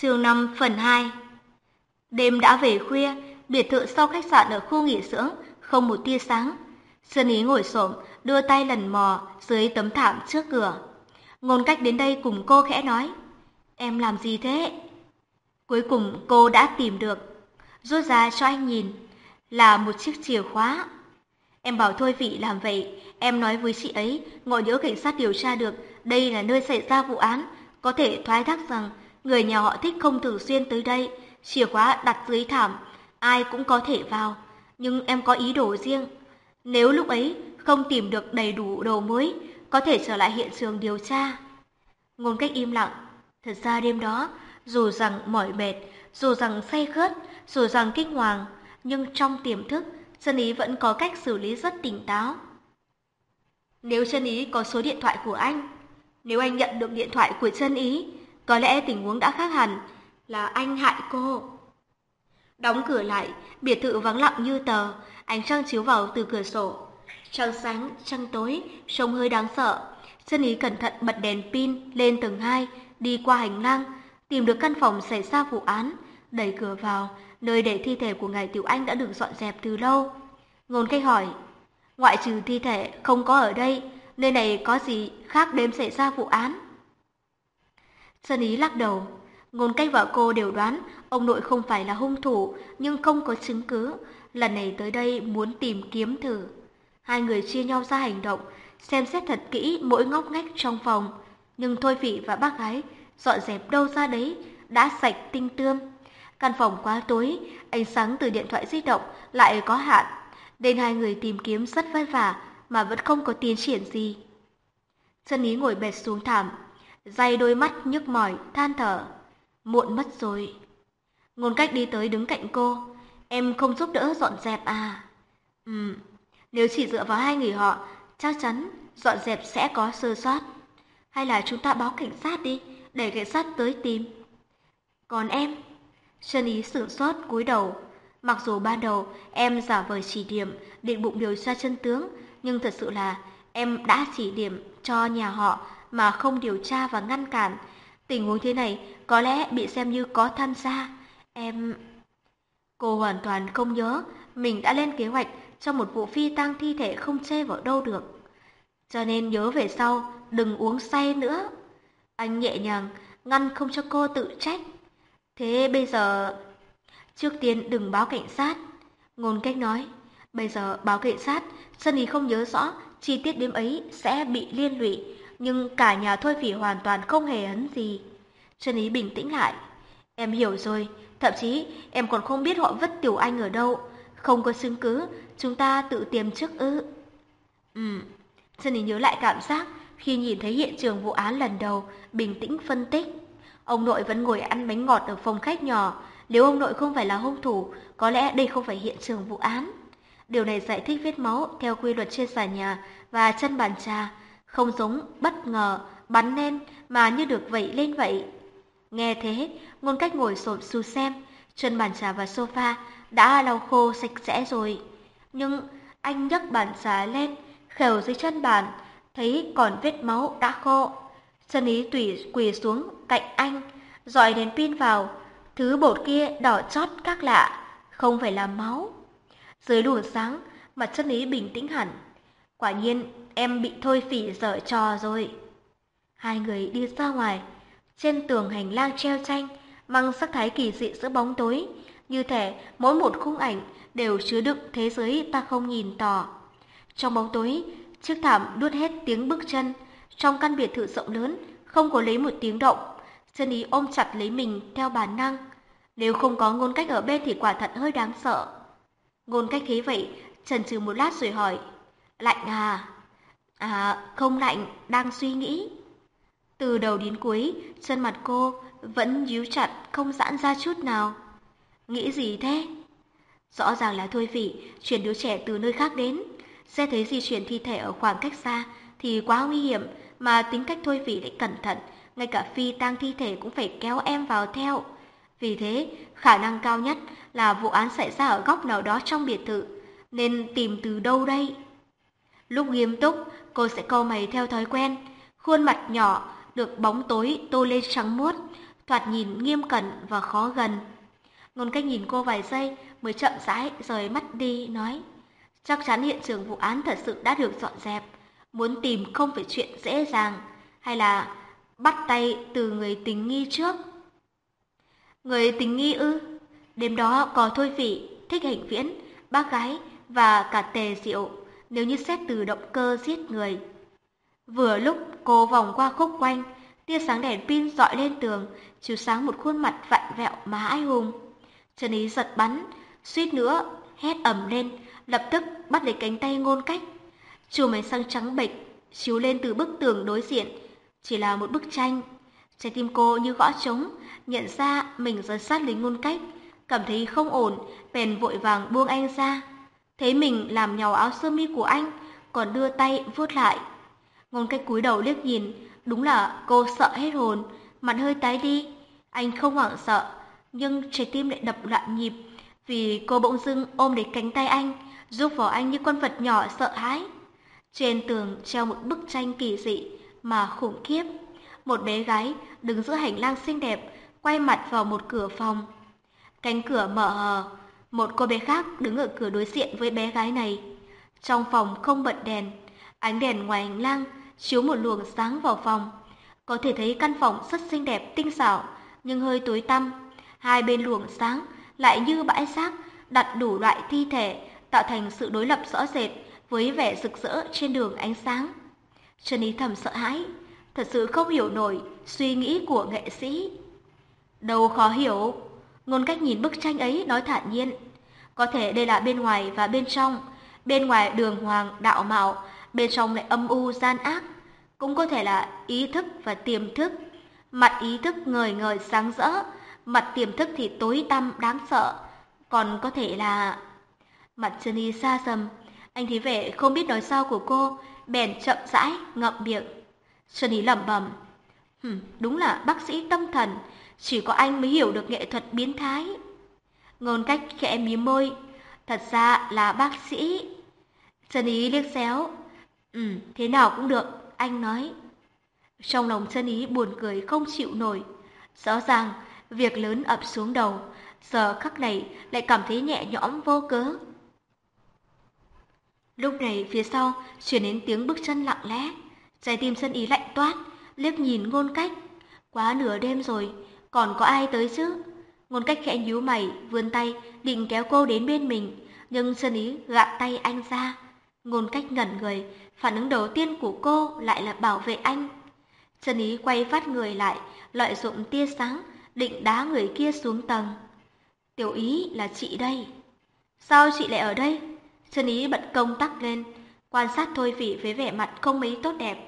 Siêu năm phần 2 Đêm đã về khuya, biệt thự sau khách sạn ở khu nghỉ dưỡng, không một tia sáng. Sơn Ý ngồi xổm, đưa tay lần mò dưới tấm thảm trước cửa. Ngôn cách đến đây cùng cô khẽ nói, em làm gì thế? Cuối cùng cô đã tìm được, rút ra cho anh nhìn, là một chiếc chìa khóa. Em bảo thôi vị làm vậy, em nói với chị ấy, ngồi nhớ cảnh sát điều tra được đây là nơi xảy ra vụ án, có thể thoái thác rằng người nhà họ thích không thường xuyên tới đây, chìa khóa đặt dưới thảm, ai cũng có thể vào, nhưng em có ý đồ riêng. Nếu lúc ấy không tìm được đầy đủ đầu mối, có thể trở lại hiện trường điều tra. Ngôn cách im lặng, thật ra đêm đó, dù rằng mỏi mệt, dù rằng say khướt, dù rằng kinh hoàng, nhưng trong tiềm thức, chân ý vẫn có cách xử lý rất tỉnh táo. Nếu chân ý có số điện thoại của anh, nếu anh nhận được điện thoại của chân ý, có lẽ tình huống đã khác hẳn, là anh hại cô. Đóng cửa lại, biệt thự vắng lặng như tờ, ánh trăng chiếu vào từ cửa sổ. Trăng sáng, trăng tối, trông hơi đáng sợ. Chân ý cẩn thận bật đèn pin lên tầng 2, đi qua hành lang, tìm được căn phòng xảy ra vụ án, đẩy cửa vào, nơi để thi thể của ngài Tiểu Anh đã được dọn dẹp từ lâu. Ngôn cách hỏi, ngoại trừ thi thể không có ở đây, nơi này có gì khác đêm xảy ra vụ án? Sơn Ý lắc đầu, ngôn cách vợ cô đều đoán ông nội không phải là hung thủ, nhưng không có chứng cứ. Lần này tới đây muốn tìm kiếm thử. Hai người chia nhau ra hành động, xem xét thật kỹ mỗi ngóc ngách trong phòng. Nhưng Thôi Vị và bác gái dọn dẹp đâu ra đấy, đã sạch tinh tươm. Căn phòng quá tối, ánh sáng từ điện thoại di động lại có hạn, nên hai người tìm kiếm rất vất vả mà vẫn không có tiến triển gì. Chân ý ngồi bệt xuống thảm, Dày đôi mắt nhức mỏi, than thở. Muộn mất rồi. Ngôn cách đi tới đứng cạnh cô. Em không giúp đỡ dọn dẹp à? Ừ, nếu chỉ dựa vào hai người họ, chắc chắn dọn dẹp sẽ có sơ sót. Hay là chúng ta báo cảnh sát đi, để cảnh sát tới tìm. Còn em? Chân ý sửng sốt cúi đầu. Mặc dù ban đầu em giả vờ chỉ điểm, định bụng điều tra chân tướng, nhưng thật sự là em đã chỉ điểm cho nhà họ mà không điều tra và ngăn cản. Tình huống thế này có lẽ bị xem như có tham gia. Em... Cô hoàn toàn không nhớ mình đã lên kế hoạch cho một vụ phi tang thi thể không chê vào đâu được. Cho nên nhớ về sau, đừng uống say nữa. Anh nhẹ nhàng, ngăn không cho cô tự trách. Thế bây giờ... Trước tiên đừng báo cảnh sát. Ngôn cách nói, bây giờ báo cảnh sát, sân ý không nhớ rõ chi tiết đêm ấy sẽ bị liên lụy, nhưng cả nhà thôi phỉ hoàn toàn không hề hấn gì. Sunny bình tĩnh lại. Em hiểu rồi, thậm chí em còn không biết họ vứt Tiểu Anh ở đâu. Không có chứng cứ, chúng ta tự tìm trước ư. Ừ, Sunny nhớ lại cảm giác khi nhìn thấy hiện trường vụ án lần đầu, bình tĩnh phân tích. Ông nội vẫn ngồi ăn bánh ngọt ở phòng khách nhỏ. Nếu ông nội không phải là hung thủ, có lẽ đây không phải hiện trường vụ án. Điều này giải thích vết máu theo quy luật trên xà nhà và chân bàn trà, không giống bất ngờ bắn lên mà như được vẩy lên vậy. Nghe thế, ngôn cách ngồi xổm xu xem, chân bàn trà và sofa đã lau khô sạch sẽ rồi. Nhưng anh nhấc bàn trà lên, khều dưới chân bàn, thấy còn vết máu đã khô. Chân ý tùy quỳ xuống cạnh anh, dọi đèn pin vào, thứ bột kia đỏ chót các lạ, không phải là máu. Dưới luồng sáng, mặt chân ý bình tĩnh hẳn. Quả nhiên, em bị thôi phỉ dở trò rồi. Hai người đi ra ngoài, trên tường hành lang treo tranh, mang sắc thái kỳ dị giữa bóng tối, như thể mỗi một khung ảnh đều chứa đựng thế giới ta không nhìn tỏ. Trong bóng tối, chiếc thảm đuốt hết tiếng bước chân, trong căn biệt thự rộng lớn, không có lấy một tiếng động. Chân ý ôm chặt lấy mình theo bản năng. Nếu không có ngôn cách ở bên thì quả thật hơi đáng sợ. Ngôn cách thế vậy, trần trừ một lát rồi hỏi. Lạnh à? À, không lạnh, đang suy nghĩ. Từ đầu đến cuối, chân mặt cô vẫn díu chặt, không giãn ra chút nào. Nghĩ gì thế? Rõ ràng là Thôi vị chuyển đứa trẻ từ nơi khác đến. xe thấy di chuyển thi thể ở khoảng cách xa thì quá nguy hiểm, mà tính cách Thôi vị lại cẩn thận, ngay cả phi tang thi thể cũng phải kéo em vào theo. Vì thế, khả năng cao nhất là vụ án xảy ra ở góc nào đó trong biệt thự, nên tìm từ đâu đây? Lúc nghiêm túc, cô sẽ câu mày theo thói quen, khuôn mặt nhỏ được bóng tối tô lên trắng muốt, thoạt nhìn nghiêm cẩn và khó gần. Ngôn cách nhìn cô vài giây mới chậm rãi rời mắt đi, nói chắc chắn hiện trường vụ án thật sự đã được dọn dẹp. Muốn tìm không phải chuyện dễ dàng, hay là bắt tay từ người tình nghi trước. Người tình nghi ư? Đêm đó có Thôi Phỉ, Thích Hành Viễn, bác gái và cả Tề Diệu nếu như xét từ động cơ giết người. Vừa lúc cô vòng qua khúc quanh, tia sáng đèn pin dọi lên tường, chiếu sáng một khuôn mặt vặn vẹo má ai hùng. Trần Ý giật bắn, suýt nữa hét ầm lên, lập tức bắt lấy cánh tay ngôn cách. Chùm ánh sáng trắng bệch chiếu lên từ bức tường đối diện, chỉ là một bức tranh. Trái tim cô như gõ trống, nhận ra mình rời sát lính ngôn cách, cảm thấy không ổn, bèn vội vàng buông anh ra. Thấy mình làm nhàu áo sơ mi của anh, còn đưa tay vuốt lại. Ngôn cách cúi đầu liếc nhìn, đúng là cô sợ hết hồn, mặt hơi tái đi. Anh không hoảng sợ, nhưng trái tim lại đập loạn nhịp, vì cô bỗng dưng ôm lấy cánh tay anh, giúp vào anh như con vật nhỏ sợ hãi. Trên tường treo một bức tranh kỳ dị mà khủng khiếp. Một bé gái đứng giữa hành lang xinh đẹp, quay mặt vào một cửa phòng. Cánh cửa mở hờ, một cô bé khác đứng ở cửa đối diện với bé gái này. Trong phòng không bật đèn, ánh đèn ngoài hành lang chiếu một luồng sáng vào phòng. Có thể thấy căn phòng rất xinh đẹp tinh xảo, nhưng hơi tối tăm. Hai bên luồng sáng lại như bãi xác đặt đủ loại thi thể, tạo thành sự đối lập rõ rệt với vẻ rực rỡ trên đường ánh sáng. Trần Ý thầm sợ hãi, thật sự không hiểu nổi suy nghĩ của nghệ sĩ. Đâu khó hiểu, ngôn cách nhìn bức tranh ấy nói thản nhiên. Có thể đây là bên ngoài và bên trong, bên ngoài đường hoàng đạo mạo, bên trong lại âm u gian ác. Cũng có thể là ý thức và tiềm thức. Mặt ý thức ngời ngời sáng rỡ, mặt tiềm thức thì tối tăm đáng sợ. Còn có thể là... Mặt Jenny xa sầm, anh thấy vẻ không biết nói sao của cô, bèn chậm rãi ngậm miệng. sơn Ý lẩm bẩm, Hừm, đúng là bác sĩ tâm thần, chỉ có anh mới hiểu được nghệ thuật biến thái. Ngôn cách khẽ mí môi, thật ra là bác sĩ. chân Ý liếc xéo, Ừ, thế nào cũng được, anh nói. Trong lòng chân Ý buồn cười không chịu nổi. Rõ ràng, việc lớn ập xuống đầu, giờ khắc này lại cảm thấy nhẹ nhõm vô cớ. Lúc này phía sau chuyển đến tiếng bước chân lặng lẽ, trái tim chân ý lạnh toát, liếc nhìn ngôn cách. Quá nửa đêm rồi, còn có ai tới chứ? Ngôn cách khẽ nhíu mày, vươn tay, định kéo cô đến bên mình, nhưng sơn ý gạt tay anh ra. Ngôn cách ngẩn người, phản ứng đầu tiên của cô lại là bảo vệ anh. sơn ý quay phát người lại, lợi dụng tia sáng, định đá người kia xuống tầng. Tiểu ý là chị đây. Sao chị lại ở đây? sơn Ý bận công tắc lên, quan sát Thôi Phỉ với vẻ mặt không mấy tốt đẹp.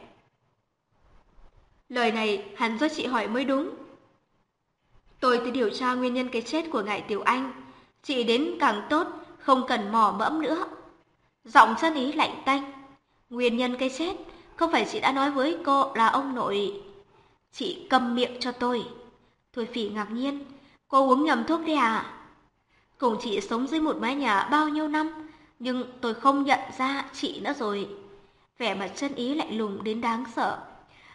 Lời này hắn do chị hỏi mới đúng. Tôi tới điều tra nguyên nhân cái chết của ngài Tiểu Anh. Chị đến càng tốt, không cần mò mẫm nữa. Giọng chân ý lạnh tanh. Nguyên nhân cái chết, không phải chị đã nói với cô là ông nội. Chị cầm miệng cho tôi. Thôi phỉ ngạc nhiên, cô uống nhầm thuốc đi à? Cùng chị sống dưới một mái nhà bao nhiêu năm, nhưng tôi không nhận ra chị nữa rồi. Vẻ mặt chân ý lạnh lùng đến đáng sợ.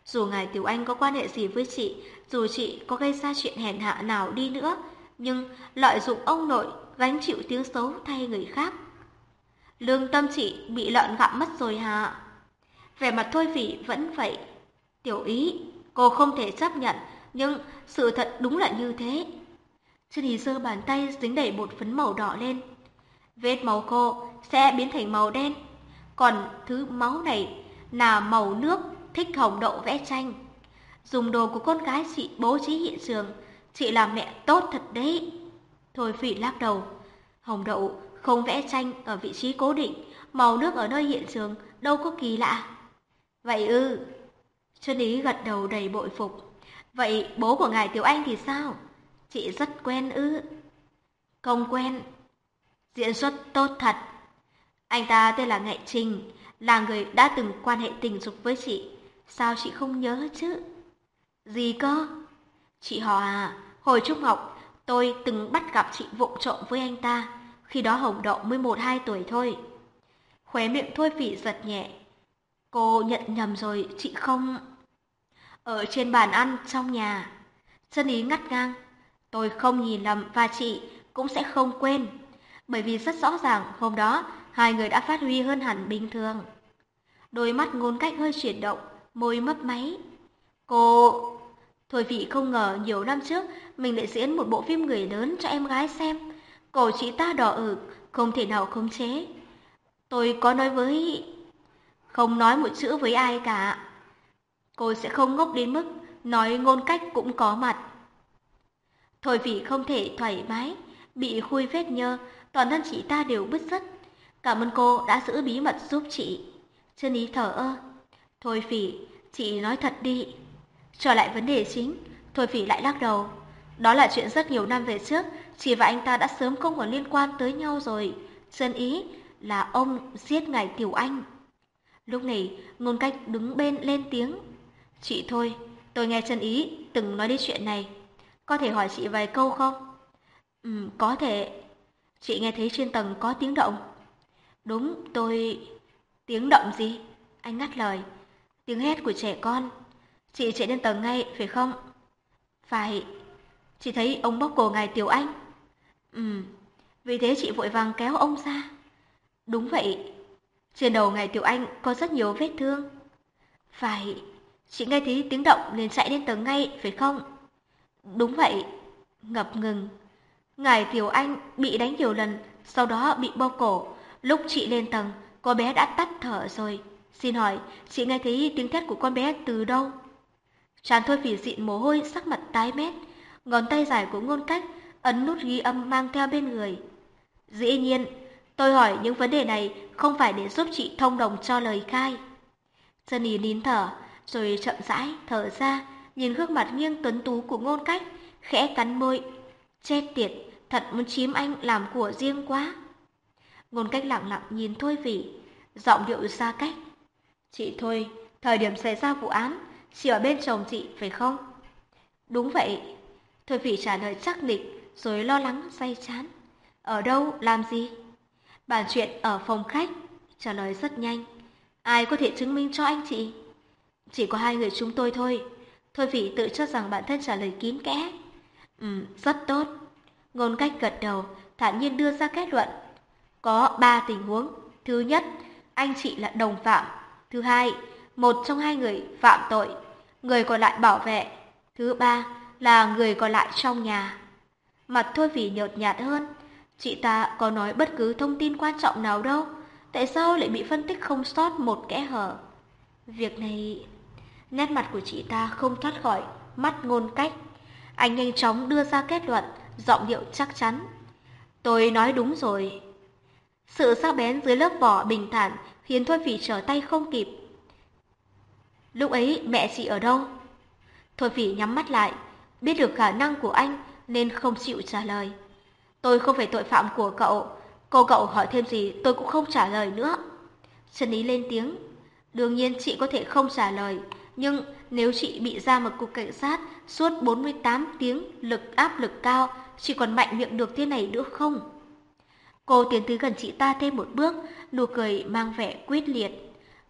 Dù ngài Tiểu Anh có quan hệ gì với chị, dù chị có gây ra chuyện hèn hạ nào đi nữa, nhưng lợi dụng ông nội gánh chịu tiếng xấu thay người khác. Lương tâm chị bị lợn gặm mất rồi hả? Vẻ mặt thôi vị vẫn vậy. Tiểu ý, cô không thể chấp nhận, nhưng sự thật đúng là như thế. Chân ý giơ bàn tay dính đầy bột phấn màu đỏ lên. Vết máu khô sẽ biến thành màu đen. Còn thứ máu này là màu nước thích hồng đậu vẽ tranh. Dùng đồ của con gái chị bố trí hiện trường, chị làm mẹ tốt thật đấy. Thôi phỉ lắc đầu. Hồng đậu không vẽ tranh ở vị trí cố định, màu nước ở nơi hiện trường đâu có kỳ lạ. Vậy ư? Xuân Ý gật đầu đầy bội phục. Vậy bố của ngài Tiểu Anh thì sao? Chị rất quen ư? Không quen. Diễn xuất tốt thật. Anh ta tên là nghệ Trình, là người đã từng quan hệ tình dục với chị. Sao chị không nhớ chứ? Gì cơ? Chị họ à, hồi trung học, tôi từng bắt gặp chị vụng trộm với anh ta. Khi đó Hồng Đậu mới một hai tuổi thôi. Khóe miệng Thôi Phỉ giật nhẹ. Cô nhận nhầm rồi, chị không... Ở trên bàn ăn trong nhà, Chân ý ngắt ngang. Tôi không nhìn lầm và chị cũng sẽ không quên. Bởi vì rất rõ ràng hôm đó hai người đã phát huy hơn hẳn bình thường. Đôi mắt ngôn cách hơi chuyển động, môi mấp máy. Cô... Thôi vị không ngờ nhiều năm trước mình lại diễn một bộ phim người lớn cho em gái xem. Cổ chị ta đỏ ửng, không thể nào khống chế. Tôi có nói với... Không nói một chữ với ai cả. Cô sẽ không ngốc đến mức nói ngôn cách cũng có mặt. Thôi vị không thể thoải mái, bị khui vết nhơ, toàn thân chị ta đều bứt rứt. Cảm ơn cô đã giữ bí mật giúp chị. Chân ý thở ơ. Thôi phỉ, chị nói thật đi. Trở lại vấn đề chính, Thôi phỉ lại lắc đầu. Đó là chuyện rất nhiều năm về trước, chị và anh ta đã sớm không còn liên quan tới nhau rồi. Chân ý là ông giết ngài Tiểu Anh. Lúc này, ngôn cách đứng bên lên tiếng. Chị thôi, tôi nghe chân ý từng nói đến chuyện này. Có thể hỏi chị vài câu không? Ừ, có thể. Chị nghe thấy trên tầng có tiếng động. Đúng, tôi... Tiếng động gì? Anh ngắt lời. Tiếng hét của trẻ con. Chị chạy lên tầng ngay, phải không? Phải. Chị thấy ông bóc cổ ngài Tiểu Anh. Ừ, vì thế chị vội vàng kéo ông ra. Đúng vậy. Trên đầu ngài Tiểu Anh có rất nhiều vết thương. Phải. Chị nghe thấy tiếng động liền chạy lên tầng ngay, phải không? Đúng vậy. Ngập ngừng. Ngài Tiểu Anh bị đánh nhiều lần, sau đó bị bóc cổ. Lúc chị lên tầng, con bé đã tắt thở rồi. Xin hỏi, chị nghe thấy tiếng thét của con bé từ đâu? Tràn thôi phỉ dịn mồ hôi, sắc mặt tái mét. Ngón tay dài của ngôn cách, ấn nút ghi âm mang theo bên người. Dĩ nhiên, tôi hỏi những vấn đề này không phải để giúp chị thông đồng cho lời khai. Sunny nín thở, rồi chậm rãi, thở ra, nhìn gương mặt nghiêng tuấn tú của ngôn cách, khẽ cắn môi. Chết tiệt, thật muốn chiếm anh làm của riêng quá. Ngôn cách lặng lặng nhìn Thôi vị giọng điệu xa cách. Chị Thôi, thời điểm xảy ra vụ án, chỉ ở bên chồng chị phải không? Đúng vậy. Thời phỉ trả lời chắc định, rồi lo lắng say chán. Ở đâu, làm gì? Bàn chuyện ở phòng khách, trả lời rất nhanh. Ai có thể chứng minh cho anh chị? Chỉ có hai người chúng tôi thôi. Thôi vị tự cho rằng bản thân trả lời kín kẽ. Ừ, rất tốt. Ngôn cách gật đầu, thản nhiên đưa ra kết luận. Có ba tình huống. Thứ nhất, anh chị là đồng phạm. Thứ hai, một trong hai người phạm tội, người còn lại bảo vệ. Thứ ba là người còn lại trong nhà. Mặt thôi vì nhợt nhạt hơn, chị ta có nói bất cứ thông tin quan trọng nào đâu. Tại sao lại bị phân tích không sót một kẽ hở? Việc này... Nét mặt của chị ta không thoát khỏi mắt ngôn cách. Anh nhanh chóng đưa ra kết luận, giọng điệu chắc chắn. Tôi nói đúng rồi. Sự sắc bén dưới lớp vỏ bình thản khiến Thôi Phỉ trở tay không kịp. Lúc ấy mẹ chị ở đâu? Thôi Phỉ nhắm mắt lại, biết được khả năng của anh nên không chịu trả lời. Tôi không phải tội phạm của cậu, cô cậu hỏi thêm gì tôi cũng không trả lời nữa. Trần Ý lên tiếng, đương nhiên chị có thể không trả lời, nhưng nếu chị bị ra một cục cảnh sát suốt 48 tiếng lực áp lực cao, chị còn mạnh miệng được thế này nữa không? Cô tiến tới gần chị ta thêm một bước, nụ cười mang vẻ quyết liệt.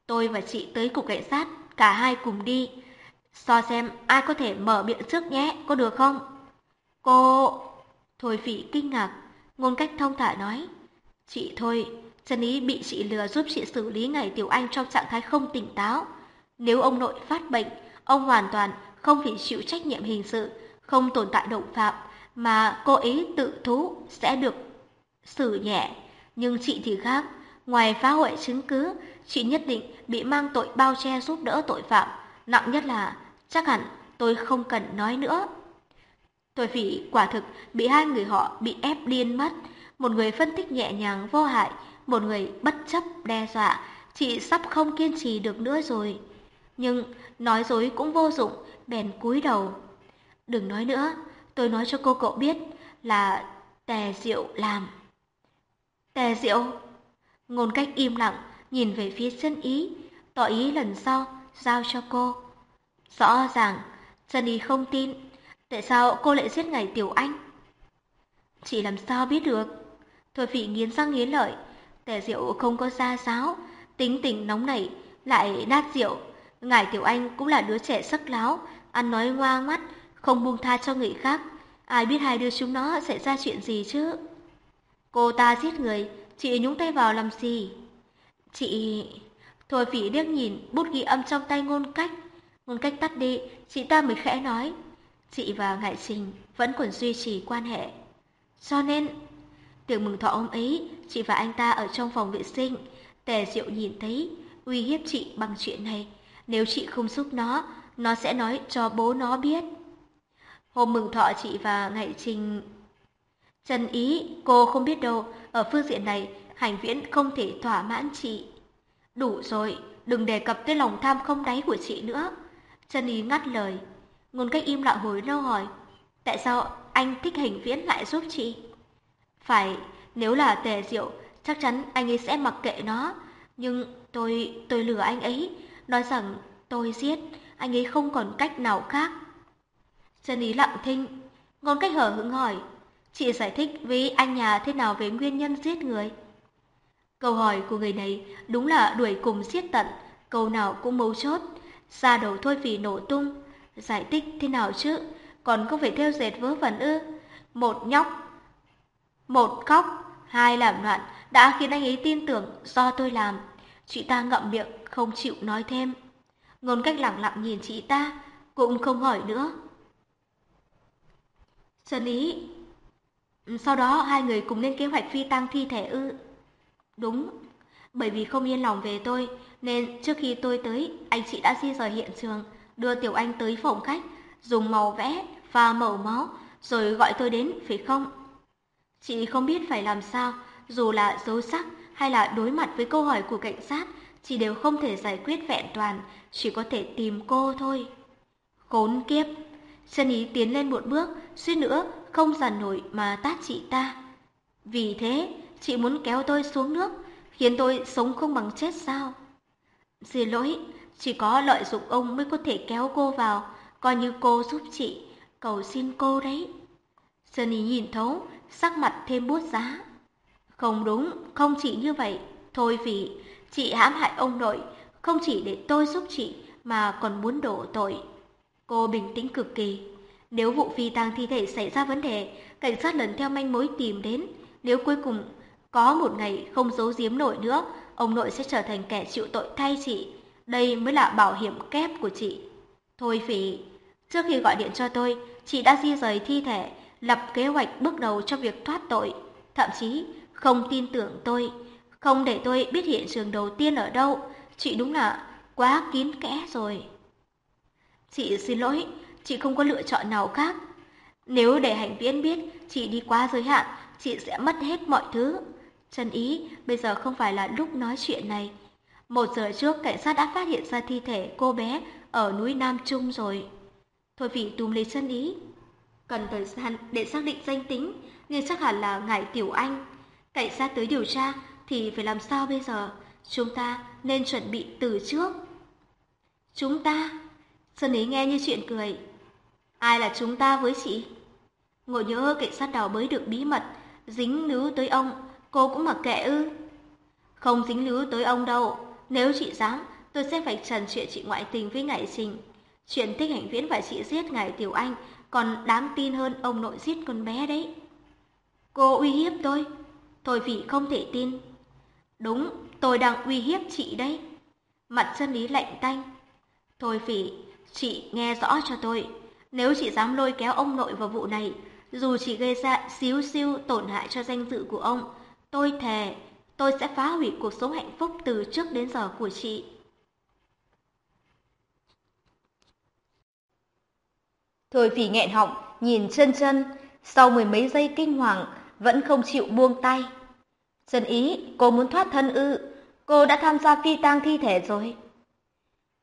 Tôi và chị tới cục cảnh sát, cả hai cùng đi. So xem ai có thể mở miệng trước nhé, có được không? Cô... Thôi phỉ kinh ngạc, ngôn cách thông thả nói. Chị thôi, Trần Ý bị chị lừa giúp chị xử lý ngày Tiểu Anh trong trạng thái không tỉnh táo. Nếu ông nội phát bệnh, ông hoàn toàn không phải chịu trách nhiệm hình sự, không tồn tại động phạm, mà cô ấy tự thú sẽ được xử nhẹ. Nhưng chị thì khác, ngoài phá hoại chứng cứ, chị nhất định bị mang tội bao che giúp đỡ tội phạm. Nặng nhất là, chắc hẳn tôi không cần nói nữa. Tôi phỉ quả thực bị hai người họ bị ép điên mất. Một người phân tích nhẹ nhàng vô hại, một người bất chấp đe dọa. Chị sắp không kiên trì được nữa rồi. Nhưng nói dối cũng vô dụng, bèn cúi đầu. Đừng nói nữa, tôi nói cho cô cậu biết là tè rượu làm. Tè rượu? Ngôn cách im lặng, nhìn về phía chân ý, tỏ ý lần sau giao cho cô. Rõ ràng, chân ý không tin, tại sao cô lại giết ngày Tiểu Anh? Chị làm sao biết được? Thôi vị nghiến răng nghiến lợi, tè rượu không có gia giáo, tính tình nóng nảy, lại nát rượu. Ngài Tiểu Anh cũng là đứa trẻ sắc láo, ăn nói ngoa ngoắt, không buông tha cho người khác. Ai biết hai đứa chúng nó sẽ ra chuyện gì chứ? Cô ta giết người, chị nhúng tay vào làm gì? Chị... Thôi phỉ liếc nhìn bút ghi âm trong tay ngôn cách. Ngôn cách tắt đi, chị ta mới khẽ nói. Chị và Ngại Trình vẫn còn duy trì quan hệ. Cho nên, tiệc mừng thọ hôm ấy, chị và anh ta ở trong phòng vệ sinh. Tề Diệu nhìn thấy, uy hiếp chị bằng chuyện này. Nếu chị không giúp nó, nó sẽ nói cho bố nó biết. Hôm mừng thọ chị và Ngại Trình... Trần ý, cô không biết đâu, ở phương diện này, hành viễn không thể thỏa mãn chị. Đủ rồi, đừng đề cập tới lòng tham không đáy của chị nữa. chân ý ngắt lời. Ngôn cách im lặng hồi lâu hỏi. Tại sao anh thích hành viễn lại giúp chị? Phải, nếu là tề diệu, chắc chắn anh ấy sẽ mặc kệ nó. Nhưng tôi, tôi lừa anh ấy, nói rằng tôi giết, anh ấy không còn cách nào khác. chân Ý lặng thinh, ngôn cách hở hững hỏi, chị giải thích với anh nhà thế nào về nguyên nhân giết người? Câu hỏi của người này đúng là đuổi cùng siết tận, câu nào cũng mấu chốt, ra đầu thôi vì nổ tung. Giải thích thế nào chứ, còn không phải theo dệt vớ vẩn ư? Một nhóc, một khóc, hai làm loạn đã khiến anh ấy tin tưởng do tôi làm. Chị ta ngậm miệng, không chịu nói thêm. Ngôn cách lặng lặng nhìn chị ta, cũng không hỏi nữa. Trần Ý, sau đó hai người cùng lên kế hoạch phi tăng thi thể ư. Đúng, bởi vì không yên lòng về tôi, nên trước khi tôi tới, anh chị đã di rời hiện trường, đưa Tiểu Anh tới phòng khách, dùng màu vẽ và màu máu, rồi gọi tôi đến, phải không? Chị không biết phải làm sao, dù là dấu sắc hay là đối mặt với câu hỏi của cảnh sát, chị đều không thể giải quyết vẹn toàn, chỉ có thể tìm cô thôi. Khốn kiếp! Chân ý tiến lên một bước, suýt nữa không dằn nổi mà tát chị ta. Vì thế, chị muốn kéo tôi xuống nước, khiến tôi sống không bằng chết sao? Xin lỗi, chỉ có lợi dụng ông mới có thể kéo cô vào, coi như cô giúp chị, cầu xin cô đấy. Sunny nhìn thấu, sắc mặt thêm bút giá. Không đúng, không chỉ như vậy, thôi vì chị hãm hại ông nội, không chỉ để tôi giúp chị mà còn muốn đổ tội. Cô bình tĩnh cực kỳ. Nếu vụ phi tang thi thể xảy ra vấn đề, cảnh sát lần theo manh mối tìm đến. Nếu cuối cùng có một ngày không giấu giếm nổi nữa, ông nội sẽ trở thành kẻ chịu tội thay chị. Đây mới là bảo hiểm kép của chị. Thôi phỉ, trước khi gọi điện cho tôi, chị đã di rời thi thể, lập kế hoạch bước đầu cho việc thoát tội. Thậm chí không tin tưởng tôi, không để tôi biết hiện trường đầu tiên ở đâu. Chị đúng là quá kín kẽ rồi. Chị xin lỗi, chị không có lựa chọn nào khác. Nếu để hành viễn biết chị đi quá giới hạn, chị sẽ mất hết mọi thứ. Trần ý, bây giờ không phải là lúc nói chuyện này. Một giờ trước, cảnh sát đã phát hiện ra thi thể cô bé ở núi Nam Trung rồi. Thôi vị túm lấy chân ý. Cần thời gian để xác định danh tính, nhưng chắc hẳn là Ngải Tiểu Anh. Cảnh sát tới điều tra thì phải làm sao bây giờ? Chúng ta nên chuẩn bị từ trước. Chúng ta? Sơn ý nghe như chuyện cười. Ai là chúng ta với chị? Ngộ nhớ cảnh sát đào bới được bí mật, dính líu tới ông, cô cũng mặc kệ ư. Không dính líu tới ông đâu, nếu chị dám, tôi sẽ phải trần chuyện chị ngoại tình với Ngải Trình. Chuyện thích hạnh viễn và chị giết Ngải Tiểu Anh còn đáng tin hơn ông nội giết con bé đấy. Cô uy hiếp tôi, tôi vì không thể tin. Đúng, tôi đang uy hiếp chị đấy. Mặt chân lý lạnh tanh. Thôi phỉ, chị nghe rõ cho tôi. Nếu chị dám lôi kéo ông nội vào vụ này, dù chỉ gây ra xíu xiu tổn hại cho danh dự của ông, tôi thề tôi sẽ phá hủy cuộc sống hạnh phúc từ trước đến giờ của chị. Thôi phỉ nghẹn họng, nhìn chân chân, sau mười mấy giây kinh hoàng, vẫn không chịu buông tay. Trần ý, cô muốn thoát thân ư, cô đã tham gia phi tang thi thể rồi.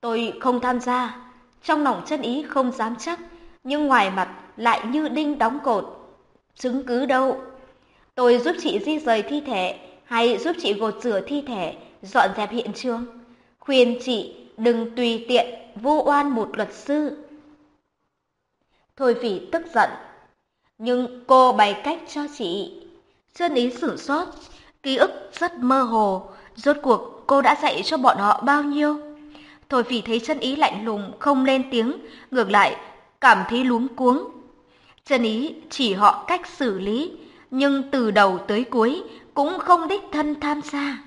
Tôi không tham gia, trong lòng chân ý không dám chắc, nhưng ngoài mặt lại như đinh đóng cột. Chứng cứ đâu? Tôi giúp chị di rời thi thể, hay giúp chị gột rửa thi thể, dọn dẹp hiện trường. Khuyên chị đừng tùy tiện vu oan một luật sư. Thôi phỉ tức giận. Nhưng cô bày cách cho chị. Chân ý sửng sốt, ký ức rất mơ hồ. Rốt cuộc cô đã dạy cho bọn họ bao nhiêu? Thôi phỉ thấy chân ý lạnh lùng, không lên tiếng, ngược lại cảm thấy lúng cuống. chân Ý chỉ họ cách xử lý, nhưng từ đầu tới cuối cũng không đích thân tham gia.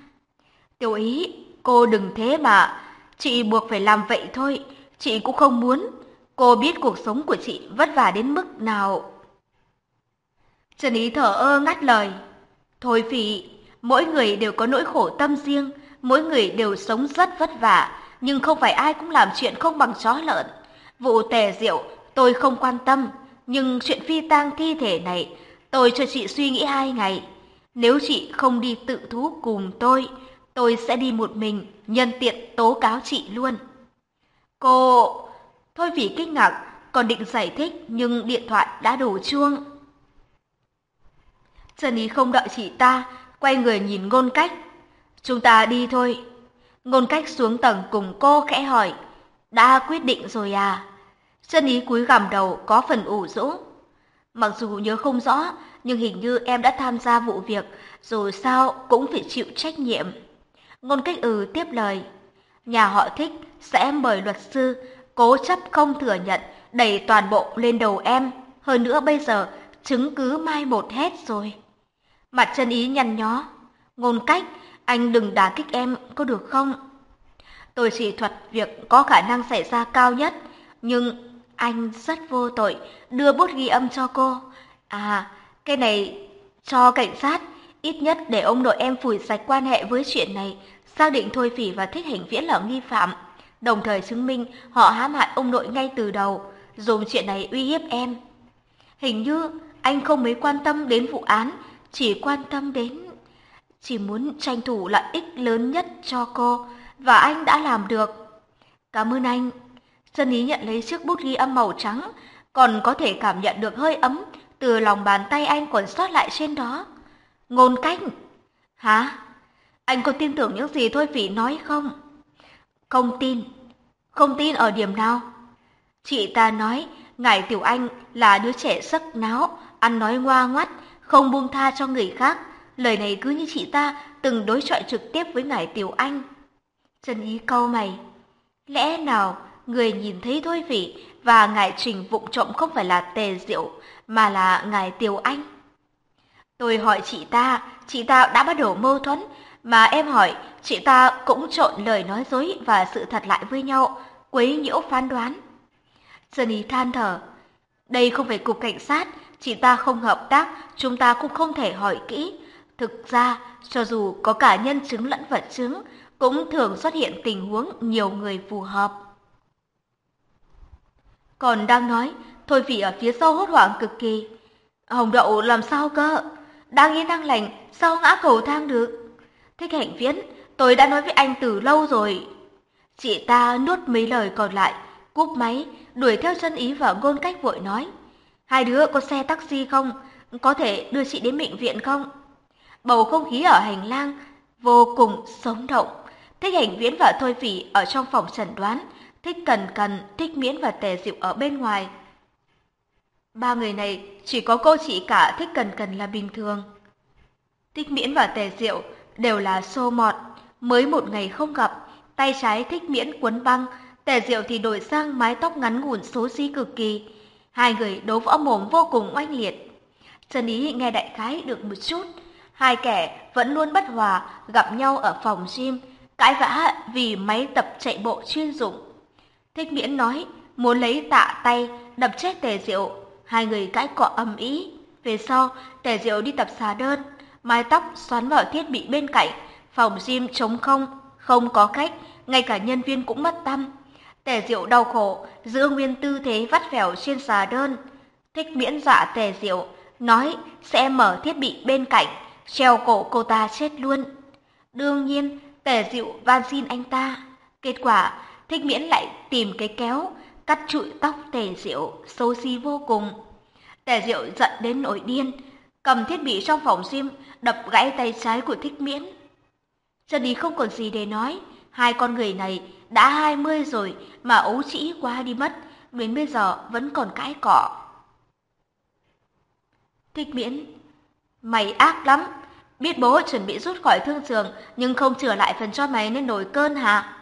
Tiểu Ý, cô đừng thế mà, chị buộc phải làm vậy thôi, chị cũng không muốn. Cô biết cuộc sống của chị vất vả đến mức nào. Trần Ý thở ơ ngắt lời. Thôi Phỉ, mỗi người đều có nỗi khổ tâm riêng, mỗi người đều sống rất vất vả, nhưng không phải ai cũng làm chuyện không bằng chó lợn. Vụ tề rượu tôi không quan tâm, nhưng chuyện phi tang thi thể này tôi cho chị suy nghĩ hai ngày. Nếu chị không đi tự thú cùng tôi, tôi sẽ đi một mình, nhân tiện tố cáo chị luôn. Cô... Thôi vì kinh ngạc, còn định giải thích nhưng điện thoại đã đổ chuông. Trần Ý không đợi chị ta, quay người nhìn ngôn cách. Chúng ta đi thôi. Ngôn cách xuống tầng cùng cô khẽ hỏi. Đã quyết định rồi à? Trần Ý cúi gằm đầu có phần ủ rũ. Mặc dù nhớ không rõ, nhưng hình như em đã tham gia vụ việc, dù sao cũng phải chịu trách nhiệm. Ngôn cách ừ tiếp lời. Nhà họ thích sẽ mời luật sư, cố chấp không thừa nhận, đẩy toàn bộ lên đầu em. Hơn nữa bây giờ, chứng cứ mai một hết rồi. Mặt chân ý nhăn nhó. Ngôn cách, anh đừng đả kích em, có được không? Tôi chỉ thuật việc có khả năng xảy ra cao nhất, nhưng anh rất vô tội, đưa bút ghi âm cho cô. À, cái này cho cảnh sát, ít nhất để ông nội em phủi sạch quan hệ với chuyện này, xác định Thôi Phỉ và Thích hình Viễn là nghi phạm, đồng thời chứng minh họ hãm hại ông nội ngay từ đầu, dùng chuyện này uy hiếp em. Hình như anh không mấy quan tâm đến vụ án, chỉ quan tâm đến... Chỉ muốn tranh thủ lợi ích lớn nhất cho cô, và anh đã làm được. Cảm ơn anh. Dân ý nhận lấy chiếc bút ghi âm màu trắng, còn có thể cảm nhận được hơi ấm từ lòng bàn tay anh còn sót lại trên đó. Ngôn cách. Hả? Anh có tin tưởng những gì Thôi Phỉ nói không? Không tin. Không tin ở điểm nào? Chị ta nói, Ngài Tiểu Anh là đứa trẻ sắc náo, ăn nói ngoa ngoắt, không buông tha cho người khác. Lời này cứ như chị ta từng đối chọi trực tiếp với Ngài Tiểu Anh. Trần Ý câu mày. Lẽ nào người nhìn thấy Thôi vị và Ngài Trình vụng trộm không phải là Tề Diệu, mà là Ngài tiêu Anh? Tôi hỏi chị ta, chị ta đã bắt đầu mâu thuẫn, mà em hỏi, chị ta cũng trộn lời nói dối và sự thật lại với nhau, quấy nhiễu phán đoán. Trần Ý than thở, đây không phải cục cảnh sát, chị ta không hợp tác, chúng ta cũng không thể hỏi kỹ. Thực ra, cho dù có cả nhân chứng lẫn vật chứng, cũng thường xuất hiện tình huống nhiều người phù hợp. Còn đang nói, Thôi Phỉ ở phía sau hốt hoảng cực kỳ. Hồng đậu làm sao cơ? Đang yên đang lành, sao ngã cầu thang được? Thích hạnh viễn, tôi đã nói với anh từ lâu rồi. Chị ta nuốt mấy lời còn lại, cúp máy, đuổi theo chân ý và ngôn cách vội nói. Hai đứa có xe taxi không? Có thể đưa chị đến bệnh viện không? Bầu không khí ở hành lang vô cùng sống động. Thích hành viễn và thôi phỉ ở trong phòng chẩn đoán, thích cần cần, thích miễn và tề diệu ở bên ngoài. Ba người này chỉ có cô chị cả thích cần cần là bình thường. Thích miễn và tề diệu đều là xô mọt, mới một ngày không gặp, tay trái thích miễn quấn băng, tề diệu thì đổi sang mái tóc ngắn ngủn xấu xí cực kỳ. Hai người đấu võ mồm vô cùng oanh liệt. Trần Ý nghe đại khái được một chút, hai kẻ vẫn luôn bất hòa gặp nhau ở phòng gym, cãi vã vì máy tập chạy bộ chuyên dụng. Thích Miễn nói muốn lấy tạ tay đập chết Tề Diệu, hai người cãi cọ ầm ý. Về sau, Tề Diệu đi tập xà đơn, mái tóc xoắn vào thiết bị bên cạnh, phòng gym trống không, không có khách, ngay cả nhân viên cũng mất tâm. Tề Diệu đau khổ, giữ nguyên tư thế vắt vẻo trên xà đơn. Thích miễn dọa Tề Diệu, nói sẽ mở thiết bị bên cạnh, treo cổ cô ta chết luôn. Đương nhiên, Tề Diệu van xin anh ta. Kết quả, Thích miễn lại tìm cái kéo, cắt trụi tóc Tề Diệu, xấu xí vô cùng. Tề Diệu giận đến nổi điên, cầm thiết bị trong phòng sim, đập gãy tay trái của Thích miễn. Trần đi không còn gì để nói, hai con người này đã hai mươi rồi mà ấu trĩ quá đi mất, đến bây giờ vẫn còn cãi cọ. Thích miễn, mày ác lắm, biết bố chuẩn bị rút khỏi thương trường nhưng không trở lại phần cho mày nên nổi cơn hả?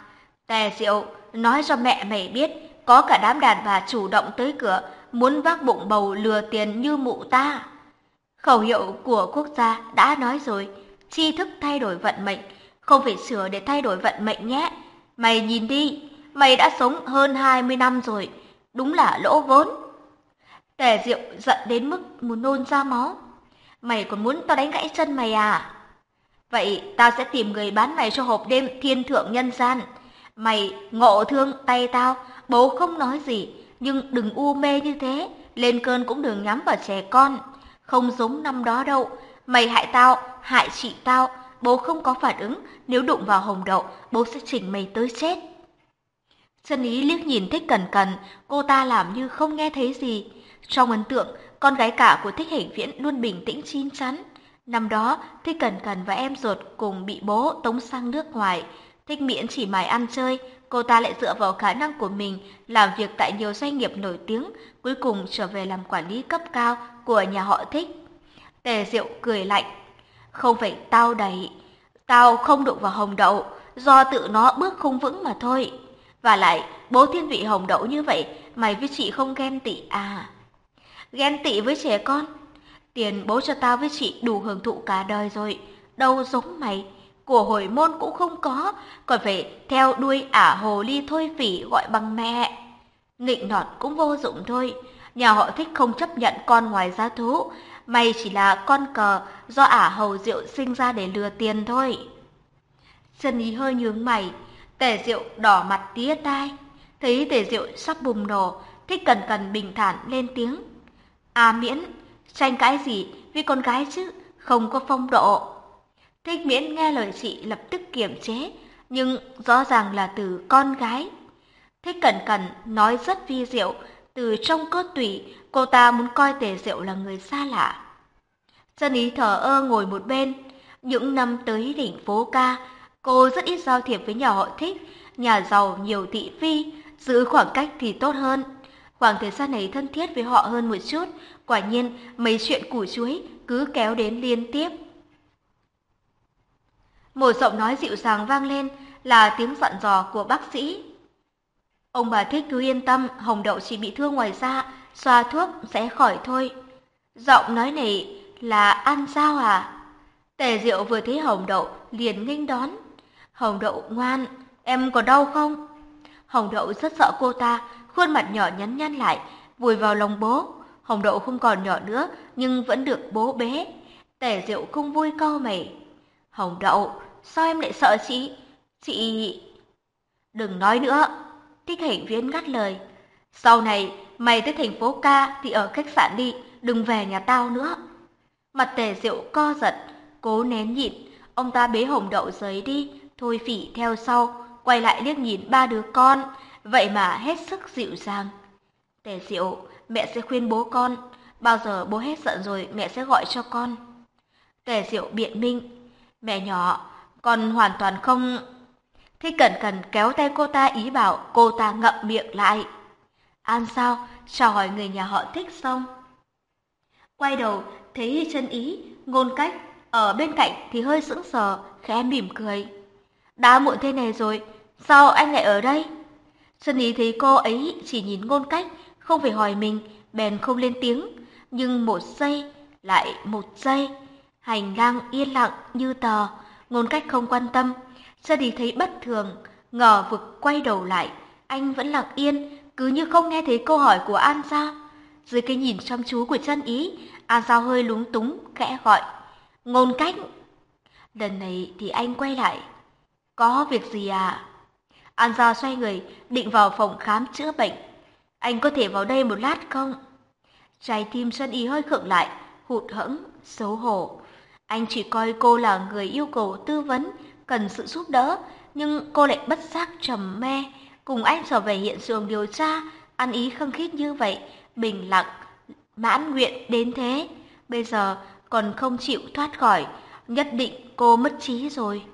Tè Diệu, nói cho mẹ mày biết, có cả đám đàn bà chủ động tới cửa, muốn vác bụng bầu lừa tiền như mụ ta. Khẩu hiệu của quốc gia đã nói rồi, tri thức thay đổi vận mệnh, không phải sửa để thay đổi vận mệnh nhé. Mày nhìn đi, mày đã sống hơn 20 năm rồi, đúng là lỗ vốn. Tề Diệu giận đến mức muốn nôn ra máu. Mày còn muốn tao đánh gãy chân mày à? Vậy tao sẽ tìm người bán mày cho hộp đêm thiên thượng nhân gian. Mày ngộ thương tay tao, bố không nói gì, nhưng đừng u mê như thế, lên cơn cũng đừng nhắm vào trẻ con. Không giống năm đó đâu, mày hại tao, hại chị tao, bố không có phản ứng, nếu đụng vào hồng đậu, bố sẽ chỉnh mày tới chết. Chân ý liếc nhìn thích cẩn cẩn, cô ta làm như không nghe thấy gì. Trong ấn tượng, con gái cả của thích hình viễn luôn bình tĩnh chín chắn. Năm đó, thích cẩn cẩn và em ruột cùng bị bố tống sang nước ngoài. Thích miễn chỉ mải ăn chơi, cô ta lại dựa vào khả năng của mình làm việc tại nhiều doanh nghiệp nổi tiếng, cuối cùng trở về làm quản lý cấp cao của nhà họ thích. Tề Diệu cười lạnh, không phải tao đẩy, tao không đụng vào hồng đậu, do tự nó bước không vững mà thôi. Và lại, bố thiên vị hồng đậu như vậy, mày với chị không ghen tị à? Ghen tị với trẻ con? Tiền bố cho tao với chị đủ hưởng thụ cả đời rồi, đâu giống mày. Của hồi môn cũng không có, còn phải theo đuôi ả hồ ly thôi phỉ gọi bằng mẹ. Nghịnh nọt cũng vô dụng thôi, nhà họ thích không chấp nhận con ngoài gia thú, mày chỉ là con cờ do ả hầu rượu sinh ra để lừa tiền thôi. Chân ý hơi nhướng mày, tề rượu đỏ mặt tía tai, thấy tề rượu sắp bùng nổ, thích cần cần bình thản lên tiếng. À miễn, tranh cãi gì vì con gái chứ, không có phong độ. Thích miễn nghe lời chị lập tức kiềm chế, nhưng rõ ràng là từ con gái. Thích cẩn cẩn nói rất vi diệu, từ trong cốt tủy, cô ta muốn coi tề diệu là người xa lạ. Chân ý thở ơ ngồi một bên, những năm tới đỉnh phố ca, cô rất ít giao thiệp với nhà họ thích, nhà giàu nhiều thị phi, giữ khoảng cách thì tốt hơn. Khoảng thời gian này thân thiết với họ hơn một chút, quả nhiên mấy chuyện củ chuối cứ kéo đến liên tiếp. Một giọng nói dịu dàng vang lên là tiếng dặn dò của bác sĩ. Ông bà thích cứ yên tâm, hồng đậu chỉ bị thương ngoài da, xoa thuốc sẽ khỏi thôi. Giọng nói này là ăn sao à? Tề Diệu vừa thấy hồng đậu liền nghênh đón. Hồng đậu ngoan, em có đau không? Hồng đậu rất sợ cô ta, khuôn mặt nhỏ nhắn nhăn lại, vùi vào lòng bố. Hồng đậu không còn nhỏ nữa, nhưng vẫn được bố bế. Tề Diệu không vui câu mày. Hồng đậu, sao em lại sợ chị? Chị... Đừng nói nữa. Thích hành viên ngắt lời. Sau này, mày tới thành phố ca thì ở khách sạn đi, đừng về nhà tao nữa. Mặt tề rượu co giật, cố nén nhịn, ông ta bế hồng đậu giấy đi, thôi phỉ theo sau, quay lại liếc nhìn ba đứa con, vậy mà hết sức dịu dàng. Tề diệu, mẹ sẽ khuyên bố con, bao giờ bố hết giận rồi mẹ sẽ gọi cho con. Tề diệu biện minh, mẹ nhỏ, còn hoàn toàn không... Thế cẩn cẩn kéo tay cô ta ý bảo cô ta ngậm miệng lại. An sao, chào hỏi người nhà họ thích xong. Quay đầu, thấy chân ý, ngôn cách, ở bên cạnh thì hơi sững sờ, khẽ mỉm cười. Đã muộn thế này rồi, sao anh lại ở đây? Chân ý thấy cô ấy chỉ nhìn ngôn cách, không phải hỏi mình, bèn không lên tiếng. Nhưng một giây, lại một giây, hành lang yên lặng như tờ, ngôn cách không quan tâm. sơ đi thấy bất thường, ngờ vực quay đầu lại, anh vẫn lặng yên, cứ như không nghe thấy câu hỏi của An Gia. Dưới cái nhìn chăm chú của chân ý, An Gia hơi lúng túng, khẽ gọi. Ngôn cách. Lần này thì anh quay lại. Có việc gì à? An Gia xoay người, định vào phòng khám chữa bệnh. Anh có thể vào đây một lát không? Trái tim chân ý hơi khựng lại, hụt hẫng, xấu hổ. Anh chỉ coi cô là người yêu cầu tư vấn, cần sự giúp đỡ, nhưng cô lại bất giác trầm mê cùng anh trở về hiện trường điều tra, ăn ý khăng khít như vậy, bình lặng, mãn nguyện đến thế, bây giờ còn không chịu thoát khỏi, nhất định cô mất trí rồi.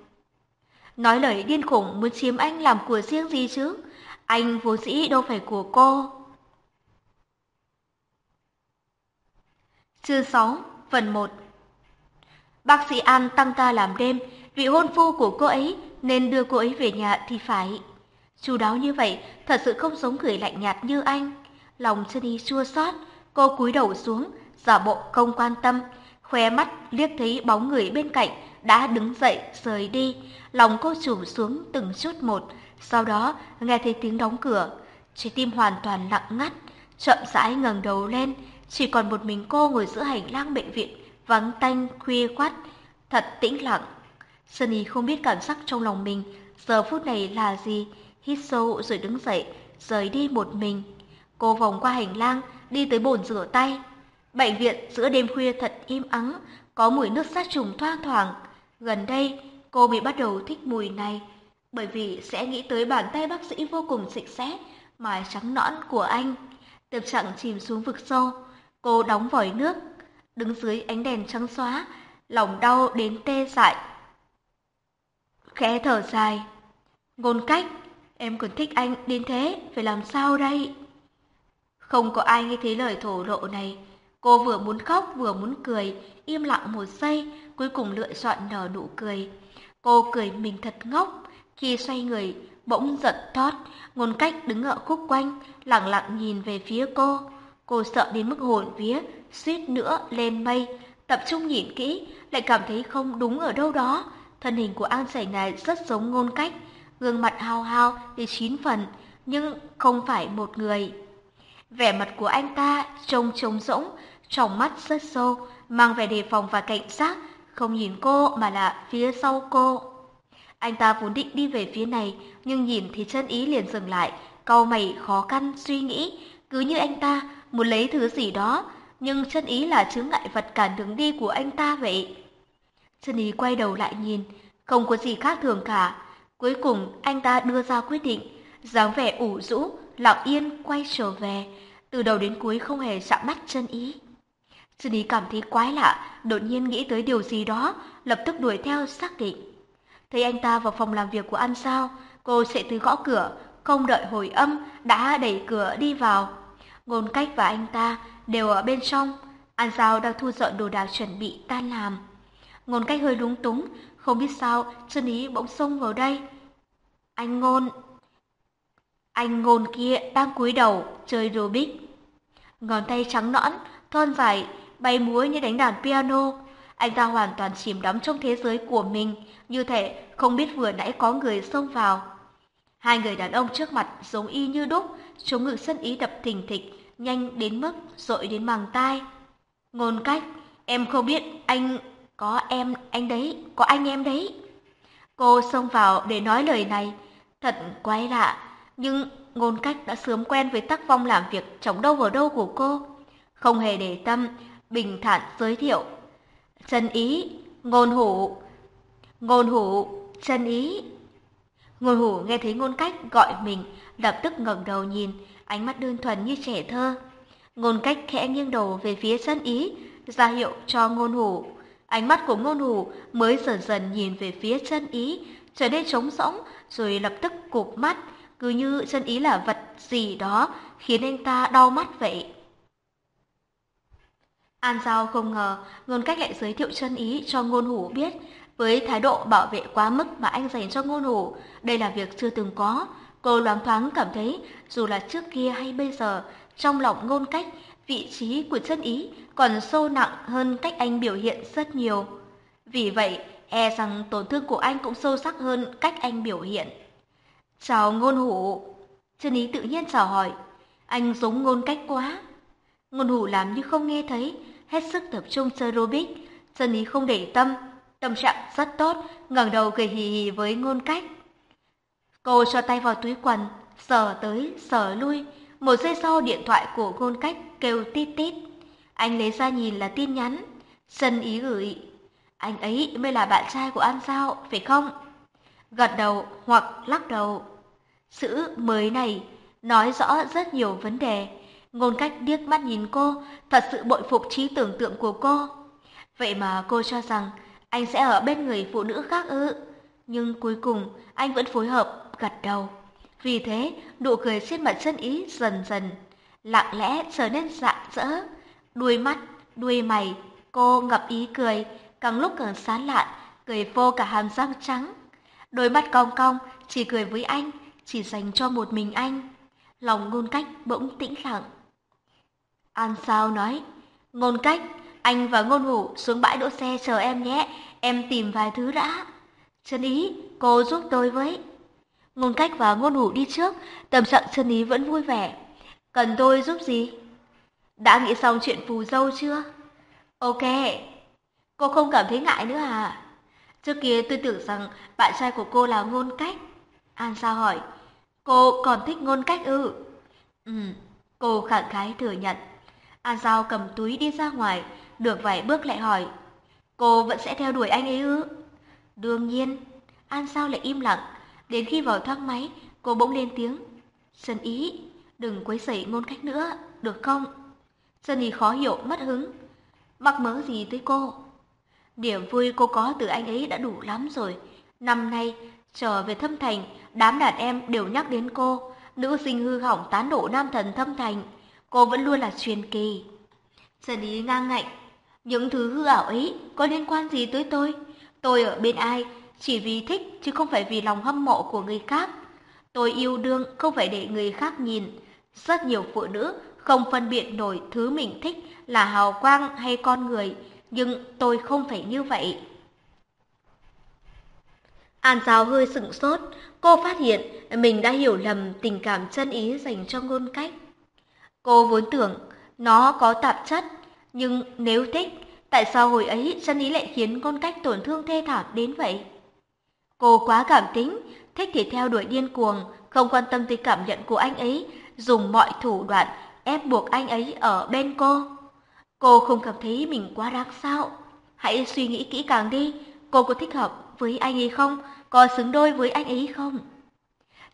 Nói lời điên khủng muốn chiếm anh làm của riêng gì chứ, anh vốn dĩ đâu phải của cô. Chương 6, phần 1 Bác sĩ An tăng ca làm đêm, vị hôn phu của cô ấy nên đưa cô ấy về nhà thì phải. Chú đáo như vậy, thật sự không giống người lạnh nhạt như anh. Lòng chân chua xót, cô cúi đầu xuống, giả bộ không quan tâm, khóe mắt liếc thấy bóng người bên cạnh đã đứng dậy rời đi, lòng cô trùm xuống từng chút một, sau đó nghe thấy tiếng đóng cửa, trái tim hoàn toàn lặng ngắt, chậm rãi ngẩng đầu lên, chỉ còn một mình cô ngồi giữa hành lang bệnh viện, vắng tanh khuya khoắt, thật tĩnh lặng. sơn Sunny không biết cảm giác trong lòng mình giờ phút này là gì, hít sâu rồi đứng dậy, rời đi một mình. Cô vòng qua hành lang, đi tới bồn rửa tay. Bệnh viện giữa đêm khuya thật im ắng, có mùi nước sát trùng thoang thoảng. Gần đây, cô bị bắt đầu thích mùi này, bởi vì sẽ nghĩ tới bàn tay bác sĩ vô cùng sạch sẽ, mài trắng nõn của anh. Tâm trạng chìm xuống vực sâu, cô đóng vòi nước, đứng dưới ánh đèn trắng xóa, lòng đau đến tê dại. Khẽ thở dài, ngôn cách, em còn thích anh đến thế, phải làm sao đây? Không có ai nghe thấy lời thổ lộ này, cô vừa muốn khóc vừa muốn cười, im lặng một giây, cuối cùng lựa chọn nở nụ cười. Cô cười mình thật ngốc, khi xoay người, bỗng giật thót, ngôn cách đứng ở khúc quanh, lặng lặng nhìn về phía cô. Cô sợ đến mức hồn vía, suýt nữa lên mây, tập trung nhìn kỹ, lại cảm thấy không đúng ở đâu đó. Thân hình của An Sảnh này rất giống ngôn cách, gương mặt hao hao thì chín phần, nhưng không phải một người. Vẻ mặt của anh ta trông trống rỗng, trong mắt rất sâu, mang vẻ đề phòng và cảnh giác, không nhìn cô mà là phía sau cô. Anh ta vốn định đi về phía này, nhưng nhìn thì chân ý liền dừng lại, cau mày khó khăn suy nghĩ, cứ như anh ta muốn lấy thứ gì đó, nhưng chân ý là chướng ngại vật cản đường đi của anh ta vậy. Chân ý quay đầu lại nhìn, không có gì khác thường cả. Cuối cùng anh ta đưa ra quyết định, dáng vẻ ủ rũ, lặng yên quay trở về, từ đầu đến cuối không hề chạm mắt chân ý. Chân ý cảm thấy quái lạ, đột nhiên nghĩ tới điều gì đó, lập tức đuổi theo xác định. Thấy anh ta vào phòng làm việc của anh Sao, cô sẽ từ gõ cửa, không đợi hồi âm, đã đẩy cửa đi vào. Ngôn cách và anh ta đều ở bên trong, An Giao đang thu dọn đồ đạc chuẩn bị tan làm. Ngôn cách hơi lúng túng, không biết sao chân ý bỗng xông vào đây. Anh Ngôn... Anh Ngôn kia đang cúi đầu chơi Rubik. Ngón tay trắng nõn, thon dài, bay múa như đánh đàn piano. Anh ta hoàn toàn chìm đắm trong thế giới của mình, như thể không biết vừa nãy có người xông vào. Hai người đàn ông trước mặt giống y như đúc, chống ngực sân ý đập thình thịch, nhanh đến mức dội đến màng tai. Ngôn cách, em không biết anh có em anh đấy, có anh em đấy. Cô xông vào để nói lời này, thật quái lạ, nhưng ngôn cách đã sớm quen với tác phong làm việc chống đâu vào đâu của cô. Không hề để tâm, bình thản giới thiệu. Chân ý, ngôn hủ, ngôn hủ, chân ý. Ngôn hủ nghe thấy ngôn cách gọi mình, lập tức ngẩng đầu nhìn, ánh mắt đơn thuần như trẻ thơ. Ngôn cách khẽ nghiêng đầu về phía chân ý, ra hiệu cho ngôn hủ. Ánh mắt của ngôn hủ mới dần dần nhìn về phía chân ý, trở nên trống rỗng, rồi lập tức cụp mắt, cứ như chân ý là vật gì đó khiến anh ta đau mắt vậy. An Giao không ngờ ngôn cách lại giới thiệu chân ý cho ngôn hủ biết, với thái độ bảo vệ quá mức mà anh dành cho ngôn hủ, đây là việc chưa từng có. Cô loáng thoáng cảm thấy, dù là trước kia hay bây giờ, trong lòng ngôn cách, vị trí của chân ý còn sâu nặng hơn cách anh biểu hiện rất nhiều. Vì vậy, e rằng tổn thương của anh cũng sâu sắc hơn cách anh biểu hiện. Chào ngôn hủ. Chân ý tự nhiên chào hỏi. Anh giống ngôn cách quá. Ngôn hủ làm như không nghe thấy, hết sức tập trung chơi Rubik. Chân ý không để tâm, tâm trạng rất tốt, ngẩng đầu cười hì hì với ngôn cách. Cô cho tay vào túi quần, sờ tới, sờ lui. Một giây sau điện thoại của ngôn cách kêu tít tít. Anh lấy ra nhìn là tin nhắn. Sân ý gửi. Anh ấy mới là bạn trai của An sao phải không? Gật đầu hoặc lắc đầu. Chữ mới này nói rõ rất nhiều vấn đề. Ngôn cách điếc mắt nhìn cô, thật sự bội phục trí tưởng tượng của cô. Vậy mà cô cho rằng anh sẽ ở bên người phụ nữ khác ư. Nhưng cuối cùng anh vẫn phối hợp gật đầu. Vì thế, nụ cười trên mặt chân ý dần dần, lặng lẽ trở nên rạng rỡ. Đuôi mắt, đuôi mày, cô ngập ý cười, càng lúc càng sán lạn, cười vô cả hàm răng trắng. Đôi mắt cong cong, chỉ cười với anh, chỉ dành cho một mình anh. Lòng ngôn cách bỗng tĩnh lặng. An sao nói, ngôn cách, anh và ngôn ngủ xuống bãi đỗ xe chờ em nhé, em tìm vài thứ đã. Chân ý, cô giúp tôi với. Ngôn cách và ngôn hủ đi trước, tâm trạng chân ý vẫn vui vẻ. Cần tôi giúp gì? Đã nghĩ xong chuyện phù dâu chưa? Ok. Cô không cảm thấy ngại nữa à? Trước kia tôi tưởng rằng bạn trai của cô là ngôn cách. An sao hỏi. Cô còn thích ngôn cách ư? Ừ, cô khẳng khái thừa nhận. An sao cầm túi đi ra ngoài, được vài bước lại hỏi. Cô vẫn sẽ theo đuổi anh ấy ư? Đương nhiên. An sao lại im lặng. Đến khi vào thang máy, cô bỗng lên tiếng. Sơn ý, đừng quấy rầy ngôn cách nữa, được không? Sơn ý khó hiểu, mất hứng. Mắc mớ gì tới cô? Niềm vui cô có từ anh ấy đã đủ lắm rồi. Năm nay, trở về thâm thành, đám đàn em đều nhắc đến cô. Nữ sinh hư hỏng tán đổ nam thần thâm thành. Cô vẫn luôn là truyền kỳ. Sân Ý ngang ngạnh. Những thứ hư ảo ấy có liên quan gì tới tôi? Tôi ở bên ai? Chỉ vì thích chứ không phải vì lòng hâm mộ của người khác. Tôi yêu đương không phải để người khác nhìn. Rất nhiều phụ nữ không phân biệt nổi thứ mình thích là hào quang hay con người nhưng tôi không phải như vậy. An Giao hơi sững sốt, cô phát hiện mình đã hiểu lầm tình cảm chân ý dành cho ngôn cách. Cô vốn tưởng nó có tạp chất, nhưng nếu thích, tại sao hồi ấy chân ý lại khiến ngôn cách tổn thương thê thảm đến vậy? Cô quá cảm tính, thích thì theo đuổi điên cuồng, không quan tâm tới cảm nhận của anh ấy, dùng mọi thủ đoạn ép buộc anh ấy ở bên cô. Cô không cảm thấy mình quá đáng sao? Hãy suy nghĩ kỹ càng đi, cô có thích hợp với anh ấy không? Có xứng đôi với anh ấy không?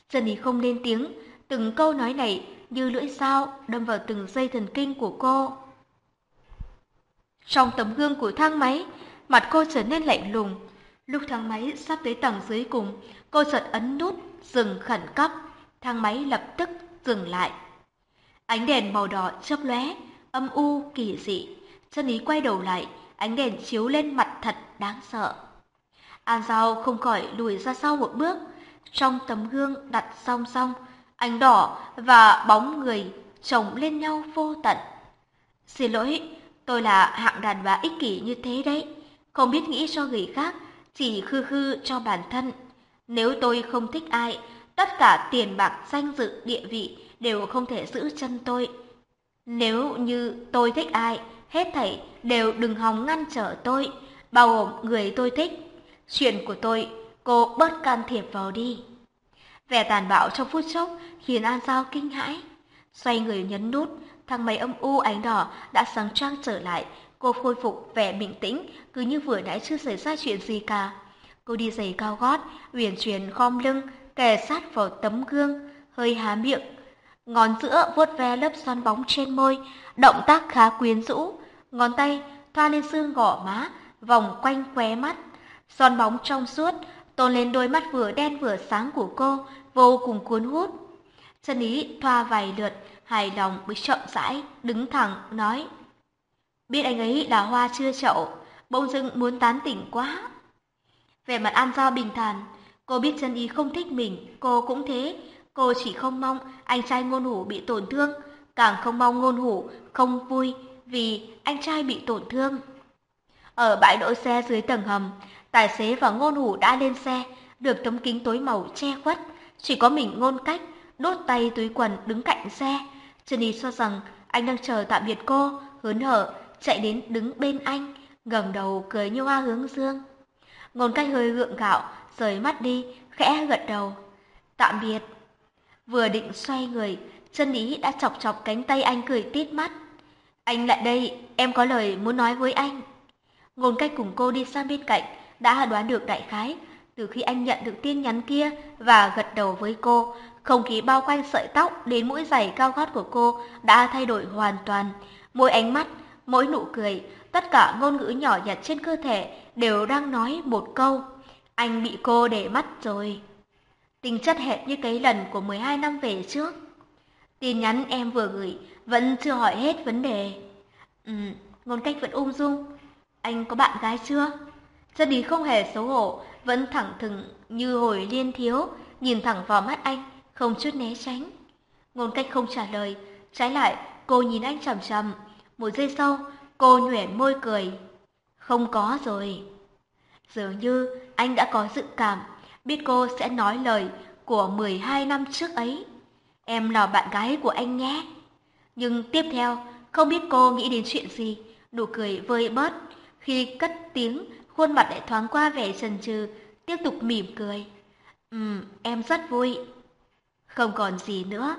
Trần Ý không lên tiếng, từng câu nói này như lưỡi dao đâm vào từng dây thần kinh của cô. Trong tấm gương của thang máy, mặt cô trở nên lạnh lùng. Lúc thang máy sắp tới tầng dưới cùng, cô giật ấn nút dừng khẩn cấp. Thang máy lập tức dừng lại. Ánh đèn màu đỏ chớp lóe, âm u, kỳ dị. Chân ý quay đầu lại, ánh đèn chiếu lên mặt thật đáng sợ. An Giao không khỏi lùi ra sau một bước, trong tấm gương đặt song song, ánh đỏ và bóng người chồng lên nhau vô tận. Xin lỗi, tôi là hạng đàn bà ích kỷ như thế đấy, không biết nghĩ cho người khác, chỉ khư khư cho bản thân. Nếu tôi không thích ai, tất cả tiền bạc danh dự địa vị đều không thể giữ chân tôi. Nếu như tôi thích ai, hết thảy đều đừng hòng ngăn trở tôi, bao gồm người tôi thích. Chuyện của tôi, cô bớt can thiệp vào đi. Vẻ tàn bạo trong phút chốc khiến An Giao kinh hãi. Xoay người nhấn nút, thang máy âm u ánh đỏ đã sáng trang trở lại. Cô khôi phục vẻ bình tĩnh, cứ như vừa nãy chưa xảy ra chuyện gì cả. Cô đi giày cao gót, uyển chuyển khom lưng, kề sát vào tấm gương, hơi há miệng, Ngón giữa vuốt ve lớp son bóng trên môi, động tác khá quyến rũ. Ngón tay thoa lên xương gò má, vòng quanh khóe mắt. Son bóng trong suốt, tôn lên đôi mắt vừa đen vừa sáng của cô, vô cùng cuốn hút. Chân ý thoa vài lượt, hài lòng mới chậm rãi, đứng thẳng, nói. Biết anh ấy là hoa chưa chậu, bỗng dưng muốn tán tỉnh quá. Vẻ mặt An Giao bình thản, cô biết chân ý không thích mình, cô cũng thế, Cô chỉ không mong anh trai ngôn hủ bị tổn thương, càng không mong ngôn hủ không vui vì anh trai bị tổn thương. Ở bãi đỗ xe dưới tầng hầm, tài xế và ngôn hủ đã lên xe, được tấm kính tối màu che khuất. Chỉ có mình ngôn cách, đốt tay túi quần đứng cạnh xe. chân y cho rằng anh đang chờ tạm biệt cô, hớn hở, chạy đến đứng bên anh, ngẩng đầu cười như hoa hướng dương. Ngôn cách hơi gượng gạo, rời mắt đi, khẽ gật đầu. Tạm biệt. Vừa định xoay người, chân ý đã chọc chọc cánh tay anh cười tít mắt. Anh lại đây, em có lời muốn nói với anh. Ngôn cách cùng cô đi sang bên cạnh, đã đoán được đại khái. Từ khi anh nhận được tin nhắn kia và gật đầu với cô, không khí bao quanh sợi tóc đến mũi giày cao gót của cô đã thay đổi hoàn toàn. Mỗi ánh mắt, mỗi nụ cười, tất cả ngôn ngữ nhỏ nhặt trên cơ thể đều đang nói một câu. Anh bị cô để mắt rồi tình chất hẹp như cái lần của 12 năm về trước. Tin nhắn em vừa gửi vẫn chưa hỏi hết vấn đề. Ừ, ngôn cách vẫn ung dung. Anh có bạn gái chưa? Chân đi không hề xấu hổ, vẫn thẳng thừng như hồi liên thiếu, nhìn thẳng vào mắt anh, không chút né tránh. Ngôn cách không trả lời, trái lại cô nhìn anh chằm chằm. Một giây sau, cô nhoẻn môi cười. Không có rồi. Dường như anh đã có dự cảm, biết cô sẽ nói lời của 12 năm trước ấy. Em là bạn gái của anh nhé. Nhưng tiếp theo, không biết cô nghĩ đến chuyện gì, nụ cười vơi bớt. Khi cất tiếng, khuôn mặt lại thoáng qua vẻ chần chừ, tiếp tục mỉm cười. Ừm, em rất vui. Không còn gì nữa.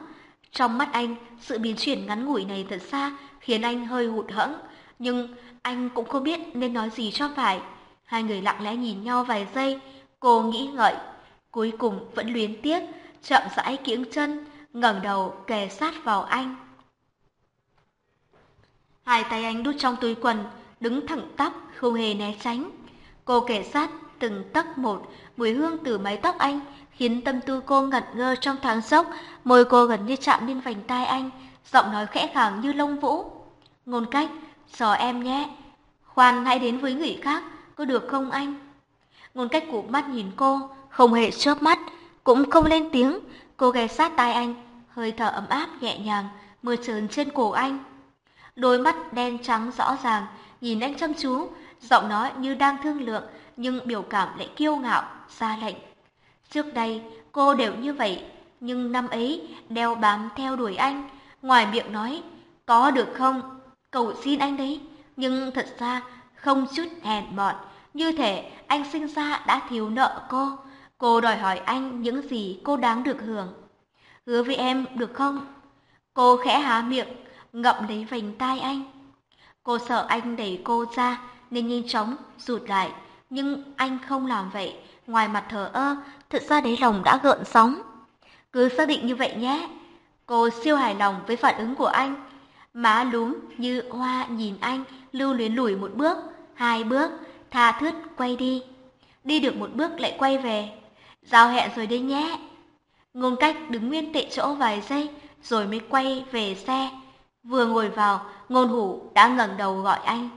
Trong mắt anh, sự biến chuyển ngắn ngủi này thật xa khiến anh hơi hụt hẫng, nhưng anh cũng không biết nên nói gì cho phải. Hai người lặng lẽ nhìn nhau vài giây, cô nghĩ ngợi, cuối cùng vẫn luyến tiếc, chậm rãi kiễng chân, ngẩng đầu kề sát vào anh. Hai tay anh đút trong túi quần, đứng thẳng tắp, không hề né tránh. Cô kề sát từng tấc một, mùi hương từ mái tóc anh khiến tâm tư cô ngẩn ngơ trong thoáng sốc, môi cô gần như chạm lên vành tai anh, giọng nói khẽ khàng như lông vũ. Ngôn cách, sò em nhé. Khoan hãy đến với người khác, có được không anh? Ngôn cách cụp mắt nhìn cô, không hề chớp mắt, cũng không lên tiếng. Cô ghé sát tai anh, hơi thở ấm áp nhẹ nhàng, mưa trớn trên cổ anh. Đôi mắt đen trắng rõ ràng, nhìn anh chăm chú, giọng nói như đang thương lượng, nhưng biểu cảm lại kiêu ngạo, xa lệnh. Trước đây, cô đều như vậy, nhưng năm ấy đeo bám theo đuổi anh, ngoài miệng nói, có được không, cầu xin anh đấy, nhưng thật ra không chút hèn mọn, như thể anh sinh ra đã thiếu nợ cô. Cô đòi hỏi anh những gì cô đáng được hưởng. Hứa với em được không? Cô khẽ há miệng, ngậm lấy vành tai anh. Cô sợ anh đẩy cô ra nên nhanh chóng rụt lại, nhưng anh không làm vậy, ngoài mặt thờ ơ, thật ra đấy lòng đã gợn sóng. Cứ xác định như vậy nhé. Cô siêu hài lòng với phản ứng của anh. Má lúm như hoa nhìn anh lưu luyến lùi một bước, hai bước, tha thướt quay đi. Đi được một bước lại quay về. Giao hẹn rồi đấy nhé. Ngôn cách đứng nguyên tệ chỗ vài giây rồi mới quay về xe. Vừa ngồi vào, ngôn hủ đã ngẩng đầu gọi anh.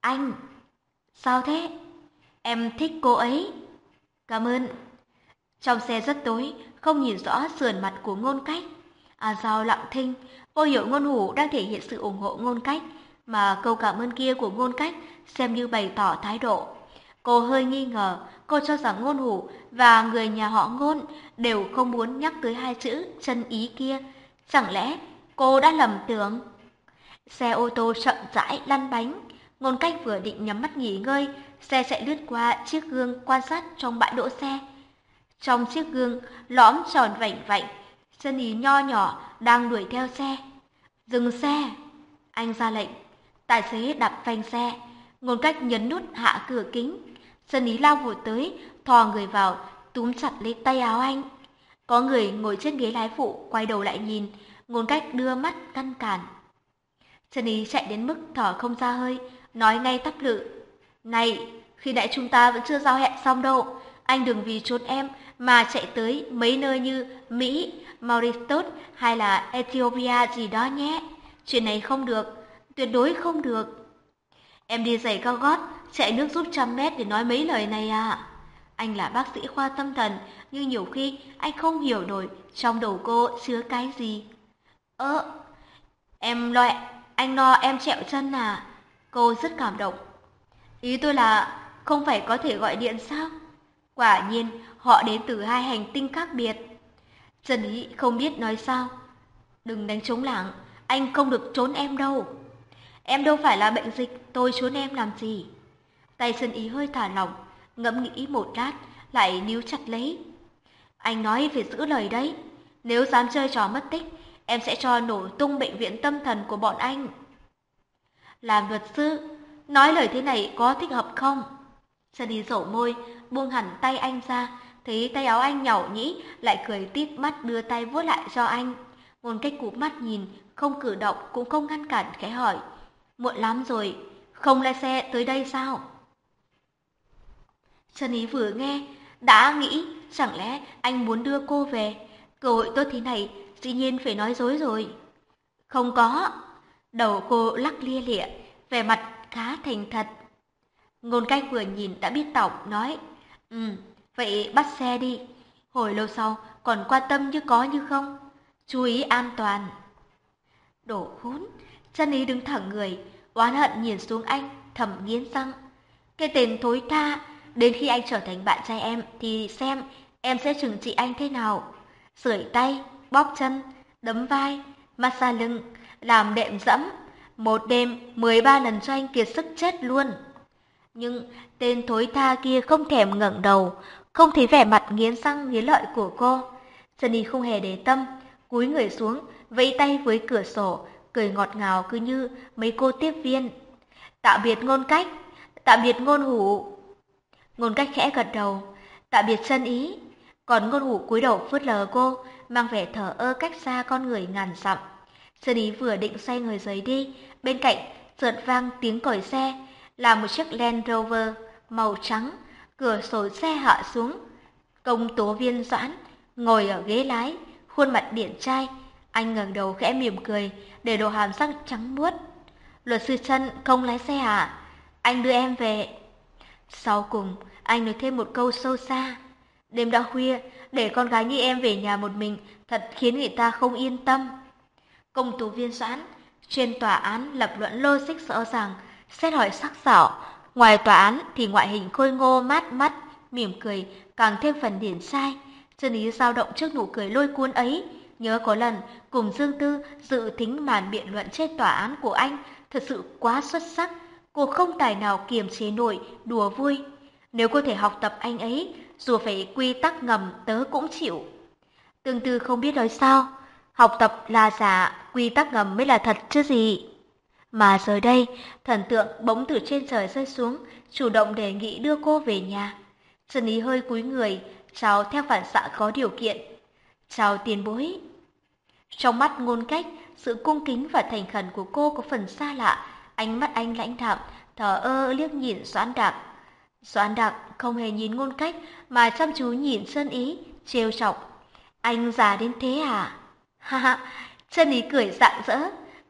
Anh! Sao thế? Em thích cô ấy. Cảm ơn. Trong xe rất tối, không nhìn rõ sườn mặt của ngôn cách. À giao lặng thinh, vô hiểu ngôn hủ đang thể hiện sự ủng hộ ngôn cách, mà câu cảm ơn kia của ngôn cách xem như bày tỏ thái độ. Cô hơi nghi ngờ, cô cho rằng ngôn hủ và người nhà họ ngôn đều không muốn nhắc tới hai chữ chân ý kia. Chẳng lẽ cô đã lầm tưởng? Xe ô tô chậm rãi lăn bánh, ngôn cách vừa định nhắm mắt nghỉ ngơi, xe chạy lướt qua chiếc gương quan sát trong bãi đỗ xe. Trong chiếc gương lõm tròn vảnh vạnh, chân ý nho nhỏ đang đuổi theo xe. Dừng xe! Anh ra lệnh. Tài xế đạp phanh xe, ngôn cách nhấn nút hạ cửa kính. Chân ý lao vụt tới, thò người vào, túm chặt lấy tay áo anh. Có người ngồi trên ghế lái phụ, quay đầu lại nhìn, ngôn cách đưa mắt căn cản. Chân ý chạy đến mức thở không ra hơi, nói ngay tắp lự. Này, khi nãy chúng ta vẫn chưa giao hẹn xong đâu. Anh đừng vì trốn em mà chạy tới mấy nơi như Mỹ, Mauritius hay là Ethiopia gì đó nhé. Chuyện này không được, tuyệt đối không được. Em đi giày cao gót, chạy nước rút trăm mét để nói mấy lời này à. Anh là bác sĩ khoa tâm thần, nhưng nhiều khi anh không hiểu nổi trong đầu cô chứa cái gì. Ơ, em lo, anh lo em trẹo chân à? Cô rất cảm động. Ý tôi là không phải có thể gọi điện sao? Quả nhiên, họ đến từ hai hành tinh khác biệt. Trần Ý không biết nói sao. Đừng đánh trống lảng, anh không được trốn em đâu. Em đâu phải là bệnh dịch, tôi trốn em làm gì? Tay Trần Ý hơi thả lỏng, ngẫm nghĩ một lát, lại níu chặt lấy. Anh nói phải giữ lời đấy. Nếu dám chơi trò mất tích, em sẽ cho nổ tung bệnh viện tâm thần của bọn anh. Làm luật sư, nói lời thế này có thích hợp không? Sunny rổ môi, buông hẳn tay anh ra, thấy tay áo anh nhỏ nhĩ, lại cười tít mắt đưa tay vuốt lại cho anh. Ngôn cách cụp mắt nhìn, không cử động cũng không ngăn cản khẽ hỏi. Muộn lắm rồi, không lái xe tới đây sao? Trần Ý vừa nghe, đã nghĩ chẳng lẽ anh muốn đưa cô về. Cơ hội tốt thế này, dĩ nhiên phải nói dối rồi. Không có. Đầu cô lắc lia lịa, vẻ mặt khá thành thật. Ngôn cách vừa nhìn đã biết tổng, nói, Ừ, vậy bắt xe đi. Hồi lâu sau, còn quan tâm như có như không. Chú ý an toàn. Đổ khốn, chân ý đứng thẳng người, oán hận nhìn xuống anh, thầm nghiến răng. Cái tên thối tha, đến khi anh trở thành bạn trai em thì xem em sẽ trừng trị anh thế nào. Sưởi tay, bóp chân, đấm vai, massage lưng, làm đệm dẫm. Một đêm, 13 lần cho anh kiệt sức chết luôn. Nhưng tên thối tha kia không thèm ngẩng đầu, không thấy vẻ mặt nghiến răng nghiến lợi của cô. Sunny không hề để tâm, cúi người xuống, vẫy tay với cửa sổ, cười ngọt ngào cứ như mấy cô tiếp viên. Tạm biệt ngôn cách, tạm biệt ngôn hủ. Ngôn cách khẽ gật đầu, tạm biệt chân ý. Còn ngôn hủ cúi đầu phớt lờ cô, mang vẻ thở ơ cách xa con người ngàn dặm. Chân ý vừa định xoay người rời đi, bên cạnh chợt vang tiếng còi xe, là một chiếc Land Rover màu trắng, cửa sổ xe hạ xuống. Công tố viên Doãn ngồi ở ghế lái, khuôn mặt điển trai, anh ngẩng đầu khẽ mỉm cười, để đồ hàm răng trắng muốt. Luật sư chân không lái xe à? Anh đưa em về. Sau cùng, anh nói thêm một câu sâu xa. Đêm đã khuya, để con gái như em về nhà một mình thật khiến người ta không yên tâm. Công tố viên Doãn trên tòa án lập luận logic rõ ràng, xét hỏi sắc sảo. Ngoài tòa án thì ngoại hình khôi ngô mát mắt, mỉm cười càng thêm phần điển sai, Chân ý dao động trước nụ cười lôi cuốn ấy. Nhớ có lần cùng Dương Tư dự thính màn biện luận trên tòa án của anh thật sự quá xuất sắc. Cô không tài nào kiềm chế nổi, đùa vui. Nếu có thể học tập anh ấy, dù phải quy tắc ngầm tớ cũng chịu. Tương Tư không biết nói sao. Học tập là giả, quy tắc ngầm mới là thật chứ gì. Mà giờ đây, thần tượng bỗng từ trên trời rơi xuống, chủ động đề nghị đưa cô về nhà. Trần Ý hơi cúi người, chào theo phản xạ có điều kiện. Chào tiền bối. Trong mắt ngôn cách, sự cung kính và thành khẩn của cô có phần xa lạ. Ánh mắt anh lãnh đạm, thở ơ liếc nhìn Doãn Đạc. Doãn Đạc không hề nhìn ngôn cách mà chăm chú nhìn Sơn Ý, trêu chọc. Anh già đến thế à? Ha ha, Chân Ý cười rạng rỡ.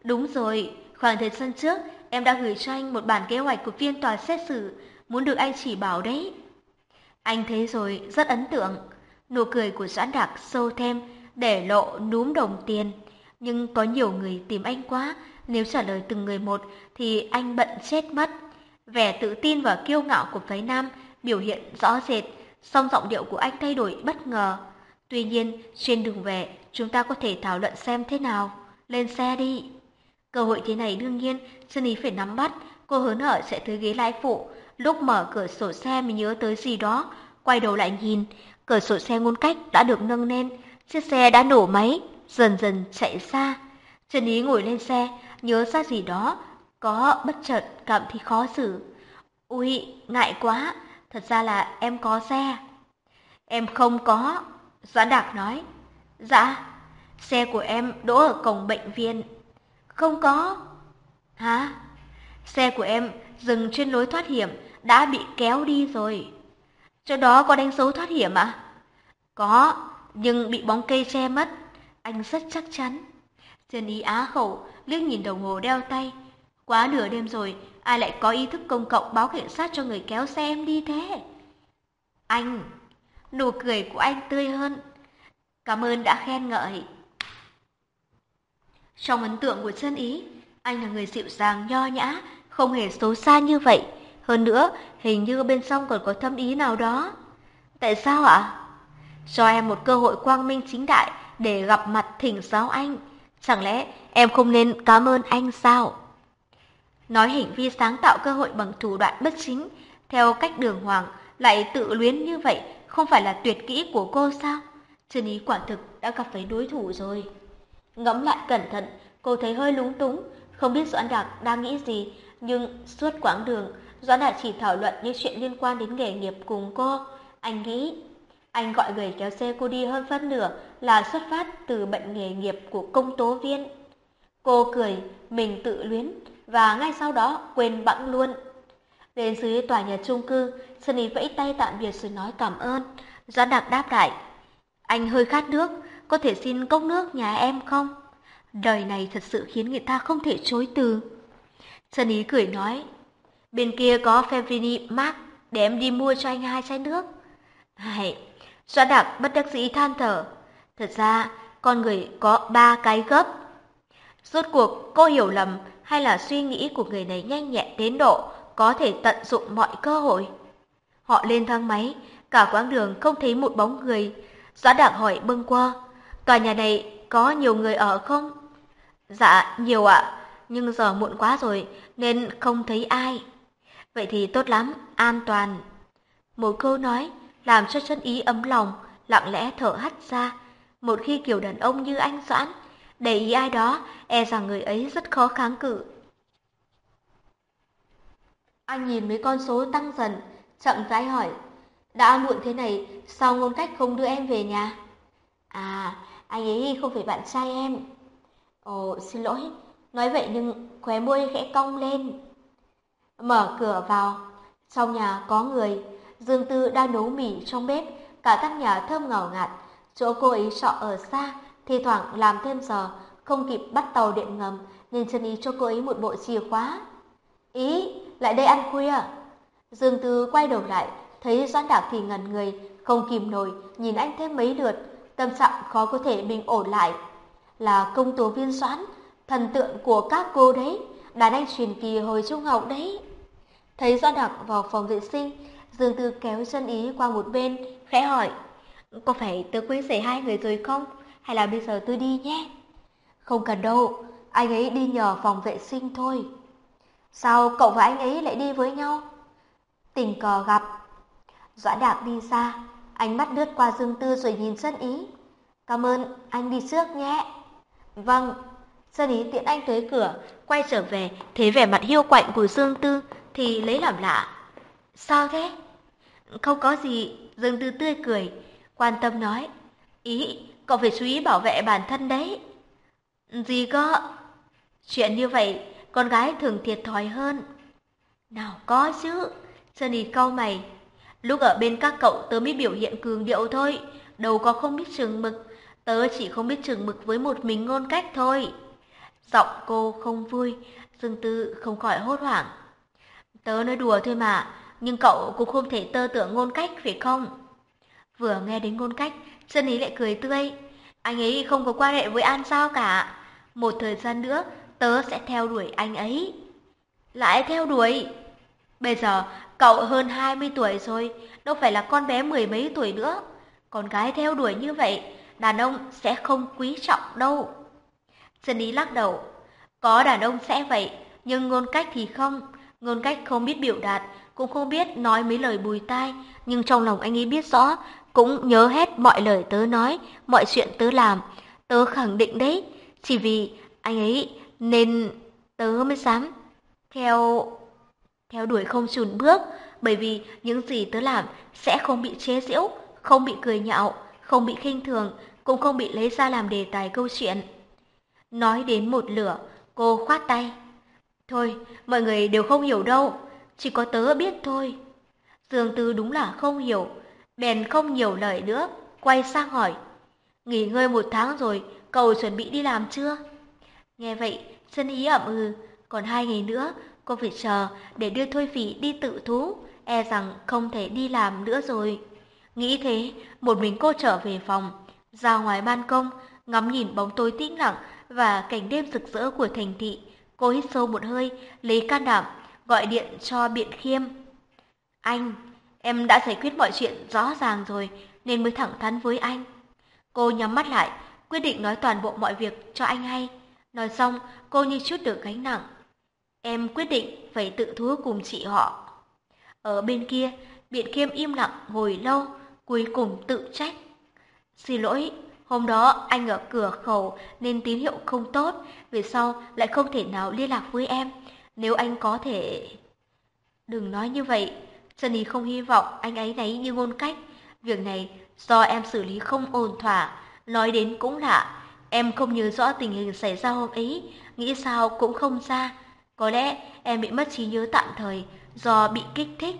Đúng rồi, khoảng thời gian trước em đã gửi cho anh một bản kế hoạch của phiên tòa xét xử, muốn được anh chỉ bảo đấy. Anh thấy rồi, rất ấn tượng. Nụ cười của Doãn Đạc sâu thêm, để lộ núm đồng tiền. Nhưng có nhiều người tìm anh quá, nếu trả lời từng người một thì anh bận chết mất. Vẻ tự tin và kiêu ngạo của phái nam biểu hiện rõ rệt, song giọng điệu của anh thay đổi bất ngờ. Tuy nhiên, trên đường về, chúng ta có thể thảo luận xem thế nào. Lên xe đi. Cơ hội thế này đương nhiên, Sunny phải nắm bắt. Cô hớn hở sẽ tới ghế lái phụ. Lúc mở cửa sổ xe mình nhớ tới gì đó. Quay đầu lại nhìn, cửa sổ xe ngôn cách đã được nâng lên. Chiếc xe đã nổ máy, dần dần chạy xa. Trần Ý ngồi lên xe, nhớ ra gì đó, có bất chợt cảm thấy khó xử. Ui, ngại quá, thật ra là em có xe. Em không có, Doãn Đạc nói. Dạ, xe của em đỗ ở cổng bệnh viện. Không có. Hả? Xe của em dừng trên lối thoát hiểm, đã bị kéo đi rồi. Chỗ đó có đánh dấu thoát hiểm à? Có, nhưng bị bóng cây che mất. Anh rất chắc chắn. Trần Ý á khẩu, liếc nhìn đồng hồ đeo tay. Quá nửa đêm rồi, ai lại có ý thức công cộng báo cảnh sát cho người kéo xe em đi thế? Anh, nụ cười của anh tươi hơn. Cảm ơn đã khen ngợi. Trong ấn tượng của chân ý, anh là người dịu dàng nho nhã, không hề xấu xa như vậy. Hơn nữa, hình như bên trong còn có thâm ý nào đó. Tại sao ạ? Cho em một cơ hội quang minh chính đại để gặp mặt thỉnh giáo anh. Chẳng lẽ em không nên cảm ơn anh sao? Nói hành vi sáng tạo cơ hội bằng thủ đoạn bất chính, theo cách đường hoàng, lại tự luyến như vậy, không phải là tuyệt kỹ của cô sao? Chân Ý quả thực đã gặp phải đối thủ rồi. Ngẫm lại cẩn thận, cô thấy hơi lúng túng, không biết Doãn Đạc đang nghĩ gì, nhưng suốt quãng đường, Doãn Đạc chỉ thảo luận những chuyện liên quan đến nghề nghiệp cùng cô. Anh nghĩ, anh gọi người kéo xe cô đi hơn phân nửa là xuất phát từ bệnh nghề nghiệp của công tố viên. Cô cười, mình tự luyến, và ngay sau đó quên bẵng luôn. Đến dưới tòa nhà chung cư, Sunny vẫy tay tạm biệt rồi nói cảm ơn. Doãn Đạc đáp lại, anh hơi khát nước, có thể xin cốc nước nhà em không? Đời này thật sự khiến người ta không thể chối từ. Sunny cười nói, bên kia có Fevini Mark, để em đi mua cho anh hai chai nước. Hãy, Doãn Đạc bất đắc dĩ than thở, Thật ra, con người có ba cái gấp. Rốt cuộc cô hiểu lầm hay là suy nghĩ của người này nhanh nhẹn đến độ có thể tận dụng mọi cơ hội. Họ lên thang máy, cả quãng đường không thấy một bóng người. Doãn Đạc hỏi bâng qua, tòa nhà này có nhiều người ở không? Dạ, nhiều ạ, nhưng giờ muộn quá rồi nên không thấy ai. Vậy thì tốt lắm, an toàn. Một câu nói làm cho chân ý ấm lòng, lặng lẽ thở hắt ra. Một khi kiểu đàn ông như anh Doãn, để ý ai đó, e rằng người ấy rất khó kháng cự. Anh nhìn mấy con số tăng dần, chậm rãi hỏi, đã muộn thế này, sao ngôn cách không đưa em về nhà? À, À, anh ấy không phải bạn trai em. Ồ, xin lỗi, nói vậy nhưng khóe môi khẽ cong lên. Mở cửa vào, trong nhà có người, Dương Tư đang nấu mì trong bếp, cả căn nhà thơm ngào ngạt. Chỗ cô ấy trọ ở xa, thì thoảng làm thêm giờ, không kịp bắt tàu điện ngầm, nên chân ý cho cô ấy một bộ chìa khóa. Ý, lại đây ăn khuya. Dương Tư quay đầu lại, thấy Doãn Đạc thì ngẩn người, không kìm nổi, nhìn anh thêm mấy lượt, tâm trạng khó có thể bình ổn lại. Là công tố viên soán thần tượng của các cô đấy, đàn anh truyền kỳ hồi trung học đấy. Thấy do đặc vào phòng vệ sinh, Dương Tư kéo chân ý qua một bên, khẽ hỏi, có phải tớ quên xảy hai người rồi không? Hay là bây giờ tôi đi nhé? Không cần đâu, anh ấy đi nhờ phòng vệ sinh thôi. Sao cậu và anh ấy lại đi với nhau? Tình cờ gặp. Doãn Đạc đi xa, ánh mắt lướt qua Dương Tư rồi nhìn sơn ý. Cảm ơn, anh đi trước nhé. Vâng, sơn ý tiện anh tới cửa, quay trở về, thấy vẻ mặt hiu quạnh của Dương Tư thì lấy làm lạ. Sao thế? Không có gì, Dương Tư tươi cười, quan tâm nói. Ý, cậu phải chú ý bảo vệ bản thân đấy. Gì cơ? Chuyện như vậy, con gái thường thiệt thòi hơn. Nào có chứ, Sunny cau mày. Lúc ở bên các cậu tớ mới biểu hiện cường điệu thôi, đâu có không biết chừng mực. Tớ chỉ không biết chừng mực với một mình ngôn cách thôi. Giọng cô không vui, Dương Tư không khỏi hốt hoảng. Tớ nói đùa thôi mà, nhưng cậu cũng không thể tơ tưởng ngôn cách phải không? Vừa nghe đến ngôn cách, chân ý lại cười tươi. Anh ấy không có quan hệ với An sao cả. Một thời gian nữa, tớ sẽ theo đuổi anh ấy. Lại theo đuổi? Bây giờ, cậu hơn 20 tuổi rồi, đâu phải là con bé mười mấy tuổi nữa. Con gái theo đuổi như vậy, đàn ông sẽ không quý trọng đâu. Chân ý lắc đầu. Có đàn ông sẽ vậy, nhưng ngôn cách thì không. Ngôn cách không biết biểu đạt, cũng không biết nói mấy lời bùi tai, nhưng trong lòng anh ấy biết rõ, cũng nhớ hết mọi lời tớ nói, mọi chuyện tớ làm. Tớ khẳng định đấy, chỉ vì anh ấy nên tớ mới dám theo theo đuổi không chùn bước, bởi vì những gì tớ làm sẽ không bị chế giễu, không bị cười nhạo, không bị khinh thường, cũng không bị lấy ra làm đề tài câu chuyện. Nói đến một lửa, cô khoát tay. Thôi, mọi người đều không hiểu đâu, chỉ có tớ biết thôi. Dương Tư đúng là không hiểu, bèn không nhiều lời nữa, quay sang hỏi. Nghỉ ngơi một tháng rồi, cậu chuẩn bị đi làm chưa? Nghe vậy, chân Ý ậm ừ, còn hai ngày nữa, cô phải chờ để đưa Thôi Phỉ đi tự thú, e rằng không thể đi làm nữa rồi. Nghĩ thế, một mình cô trở về phòng, ra ngoài ban công, ngắm nhìn bóng tối tĩnh lặng và cảnh đêm rực rỡ của thành thị. Cô hít sâu một hơi, lấy can đảm, gọi điện cho Biện Khiêm. Anh, em đã giải quyết mọi chuyện rõ ràng rồi, nên mới thẳng thắn với anh. Cô nhắm mắt lại, quyết định nói toàn bộ mọi việc cho anh hay. Nói xong, cô như chút được gánh nặng. Em quyết định phải tự thú cùng chị họ. Ở bên kia, Biện Khiêm im lặng hồi lâu, cuối cùng tự trách. Xin lỗi, hôm đó anh ở cửa khẩu nên tín hiệu không tốt, về sau lại không thể nào liên lạc với em. Nếu anh có thể... Đừng nói như vậy, Sunny không hy vọng anh ấy nấy như ngôn cách. Việc này do em xử lý không ổn thỏa, nói đến cũng lạ. Em không nhớ rõ tình hình xảy ra hôm ấy, nghĩ sao cũng không ra. Có lẽ em bị mất trí nhớ tạm thời do bị kích thích.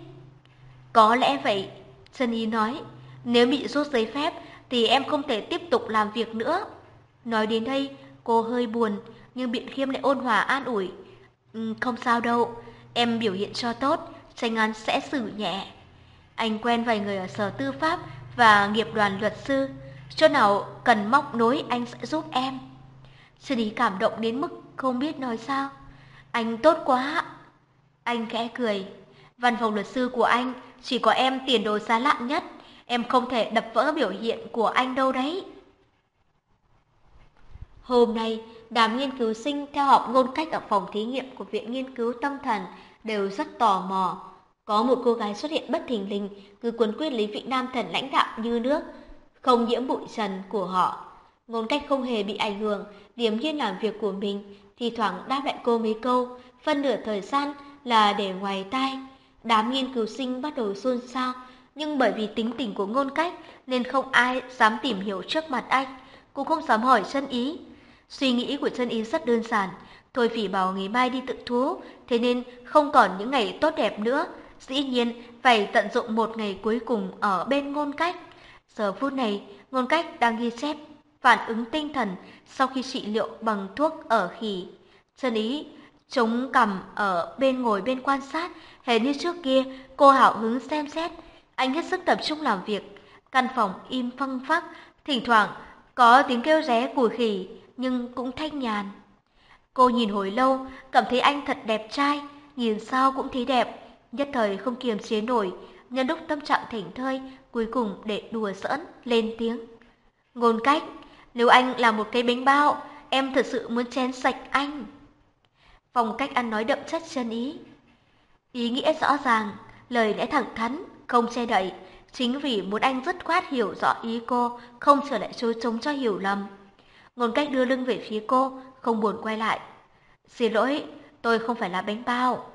Có lẽ vậy, Sunny nói, nếu bị rút giấy phép thì em không thể tiếp tục làm việc nữa. Nói đến đây, cô hơi buồn, nhưng Biện Khiêm lại ôn hòa an ủi. Ừ, không sao đâu, em biểu hiện cho tốt, tranh án sẽ xử nhẹ. Anh quen vài người ở sở tư pháp và nghiệp đoàn luật sư, Chỗ nào cần móc nối anh sẽ giúp em. Trần lý cảm động đến mức không biết nói sao. Anh tốt quá. Anh khẽ cười. Văn phòng luật sư của anh chỉ có em tiền đồ xa lạ nhất. Em không thể đập vỡ biểu hiện của anh đâu đấy. Hôm nay, đám nghiên cứu sinh theo học ngôn cách ở phòng thí nghiệm của Viện Nghiên cứu Tâm thần đều rất tò mò. Có một cô gái xuất hiện bất thình lình, cứ cuốn quyết lý vị nam thần lãnh đạo như nước, không nhiễm bụi trần của họ. Ngôn cách không hề bị ảnh hưởng, điềm nhiên làm việc của mình, thì thoảng đáp lại cô mấy câu, phân nửa thời gian là để ngoài tai. Đám nghiên cứu sinh bắt đầu xôn xao, nhưng bởi vì tính tình của ngôn cách nên không ai dám tìm hiểu trước mặt anh, cũng không dám hỏi chân ý. Suy nghĩ của chân ý rất đơn giản, thôi phỉ bảo ngày mai đi tự thú, thế nên không còn những ngày tốt đẹp nữa, dĩ nhiên phải tận dụng một ngày cuối cùng ở bên ngôn cách. Giờ phút này, ngôn cách đang ghi chép phản ứng tinh thần sau khi trị liệu bằng thuốc ở khỉ. Chân ý chống cằm ở bên ngồi bên quan sát, hệt như trước kia, cô hào hứng xem xét. Anh hết sức tập trung làm việc, căn phòng im phăng phắc, thỉnh thoảng có tiếng kêu ré của khỉ, nhưng cũng thanh nhàn. Cô nhìn hồi lâu, cảm thấy anh thật đẹp trai, nhìn sao cũng thấy đẹp, nhất thời không kiềm chế nổi, nhân lúc tâm trạng thảnh thơi, cuối cùng để đùa giỡn, lên tiếng. Ngôn cách, nếu anh là một cây bánh bao, em thật sự muốn chén sạch anh. Phong cách ăn nói đậm chất chân ý. Ý nghĩa rõ ràng, lời lẽ thẳng thắn, không che đậy. Chính vì muốn anh dứt khoát hiểu rõ ý cô, không trở lại trôi trống cho hiểu lầm. Ngôn cách đưa lưng về phía cô, không buồn quay lại. Xin lỗi, tôi không phải là bánh bao.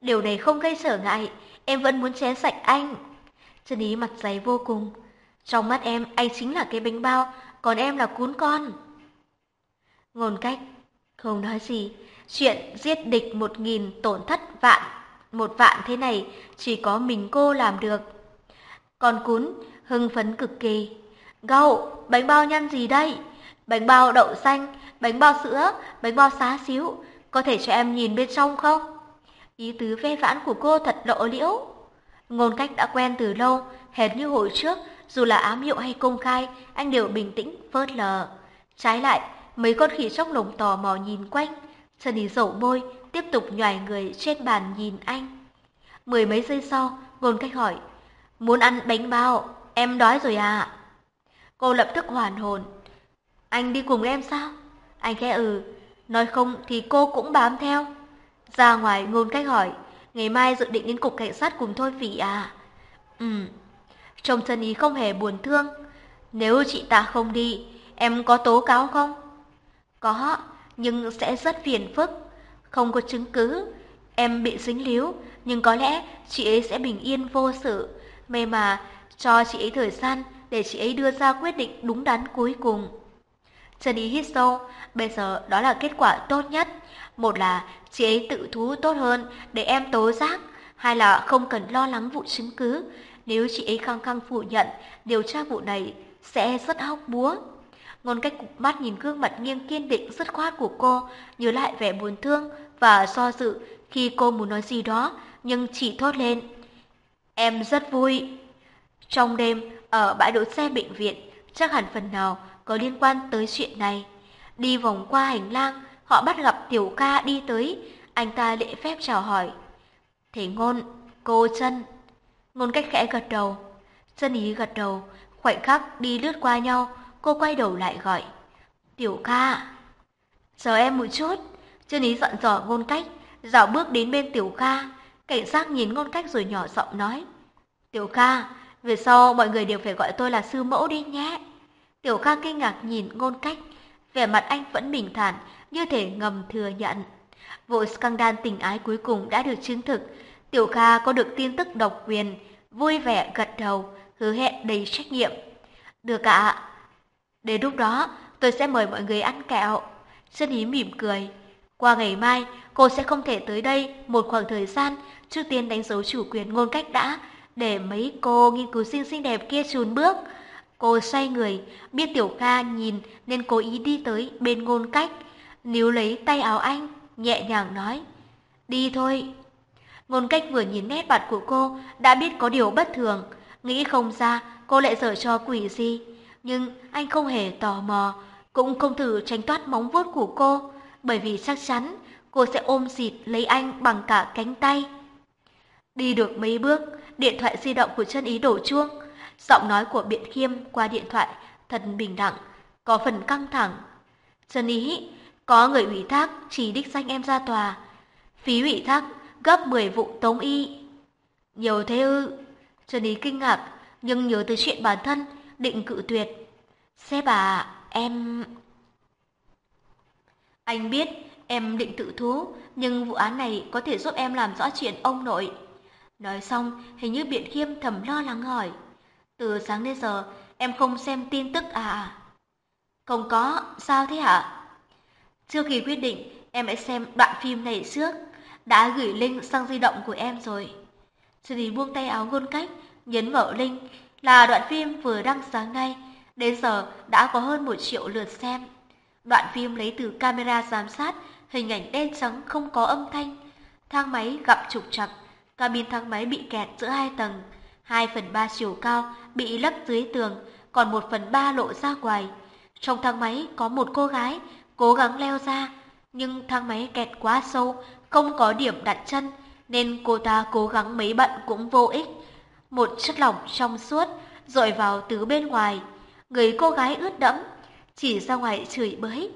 Điều này không gây trở ngại, em vẫn muốn chén sạch anh. Chân ý mặt dày vô cùng. Trong mắt em, anh chính là cái bánh bao, còn em là cún con. Ngôn cách, không nói gì, chuyện giết địch một nghìn tổn thất vạn, một vạn thế này chỉ có mình cô làm được. Còn cún, hưng phấn cực kỳ. Gâu, bánh bao nhăn gì đây? Bánh bao đậu xanh, bánh bao sữa, bánh bao xá xíu, có thể cho em nhìn bên trong không? Ý tứ ve vãn của cô thật lộ liễu. Ngôn cách đã quen từ lâu, hệt như hồi trước, dù là ám hiệu hay công khai, anh đều bình tĩnh, phớt lờ. Trái lại, mấy con khỉ trong lồng tò mò nhìn quanh, Sunny dầu môi, tiếp tục nhòi người trên bàn nhìn anh. Mười mấy giây sau, ngôn cách hỏi, muốn ăn bánh bao, em đói rồi à? Cô lập tức hoàn hồn. Anh đi cùng em sao? Anh khẽ ừ, nói không thì cô cũng bám theo. Ra ngoài ngôn cách hỏi, ngày mai dự định đến cục cảnh sát cùng thôi phỉ à? Ừ, trông thân ý không hề buồn thương. Nếu chị ta không đi, em có tố cáo không? Có, nhưng sẽ rất phiền phức. Không có chứng cứ, em bị dính líu, nhưng có lẽ chị ấy sẽ bình yên vô sự. May mà cho chị ấy thời gian để chị ấy đưa ra quyết định đúng đắn cuối cùng. Trần Ý hít sâu, bây giờ đó là kết quả tốt nhất. Một là chị ấy tự thú tốt hơn để em tố giác, hai là không cần lo lắng vụ chứng cứ. Nếu chị ấy khăng khăng phủ nhận, điều tra vụ này sẽ rất hóc búa. Ngôn cách cục mắt nhìn gương mặt nghiêng kiên định dứt khoát của cô, nhớ lại vẻ buồn thương và do dự khi cô muốn nói gì đó, nhưng chỉ thốt lên. Em rất vui. Trong đêm, ở bãi đỗ xe bệnh viện, chắc hẳn phần nào có liên quan tới chuyện này. Đi vòng qua hành lang, họ bắt gặp tiểu ca đi tới, anh ta lễ phép chào hỏi. Thế ngôn, cô chân. Ngôn cách khẽ gật đầu. Chân ý gật đầu, khoảnh khắc đi lướt qua nhau, cô quay đầu lại gọi. Tiểu ca. Chờ em một chút. Chân ý dặn dò ngôn cách, dạo bước đến bên tiểu ca. Cảnh sát nhìn ngôn cách rồi nhỏ giọng nói. Tiểu ca, về sau mọi người đều phải gọi tôi là sư mẫu đi nhé. Tiểu ca kinh ngạc nhìn ngôn cách, vẻ mặt anh vẫn bình thản, như thể ngầm thừa nhận. Vụ scandal tình ái cuối cùng đã được chứng thực, Tiểu Kha có được tin tức độc quyền, vui vẻ gật đầu, hứa hẹn đầy trách nhiệm. Được ạ. Đến lúc đó, tôi sẽ mời mọi người ăn kẹo. Sơn Ý mỉm cười. Qua ngày mai, cô sẽ không thể tới đây một khoảng thời gian, trước tiên đánh dấu chủ quyền ngôn cách đã, để mấy cô nghiên cứu sinh xinh đẹp kia chùn bước. Cô xoay người, biết Tiểu Kha nhìn nên cố ý đi tới bên ngôn cách, níu lấy tay áo anh, nhẹ nhàng nói. Đi thôi. Ngôn cách vừa nhìn nét mặt của cô đã biết có điều bất thường, nghĩ không ra cô lại dở cho quỷ gì. nhưng anh không hề tò mò, cũng không thử tránh thoát móng vuốt của cô, bởi vì chắc chắn cô sẽ ôm dịt lấy anh bằng cả cánh tay. Đi được mấy bước, điện thoại di động của chân ý đổ chuông. Giọng nói của Biện Khiêm qua điện thoại thật bình đẳng, có phần căng thẳng. Chân ý, có người ủy thác chỉ đích danh em ra tòa. Phí ủy thác gấp 10 vụ tống y. Nhiều thế ư? trần ý kinh ngạc, nhưng nhớ tới chuyện bản thân, định cự tuyệt. xe à, em... Anh biết em định tự thú, nhưng vụ án này có thể giúp em làm rõ chuyện ông nội. Nói xong, hình như Biện Khiêm thầm lo lắng hỏi. Từ sáng đến giờ, em không xem tin tức à? Không có, sao thế hả? Trước khi quyết định, em hãy xem đoạn phim này trước. Đã gửi link sang di động của em rồi. Sunny buông tay áo ngôn cách, nhấn mở link là đoạn phim vừa đăng sáng nay. Đến giờ đã có hơn một triệu lượt xem. Đoạn phim lấy từ camera giám sát, hình ảnh đen trắng không có âm thanh. Thang máy gặp trục trặc, cabin thang máy bị kẹt giữa hai tầng. 2 phần 3 chiều cao bị lấp dưới tường, còn 1 phần 3 lộ ra ngoài. Trong thang máy có một cô gái cố gắng leo ra, nhưng thang máy kẹt quá sâu, không có điểm đặt chân, nên cô ta cố gắng mấy bận cũng vô ích. Một chất lỏng trong suốt dội vào tứ bên ngoài, người cô gái ướt đẫm, chỉ ra ngoài chửi bới.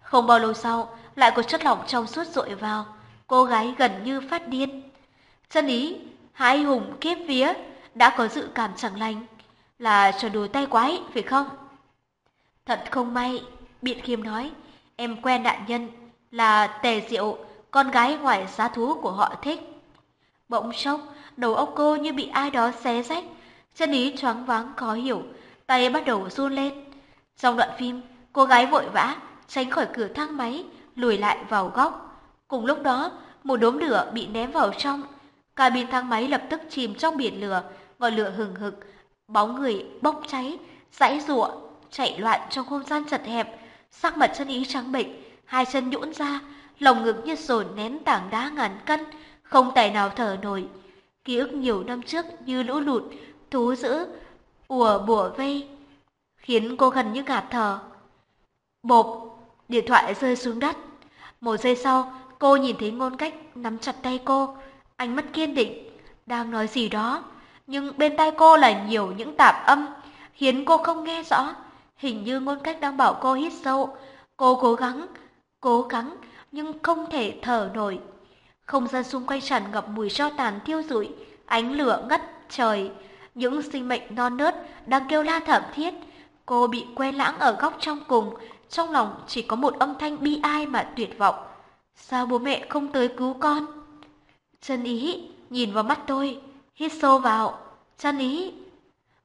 Không bao lâu sau, lại có chất lỏng trong suốt dội vào, cô gái gần như phát điên. Chân ý, hai hùng kiếp vía, đã có dự cảm chẳng lành, là trò đùa tay quái, phải không? Thật không may, Biện Khiêm nói, em quen nạn nhân là Tề Diệu, con gái ngoài giá thú của họ thích. Bỗng sốc, đầu óc cô như bị ai đó xé rách, chân ý choáng váng khó hiểu, tay bắt đầu run lên. Trong đoạn phim, cô gái vội vã tránh khỏi cửa thang máy, lùi lại vào góc. Cùng lúc đó, một đốm lửa bị ném vào trong. Cabin thang máy lập tức chìm trong biển lửa, ngọn lửa hừng hực, bóng người bốc cháy, dãy giụa, chạy loạn trong không gian chật hẹp, sắc mặt chân ý trắng bệch, hai chân nhũn ra, lồng ngực như dồn nén tảng đá ngàn cân, không tài nào thở nổi. Ký ức nhiều năm trước như lũ lụt, thú dữ, ùa bùa vây, khiến cô gần như ngạt thở. Bộp, điện thoại rơi xuống đất. Một giây sau, cô nhìn thấy ngôn cách nắm chặt tay cô, ánh mắt kiên định, đang nói gì đó nhưng bên tai cô là nhiều những tạp âm, khiến cô không nghe rõ. Hình như ngôn cách đang bảo cô hít sâu. Cô cố gắng, cố gắng, nhưng không thể thở nổi. Không gian xung quanh tràn ngập mùi tro tàn thiêu rụi, ánh lửa ngất trời. Những sinh mệnh non nớt đang kêu la thảm thiết. Cô bị que lãng ở góc trong cùng, trong lòng chỉ có một âm thanh bi ai mà tuyệt vọng. Sao bố mẹ không tới cứu con? Chân ý, nhìn vào mắt tôi, hít sâu vào, chân ý.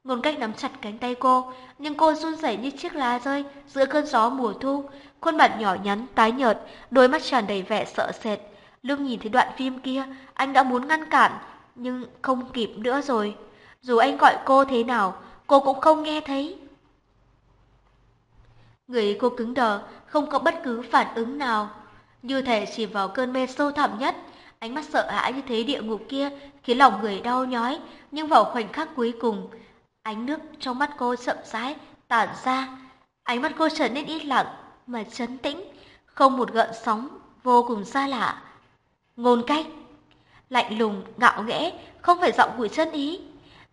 Ngôn cách nắm chặt cánh tay cô, nhưng cô run rẩy như chiếc lá rơi giữa cơn gió mùa thu, khuôn mặt nhỏ nhắn, tái nhợt, đôi mắt tràn đầy vẻ sợ sệt. Lúc nhìn thấy đoạn phim kia, anh đã muốn ngăn cản, nhưng không kịp nữa rồi. Dù anh gọi cô thế nào, cô cũng không nghe thấy. Người cô cứng đờ, không có bất cứ phản ứng nào. Như thể chỉ vào cơn mê sâu thẳm nhất, Ánh mắt sợ hãi như thế địa ngục kia khiến lòng người đau nhói, nhưng vào khoảnh khắc cuối cùng, ánh nước trong mắt cô chậm rãi tản ra. Ánh mắt cô trở nên ít lặng mà trấn tĩnh, không một gợn sóng, vô cùng xa lạ. Ngôn cách, lạnh lùng, ngạo nghễ, không phải giọng của chân ý.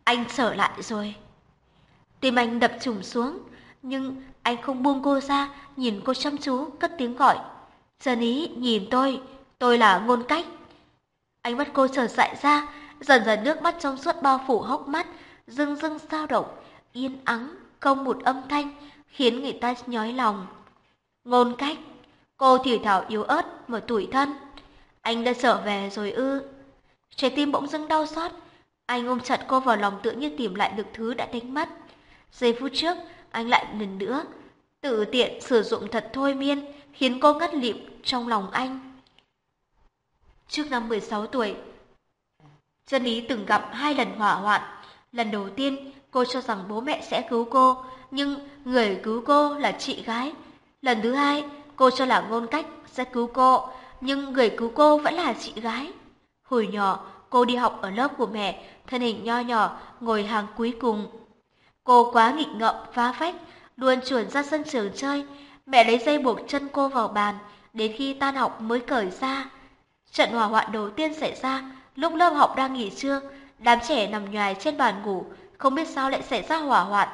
Anh trở lại rồi. Tim anh đập trùng xuống, nhưng anh không buông cô ra, nhìn cô chăm chú, cất tiếng gọi. Chân ý nhìn tôi, tôi là ngôn cách. Ánh mắt cô trở dại ra, dần dần nước mắt trong suốt bao phủ hốc mắt, rưng rưng sao động, yên ắng, không một âm thanh, khiến người ta nhói lòng. Ngôn cách, cô thì thảo yếu ớt mà tủi thân. Anh đã trở về rồi ư. Trái tim bỗng dưng đau xót, anh ôm chặt cô vào lòng tựa như tìm lại được thứ đã đánh mất. Giây phút trước, anh lại lần nữa, tự tiện sử dụng thật thôi miên, khiến cô ngất lịm trong lòng anh. Trước năm 16 tuổi, Chân Lý từng gặp hai lần hỏa hoạn. Lần đầu tiên, cô cho rằng bố mẹ sẽ cứu cô, nhưng người cứu cô là chị gái. Lần thứ hai, cô cho là ngôn cách sẽ cứu cô, nhưng người cứu cô vẫn là chị gái. Hồi nhỏ, cô đi học ở lớp của mẹ, thân hình nho nhỏ, ngồi hàng cuối cùng. Cô quá nghịch ngợm phá phách, luôn chuồn ra sân trường chơi. Mẹ lấy dây buộc chân cô vào bàn, đến khi tan học mới cởi ra. Trận hỏa hoạn đầu tiên xảy ra lúc lớp học đang nghỉ trưa, đám trẻ nằm nhoài trên bàn ngủ, không biết sao lại xảy ra hỏa hoạn.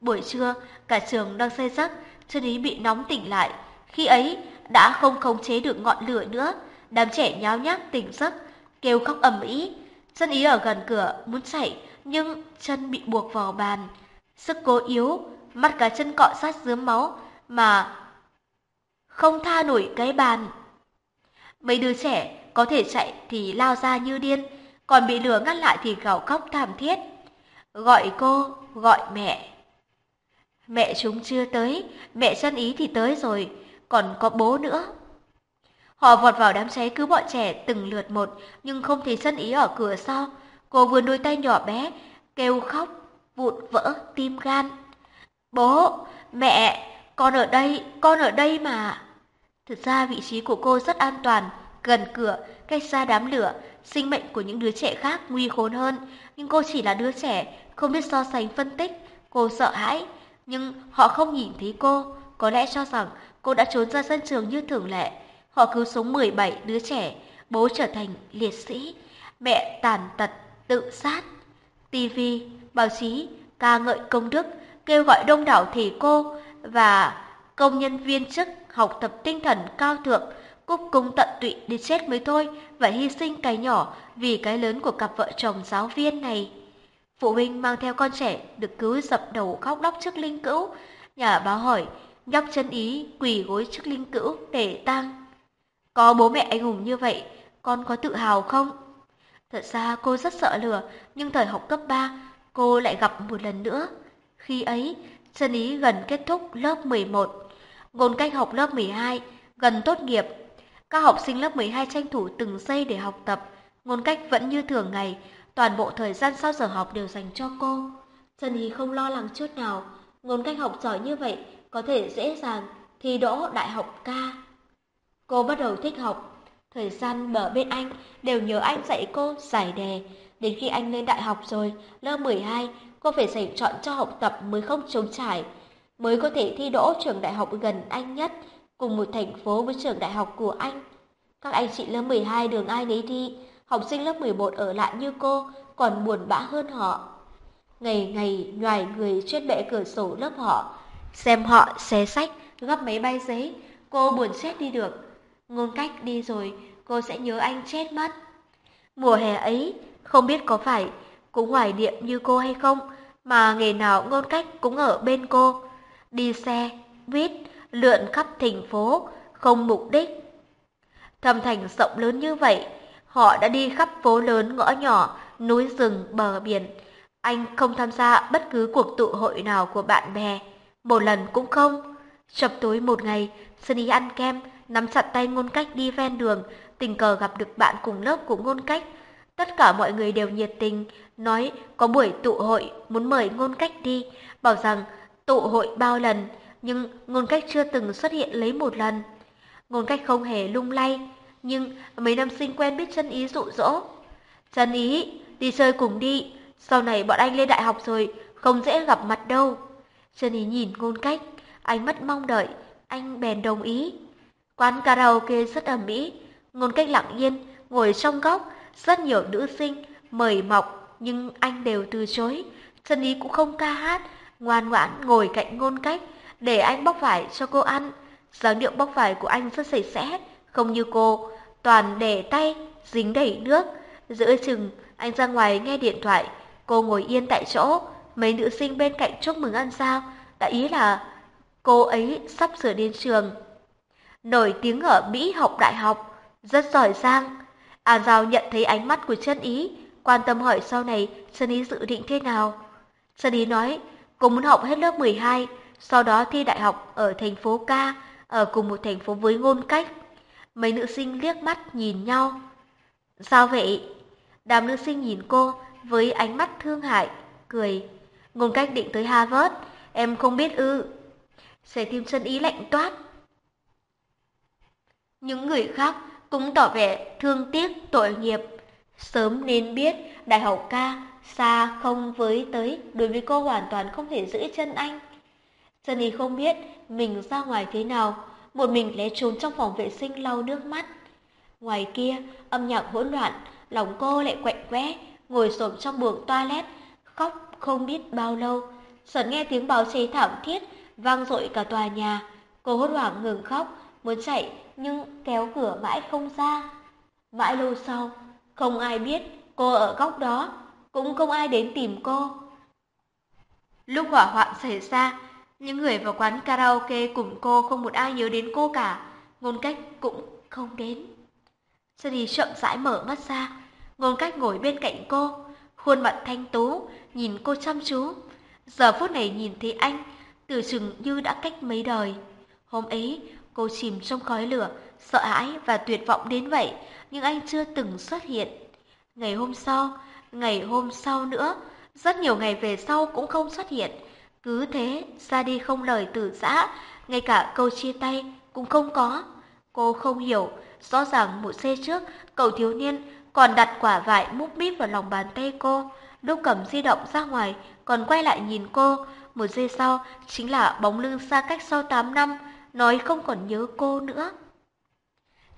Buổi trưa, cả trường đang xây giấc, chân ý bị nóng tỉnh lại. Khi ấy, đã không khống chế được ngọn lửa nữa, đám trẻ nháo nhác tỉnh giấc, kêu khóc ầm ĩ. Chân ý ở gần cửa muốn chạy, nhưng chân bị buộc vào bàn. Sức cố yếu, mắt cá chân cọ sát dướm máu mà không tha nổi cái bàn. Mấy đứa trẻ có thể chạy thì lao ra như điên, còn bị lửa ngăn lại thì gào khóc thảm thiết. Gọi cô, gọi mẹ. Mẹ chúng chưa tới, mẹ chân ý thì tới rồi, còn có bố nữa. Họ vọt vào đám cháy cứu bọn trẻ từng lượt một, nhưng không thấy chân ý ở cửa sau. Cô vươn đôi tay nhỏ bé, kêu khóc, vụn vỡ tim gan. Bố, mẹ, con ở đây, con ở đây mà. Thực ra vị trí của cô rất an toàn, gần cửa, cách xa đám lửa, sinh mệnh của những đứa trẻ khác nguy khốn hơn. Nhưng cô chỉ là đứa trẻ, không biết so sánh phân tích. Cô sợ hãi, nhưng họ không nhìn thấy cô, có lẽ cho rằng cô đã trốn ra sân trường như thường lệ. Họ cứu sống 17 đứa trẻ, bố trở thành liệt sĩ, mẹ tàn tật, tự sát. TV, báo chí, ca ngợi công đức, kêu gọi đông đảo thầy cô và công nhân viên chức học tập tinh thần cao thượng, cúc cung tận tụy đi chết mới thôi và hy sinh cái nhỏ vì cái lớn của cặp vợ chồng giáo viên này. Phụ huynh mang theo con trẻ được cứu dập đầu khóc lóc trước linh cữu. Nhà báo hỏi, nhóc chân ý quỳ gối trước linh cữu để tang. Có bố mẹ anh hùng như vậy, con có tự hào không? Thật ra cô rất sợ lửa, nhưng thời học cấp 3, cô lại gặp một lần nữa. Khi ấy, chân ý gần kết thúc lớp 11, ngôn cách học lớp 12, gần tốt nghiệp. Các học sinh lớp 12 tranh thủ từng giây để học tập, ngôn cách vẫn như thường ngày, toàn bộ thời gian sau giờ học đều dành cho cô. Trần Hy không lo lắng chút nào, ngôn cách học giỏi như vậy có thể dễ dàng thi đỗ đại học ca. Cô bắt đầu thích học, thời gian ở bên anh đều nhớ anh dạy cô giải đề. Đến khi anh lên đại học rồi, lớp 12, cô phải dành chọn cho học tập mới không trống trải, mới có thể thi đỗ trường đại học gần anh nhất, cùng một thành phố với trường đại học của anh. Các anh chị lớp 12 đường ai nấy đi, học sinh lớp 11 ở lại như cô còn buồn bã hơn họ. Ngày ngày nhoài người trên bệ cửa sổ lớp họ, xem họ xé sách, gấp mấy bay giấy, cô buồn chết đi được. Ngôn cách đi rồi, cô sẽ nhớ anh chết mất. Mùa hè ấy, không biết có phải cũng hoài niệm như cô hay không, mà ngày nào ngôn cách cũng ở bên cô. Đi xe, viết, lượn khắp thành phố, không mục đích. Thâm thành rộng lớn như vậy, họ đã đi khắp phố lớn ngõ nhỏ, núi rừng, bờ biển. Anh không tham gia bất cứ cuộc tụ hội nào của bạn bè, một lần cũng không. Chập tối một ngày, Sunny ăn kem, nắm chặt tay ngôn cách đi ven đường, tình cờ gặp được bạn cùng lớp của ngôn cách. Tất cả mọi người đều nhiệt tình, nói có buổi tụ hội muốn mời ngôn cách đi, bảo rằng tụ hội bao lần, nhưng ngôn cách chưa từng xuất hiện lấy một lần. Ngôn cách không hề lung lay, nhưng mấy năm sinh quen biết chân ý dụ dỗ. Chân ý, đi chơi cùng đi, sau này bọn anh lên đại học rồi, không dễ gặp mặt đâu. Chân ý nhìn ngôn cách, ánh mắt mong đợi, anh bèn đồng ý. Quán karaoke rất ầm ĩ, ngôn cách lặng yên, ngồi trong góc, rất nhiều nữ sinh mời mọc nhưng anh đều từ chối. Chân ý cũng không ca hát, ngoan ngoãn ngồi cạnh ngôn cách để anh bóc vải cho cô ăn. dáng điệu bóc vải của anh rất sạch sẽ, không như cô, toàn để tay, dính đầy nước. Giữa chừng, anh ra ngoài nghe điện thoại, cô ngồi yên tại chỗ, mấy nữ sinh bên cạnh chúc mừng ăn sao, đã ý là cô ấy sắp sửa đến trường. Nổi tiếng ở Mỹ học đại học, rất giỏi giang. An Giao nhận thấy ánh mắt của chân ý, quan tâm hỏi sau này chân ý dự định thế nào. Chân ý nói, cô muốn học hết lớp 12, sau đó thi đại học ở thành phố ca, ở cùng một thành phố với ngôn cách. Mấy nữ sinh liếc mắt nhìn nhau. Sao vậy? Đám nữ sinh nhìn cô với ánh mắt thương hại, cười. Ngôn cách định tới Harvard, em không biết ư. Xe tim chân ý lạnh toát. Những người khác cũng tỏ vẻ thương tiếc tội nghiệp. Sớm nên biết đại học ca xa không với tới, đối với cô hoàn toàn không thể giữ chân anh. Sunny không biết mình ra ngoài thế nào, một mình lé trốn trong phòng vệ sinh lau nước mắt. Ngoài kia, âm nhạc hỗn loạn, lòng cô lại quạnh quẽ, ngồi xổm trong buồng toilet, khóc không biết bao lâu. Sợn nghe tiếng báo cháy thảm thiết, vang dội cả tòa nhà. Cô hốt hoảng ngừng khóc, muốn chạy nhưng kéo cửa mãi không ra. Mãi lâu sau, không ai biết cô ở góc đó, cũng không ai đến tìm cô. Lúc hỏa hoạn xảy ra, những người vào quán karaoke cùng cô không một ai nhớ đến cô cả, ngôn cách cũng không đến. Sunny chậm rãi mở mắt ra, ngôn cách ngồi bên cạnh cô, khuôn mặt thanh tú, nhìn cô chăm chú. Giờ phút này nhìn thấy anh, từ chừng như đã cách mấy đời. Hôm ấy, cô chìm trong khói lửa, sợ hãi và tuyệt vọng đến vậy, nhưng anh chưa từng xuất hiện. Ngày hôm sau, ngày hôm sau nữa, rất nhiều ngày về sau cũng không xuất hiện. Cứ thế, ra đi không lời từ giã, ngay cả câu chia tay cũng không có. Cô không hiểu, rõ ràng một giây trước, cậu thiếu niên còn đặt quả vải múc mít vào lòng bàn tay cô. Lúc cầm di động ra ngoài, còn quay lại nhìn cô. Một giây sau, chính là bóng lưng xa cách sau 8 năm, nói không còn nhớ cô nữa.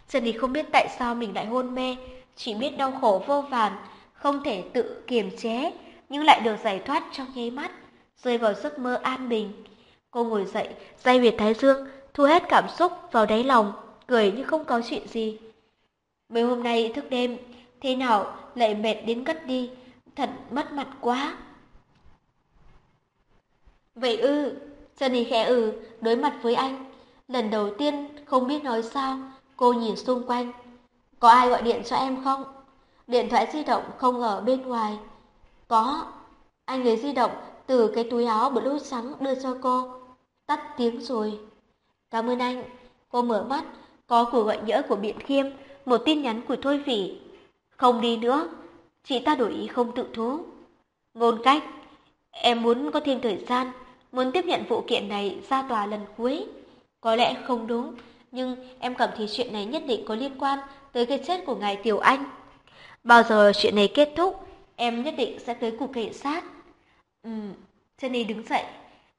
trần Jenny không biết tại sao mình lại hôn mê, chỉ biết đau khổ vô vàn, không thể tự kiềm chế, nhưng lại được giải thoát trong nháy mắt, rơi vào giấc mơ an bình. Cô ngồi dậy, day huyệt thái dương, thu hết cảm xúc vào đáy lòng, cười như không có chuyện gì. Mấy hôm nay thức đêm, thế nào lại mệt đến cất đi, thật mất mặt quá. Vậy ư, Sunny khẽ ừ, đối mặt với anh. Lần đầu tiên không biết nói sao, cô nhìn xung quanh. Có ai gọi điện cho em không? Điện thoại di động không ở bên ngoài. Có. Anh lấy di động từ cái túi áo blue trắng đưa cho cô. Tắt tiếng rồi. Cảm ơn anh. Cô mở mắt, có cuộc gọi nhỡ của Biện Khiêm, một tin nhắn của Thôi Phỉ. Không đi nữa, chị ta đổi ý không tự thú. Ngôn cách, em muốn có thêm thời gian, muốn tiếp nhận vụ kiện này ra tòa lần cuối. Có lẽ không đúng, nhưng em cảm thấy chuyện này nhất định có liên quan tới cái chết của ngài Tiểu Anh. Bao giờ chuyện này kết thúc, em nhất định sẽ tới cục cảnh sát. Ừ, Jenny đứng dậy.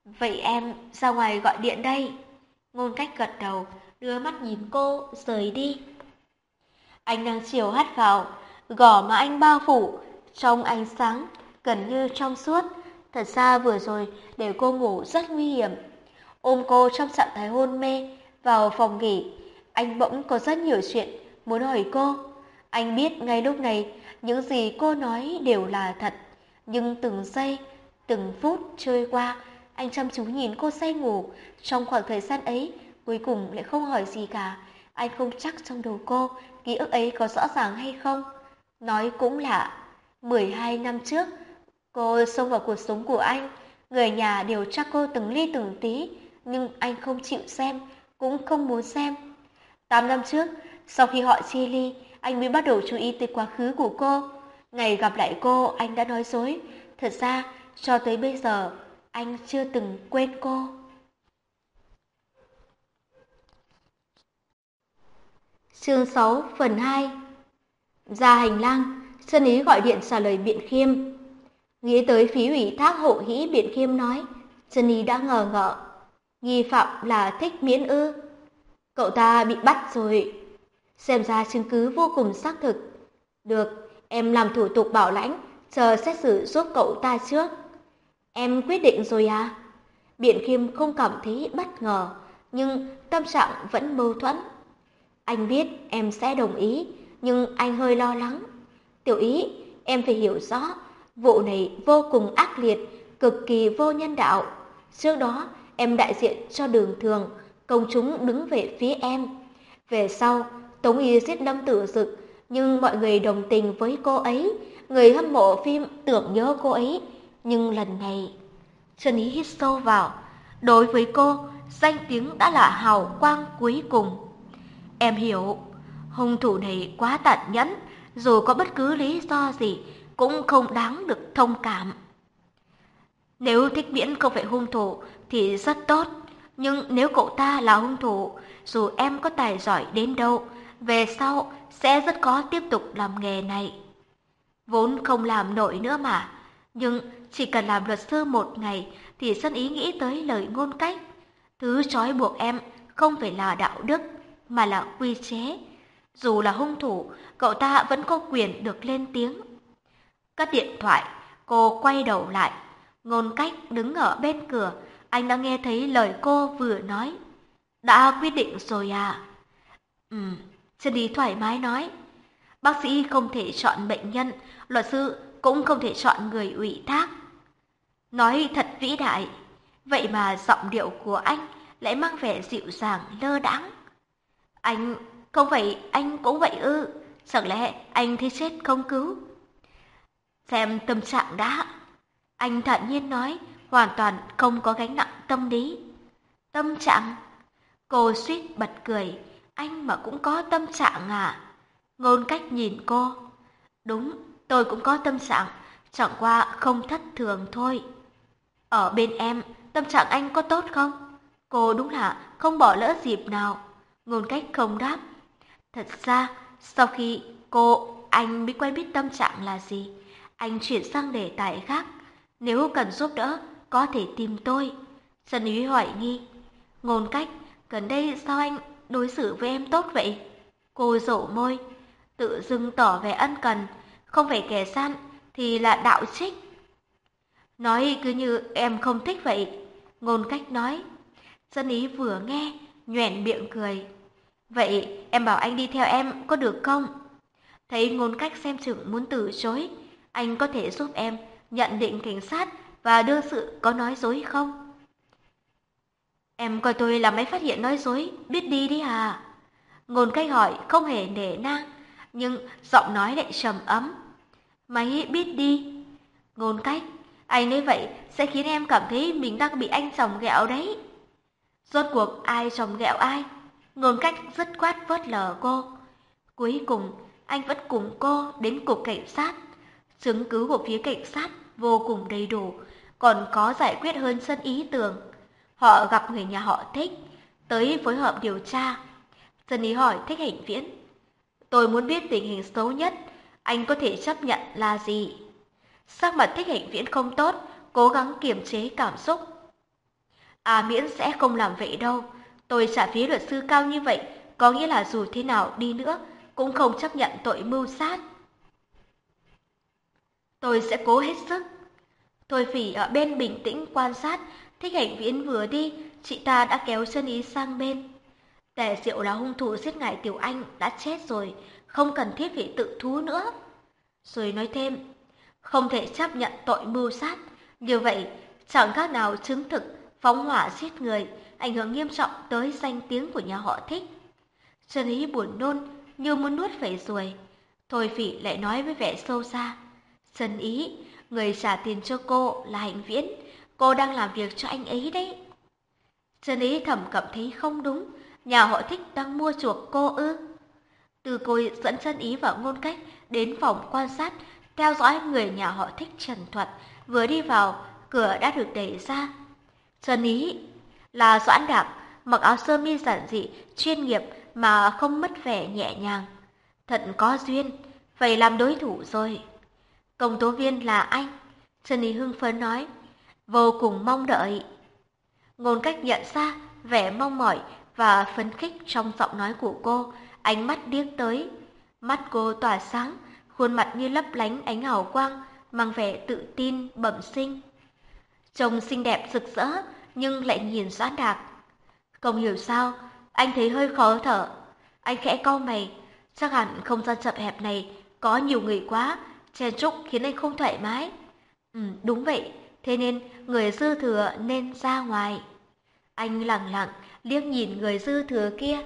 Vậy em ra ngoài gọi điện đây. Ngôn cách gật đầu, đưa mắt nhìn cô, rời đi. Anh nắng chiều hắt vào, gò má anh bao phủ, trong ánh sáng, gần như trong suốt. Thật ra vừa rồi để cô ngủ rất nguy hiểm. Ôm cô trong trạng thái hôn mê, vào phòng nghỉ, anh bỗng có rất nhiều chuyện muốn hỏi cô. Anh biết ngay lúc này những gì cô nói đều là thật, nhưng từng giây, từng phút trôi qua, anh chăm chú nhìn cô say ngủ. Trong khoảng thời gian ấy, cuối cùng lại không hỏi gì cả. Anh không chắc trong đầu cô, ký ức ấy có rõ ràng hay không. Nói cũng lạ, 12 năm trước, cô xông vào cuộc sống của anh. Người nhà đều tra cô từng ly từng tí, nhưng anh không chịu xem, cũng không muốn xem. Tám năm trước, sau khi họ chia ly, anh mới bắt đầu chú ý tới quá khứ của cô. Ngày gặp lại cô, anh đã nói dối. Thật ra, cho tới bây giờ, anh chưa từng quên cô. Chương 6 phần 2 Ra hành lang, Sơn Ý gọi điện trả lời Biện Khiêm. Nghĩ tới phí ủy thác hộ hĩ Biện Khiêm nói, Sơn Ý đã ngờ ngợ. Nghi phạm là thích miễn ư. Cậu ta bị bắt rồi. Xem ra chứng cứ vô cùng xác thực. Được, em làm thủ tục bảo lãnh, chờ xét xử giúp cậu ta trước. Em quyết định rồi à? Biện Khiêm không cảm thấy bất ngờ, nhưng tâm trạng vẫn mâu thuẫn. Anh biết em sẽ đồng ý, nhưng anh hơi lo lắng. Tiểu ý, em phải hiểu rõ, vụ này vô cùng ác liệt, cực kỳ vô nhân đạo. Trước đó, em đại diện cho đường thường, công chúng đứng về phía em. Về sau, Tống Y giết Lâm Tử Dực, nhưng mọi người đồng tình với cô ấy, người hâm mộ phim tưởng nhớ cô ấy. Nhưng lần này, Trần Ý hít sâu vào, đối với cô, danh tiếng đã là hào quang cuối cùng. Em hiểu, hung thủ này quá tàn nhẫn, dù có bất cứ lý do gì cũng không đáng được thông cảm. Nếu thích miễn không phải hung thủ thì rất tốt, nhưng nếu cậu ta là hung thủ, dù em có tài giỏi đến đâu, về sau sẽ rất khó tiếp tục làm nghề này. Vốn không làm nổi nữa mà, Nhưng chỉ cần làm luật sư một ngày thì sân ý nghĩ tới lời ngôn cách. Thứ trói buộc em không phải là đạo đức mà là quy chế. Dù là hung thủ, cậu ta vẫn có quyền được lên tiếng. Cất điện thoại, cô quay đầu lại. Ngôn cách đứng ở bên cửa, anh đã nghe thấy lời cô vừa nói. Đã quyết định rồi à? Ừ, chân đi thoải mái nói. Bác sĩ không thể chọn bệnh nhân, luật sư cũng không thể chọn người ủy thác. Nói thật vĩ đại, vậy mà giọng điệu của anh lại mang vẻ dịu dàng lơ đãng. Anh, không phải anh cũng vậy ư? Chẳng lẽ anh thấy chết không cứu? Xem tâm trạng đã. Anh thản nhiên nói, hoàn toàn không có gánh nặng tâm lý. Tâm trạng? Cô suýt bật cười, anh mà cũng có tâm trạng à? Ngôn cách nhìn cô. Đúng, tôi cũng có tâm trạng, chẳng qua không thất thường thôi. Ở bên em, tâm trạng anh có tốt không? Cô đúng là không bỏ lỡ dịp nào. Ngôn cách không đáp. Thật ra, sau khi cô, anh mới quen biết tâm trạng là gì, anh chuyển sang đề tài khác. Nếu cần giúp đỡ, có thể tìm tôi. Trần Úy hỏi nghi. Ngôn cách, gần đây sao anh đối xử với em tốt vậy? Cô rổ môi, tự dưng tỏ vẻ ân cần, không phải kẻ gian thì là đạo trích. Nói cứ như em không thích vậy. Ngôn cách nói. Dân ý vừa nghe, nhoẻn miệng cười. Vậy em bảo anh đi theo em có được không? Thấy ngôn cách xem chừng muốn từ chối, anh có thể giúp em nhận định cảnh sát và đưa sự có nói dối không? Em coi tôi là máy phát hiện nói dối, biết đi đi à? Ngôn cách hỏi không hề nể nang, nhưng giọng nói lại trầm ấm. Máy biết đi. Ngôn cách, anh nói vậy sẽ khiến em cảm thấy mình đang bị anh chồng ghẹo đấy. Rốt cuộc ai chồng ghẹo ai? Ngôn cách dứt khoát vớt lờ cô. Cuối cùng, anh vẫn cùng cô đến cục cảnh sát. Chứng cứ của phía cảnh sát vô cùng đầy đủ, còn có giải quyết hơn sân ý tưởng. Họ gặp người nhà họ thích, tới phối hợp điều tra. sân ý hỏi thích hạnh viễn. Tôi muốn biết tình hình xấu nhất, anh có thể chấp nhận là gì? Sắc mặt thích hạnh viễn không tốt, cố gắng kiềm chế cảm xúc. À miễn sẽ không làm vậy đâu. Tôi trả phí luật sư cao như vậy, có nghĩa là dù thế nào đi nữa, cũng không chấp nhận tội mưu sát. Tôi sẽ cố hết sức. Thôi phỉ ở bên bình tĩnh quan sát, thích hạnh viễn vừa đi, chị ta đã kéo chân ý sang bên. Tề diệu là hung thủ giết ngài Tiểu Anh đã chết rồi, không cần thiết phải tự thú nữa. Rồi nói thêm, không thể chấp nhận tội mưu sát, như vậy chẳng khác nào chứng thực phóng hỏa giết người, ảnh hưởng nghiêm trọng tới danh tiếng của nhà họ thích. Trần Ý buồn nôn, như muốn nuốt phải ruồi. Thôi phỉ lại nói với vẻ sâu xa. Trần Ý, người trả tiền cho cô là Hạnh Viễn, cô đang làm việc cho anh ấy đấy. Trần Ý thầm cảm thấy không đúng, nhà họ thích đang mua chuộc cô ư. Từ côi dẫn chân Ý vào ngôn cách đến phòng quan sát, theo dõi người nhà họ thích trần thuật, vừa đi vào, cửa đã được đẩy ra. Trần Ý là Doãn Đạp, mặc áo sơ mi giản dị, chuyên nghiệp mà không mất vẻ nhẹ nhàng. Thật có duyên, phải làm đối thủ rồi. Công tố viên là anh, Trần Ý hưng phấn nói, vô cùng mong đợi. Ngôn cách nhận ra vẻ mong mỏi và phấn khích trong giọng nói của cô, ánh mắt điếc tới. Mắt cô tỏa sáng, khuôn mặt như lấp lánh ánh hào quang, mang vẻ tự tin, bẩm sinh. Trông xinh đẹp rực rỡ, nhưng lại nhìn Doãn Đạc. Không hiểu sao, anh thấy hơi khó thở. Anh khẽ cau mày, chắc hẳn không gian chậm hẹp này có nhiều người quá, chen trúc khiến anh không thoải mái. Ừ, đúng vậy, thế nên người dư thừa nên ra ngoài. Anh lặng lặng liếc nhìn người dư thừa kia.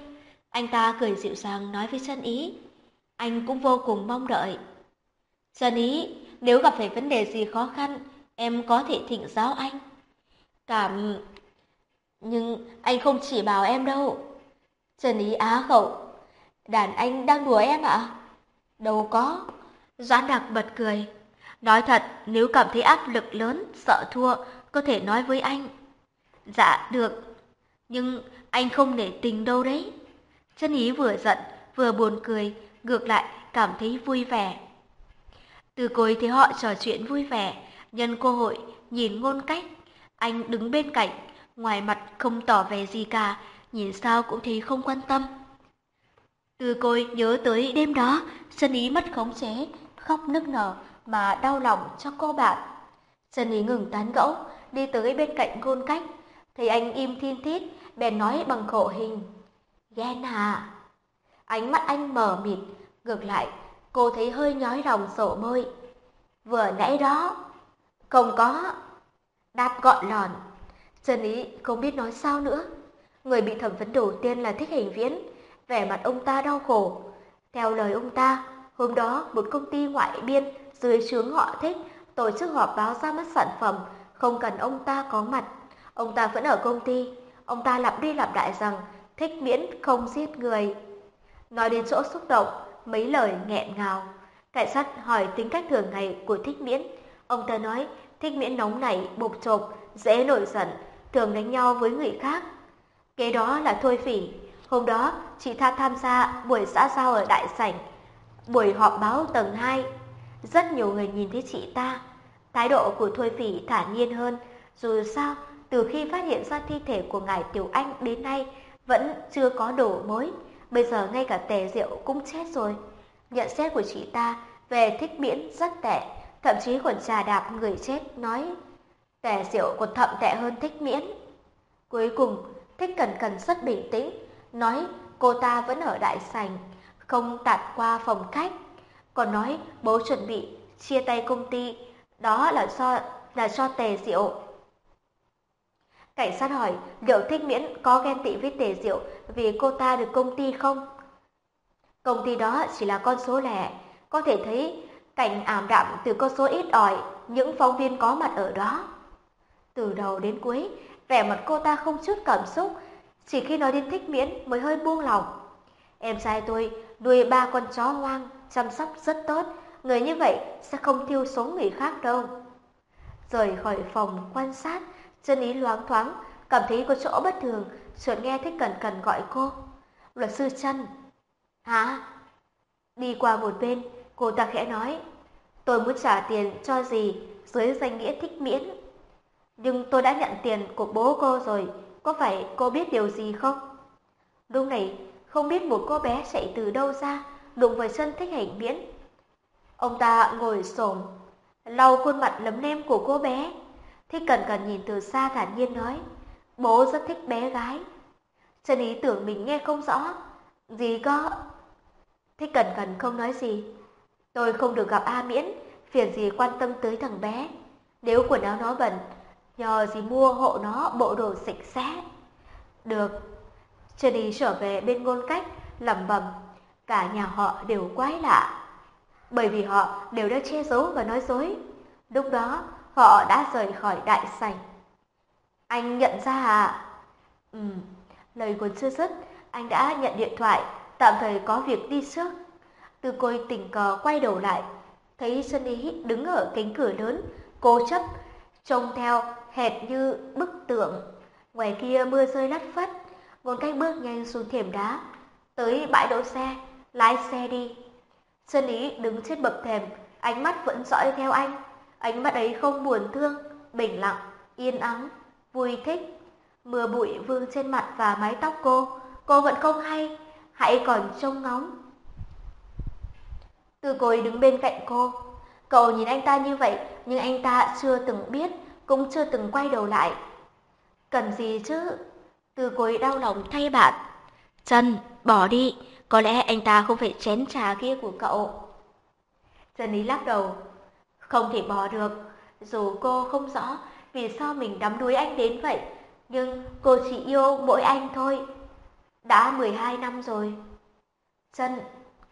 Anh ta cười dịu dàng nói với chân ý. Anh cũng vô cùng mong đợi. Chân ý, nếu gặp phải vấn đề gì khó khăn, em có thể thỉnh giáo anh. Cảm... Nhưng anh không chỉ bảo em đâu. Trần Ý á khẩu. Đàn anh đang đùa em ạ? Đâu có. Doãn Đặc bật cười. Nói thật, nếu cảm thấy áp lực lớn, sợ thua, có thể nói với anh. Dạ, được. Nhưng anh không để tình đâu đấy. Chân Ý vừa giận, vừa buồn cười, ngược lại cảm thấy vui vẻ. Từ cối thấy họ trò chuyện vui vẻ, Nhân cơ hội, nhìn ngôn cách, anh đứng bên cạnh, ngoài mặt không tỏ vẻ gì cả, nhìn sao cũng thấy không quan tâm. Từ côi nhớ tới đêm đó, Sơn Ý mất khống chế, khóc nức nở mà đau lòng cho cô bạn. Sơn Ý ngừng tán gẫu, đi tới bên cạnh ngôn cách, thấy anh im thiên thít, bèn nói bằng khổ hình. Ghen à? Ánh mắt anh mở mịt, ngược lại, cô thấy hơi nhói lòng sổ môi. Vừa nãy đó, không có. Đáp gọn lòn. Trần Ý không biết nói sao nữa. Người bị thẩm vấn đầu tiên là Thích Hành Viễn, vẻ mặt ông ta đau khổ. Theo lời ông ta, hôm đó một công ty ngoại biên dưới trướng họ Thích tổ chức họp báo ra mắt sản phẩm, không cần ông ta có mặt. Ông ta vẫn ở công ty, ông ta lặp đi lặp lại rằng thích miễn không giết người. Nói đến chỗ xúc động, mấy lời nghẹn ngào. Cảnh sát hỏi tính cách thường ngày của thích miễn. Ông ta nói thích miễn nóng nảy, bục chộp, dễ nổi giận, thường đánh nhau với người khác. Kế đó là Thôi Phỉ. Hôm đó, chị ta tham gia buổi xã giao ở đại sảnh, buổi họp báo tầng 2. Rất nhiều người nhìn thấy chị ta. Thái độ của Thôi Phỉ thản nhiên hơn, dù sao, từ khi phát hiện ra thi thể của ngài Tiểu Anh đến nay, vẫn chưa có đổ mối. Bây giờ ngay cả tề rượu cũng chết rồi. Nhận xét của chị ta về thích miễn rất tệ, thậm chí còn trà đạp người chết nói tề rượu còn thậm tệ hơn thích miễn. Cuối cùng, thích cần cần rất bình tĩnh, nói cô ta vẫn ở đại sành không tạt qua phòng khách. Còn nói bố chuẩn bị chia tay công ty, đó là do là cho tề rượu Cảnh sát hỏi liệu thích miễn có ghen tị với tề diệu vì cô ta được công ty không? Công ty đó chỉ là con số lẻ, có thể thấy cảnh ảm đạm từ con số ít ỏi những phóng viên có mặt ở đó. Từ đầu đến cuối, vẻ mặt cô ta không chút cảm xúc, chỉ khi nói đến thích miễn mới hơi buông lòng. Em trai tôi nuôi ba con chó hoang, chăm sóc rất tốt, người như vậy sẽ không thiêu sống người khác đâu. Rời khỏi phòng quan sát, Chân ý loáng thoáng, cảm thấy có chỗ bất thường, chợt nghe Thích Cẩn Cẩn gọi cô. Luật sư chân. Hả? À? Đi qua một bên, cô ta khẽ nói. Tôi muốn trả tiền cho gì dưới danh nghĩa thích miễn. Nhưng tôi đã nhận tiền của bố cô rồi, có phải cô biết điều gì không? Lúc này, không biết một cô bé chạy từ đâu ra, đụng vào chân thích hành miễn. Ông ta ngồi xổm lau khuôn mặt lấm lem của cô bé, Thích Cần Cần nhìn từ xa thản nhiên nói, bố rất thích bé gái. Trần ý tưởng mình nghe không rõ, gì có. Thích Cần Cần không nói gì. Tôi không được gặp A Miễn, phiền gì quan tâm tới thằng bé. Nếu quần áo nó bẩn, nhờ gì mua hộ nó bộ đồ sạch sẽ. Được. Trần ý trở về bên ngôn cách, lẩm bẩm, cả nhà họ đều quái lạ. Bởi vì họ đều đã che giấu và nói dối. Lúc đó, họ đã rời khỏi đại sảnh. Anh nhận ra à? Ừ, lời còn chưa dứt, anh đã nhận điện thoại, tạm thời có việc đi trước. Từ côi tình cờ quay đầu lại, thấy Xuân Ý đứng ở cánh cửa lớn, cố chấp, trông theo hệt như bức tượng. Ngoài kia mưa rơi lất phất, ngôn cách bước nhanh xuống thềm đá, tới bãi đỗ xe, lái xe đi. Xuân Ý đứng trên bậc thềm, ánh mắt vẫn dõi theo anh. Ánh mắt ấy không buồn thương, bình lặng, yên ắng, vui thích. Mưa bụi vương trên mặt và mái tóc cô, cô vẫn không hay, hãy còn trông ngóng. Từ cối đứng bên cạnh cô, cậu nhìn anh ta như vậy nhưng anh ta chưa từng biết, cũng chưa từng quay đầu lại. Cần gì chứ? Từ cối đau lòng thay bạn. Trần, bỏ đi, có lẽ anh ta không phải chén trà kia của cậu. Trần Ý lắc đầu, không thể bỏ được. Dù cô không rõ vì sao mình đắm đuối anh đến vậy, nhưng cô chỉ yêu mỗi anh thôi. Đã 12 năm rồi. Chân,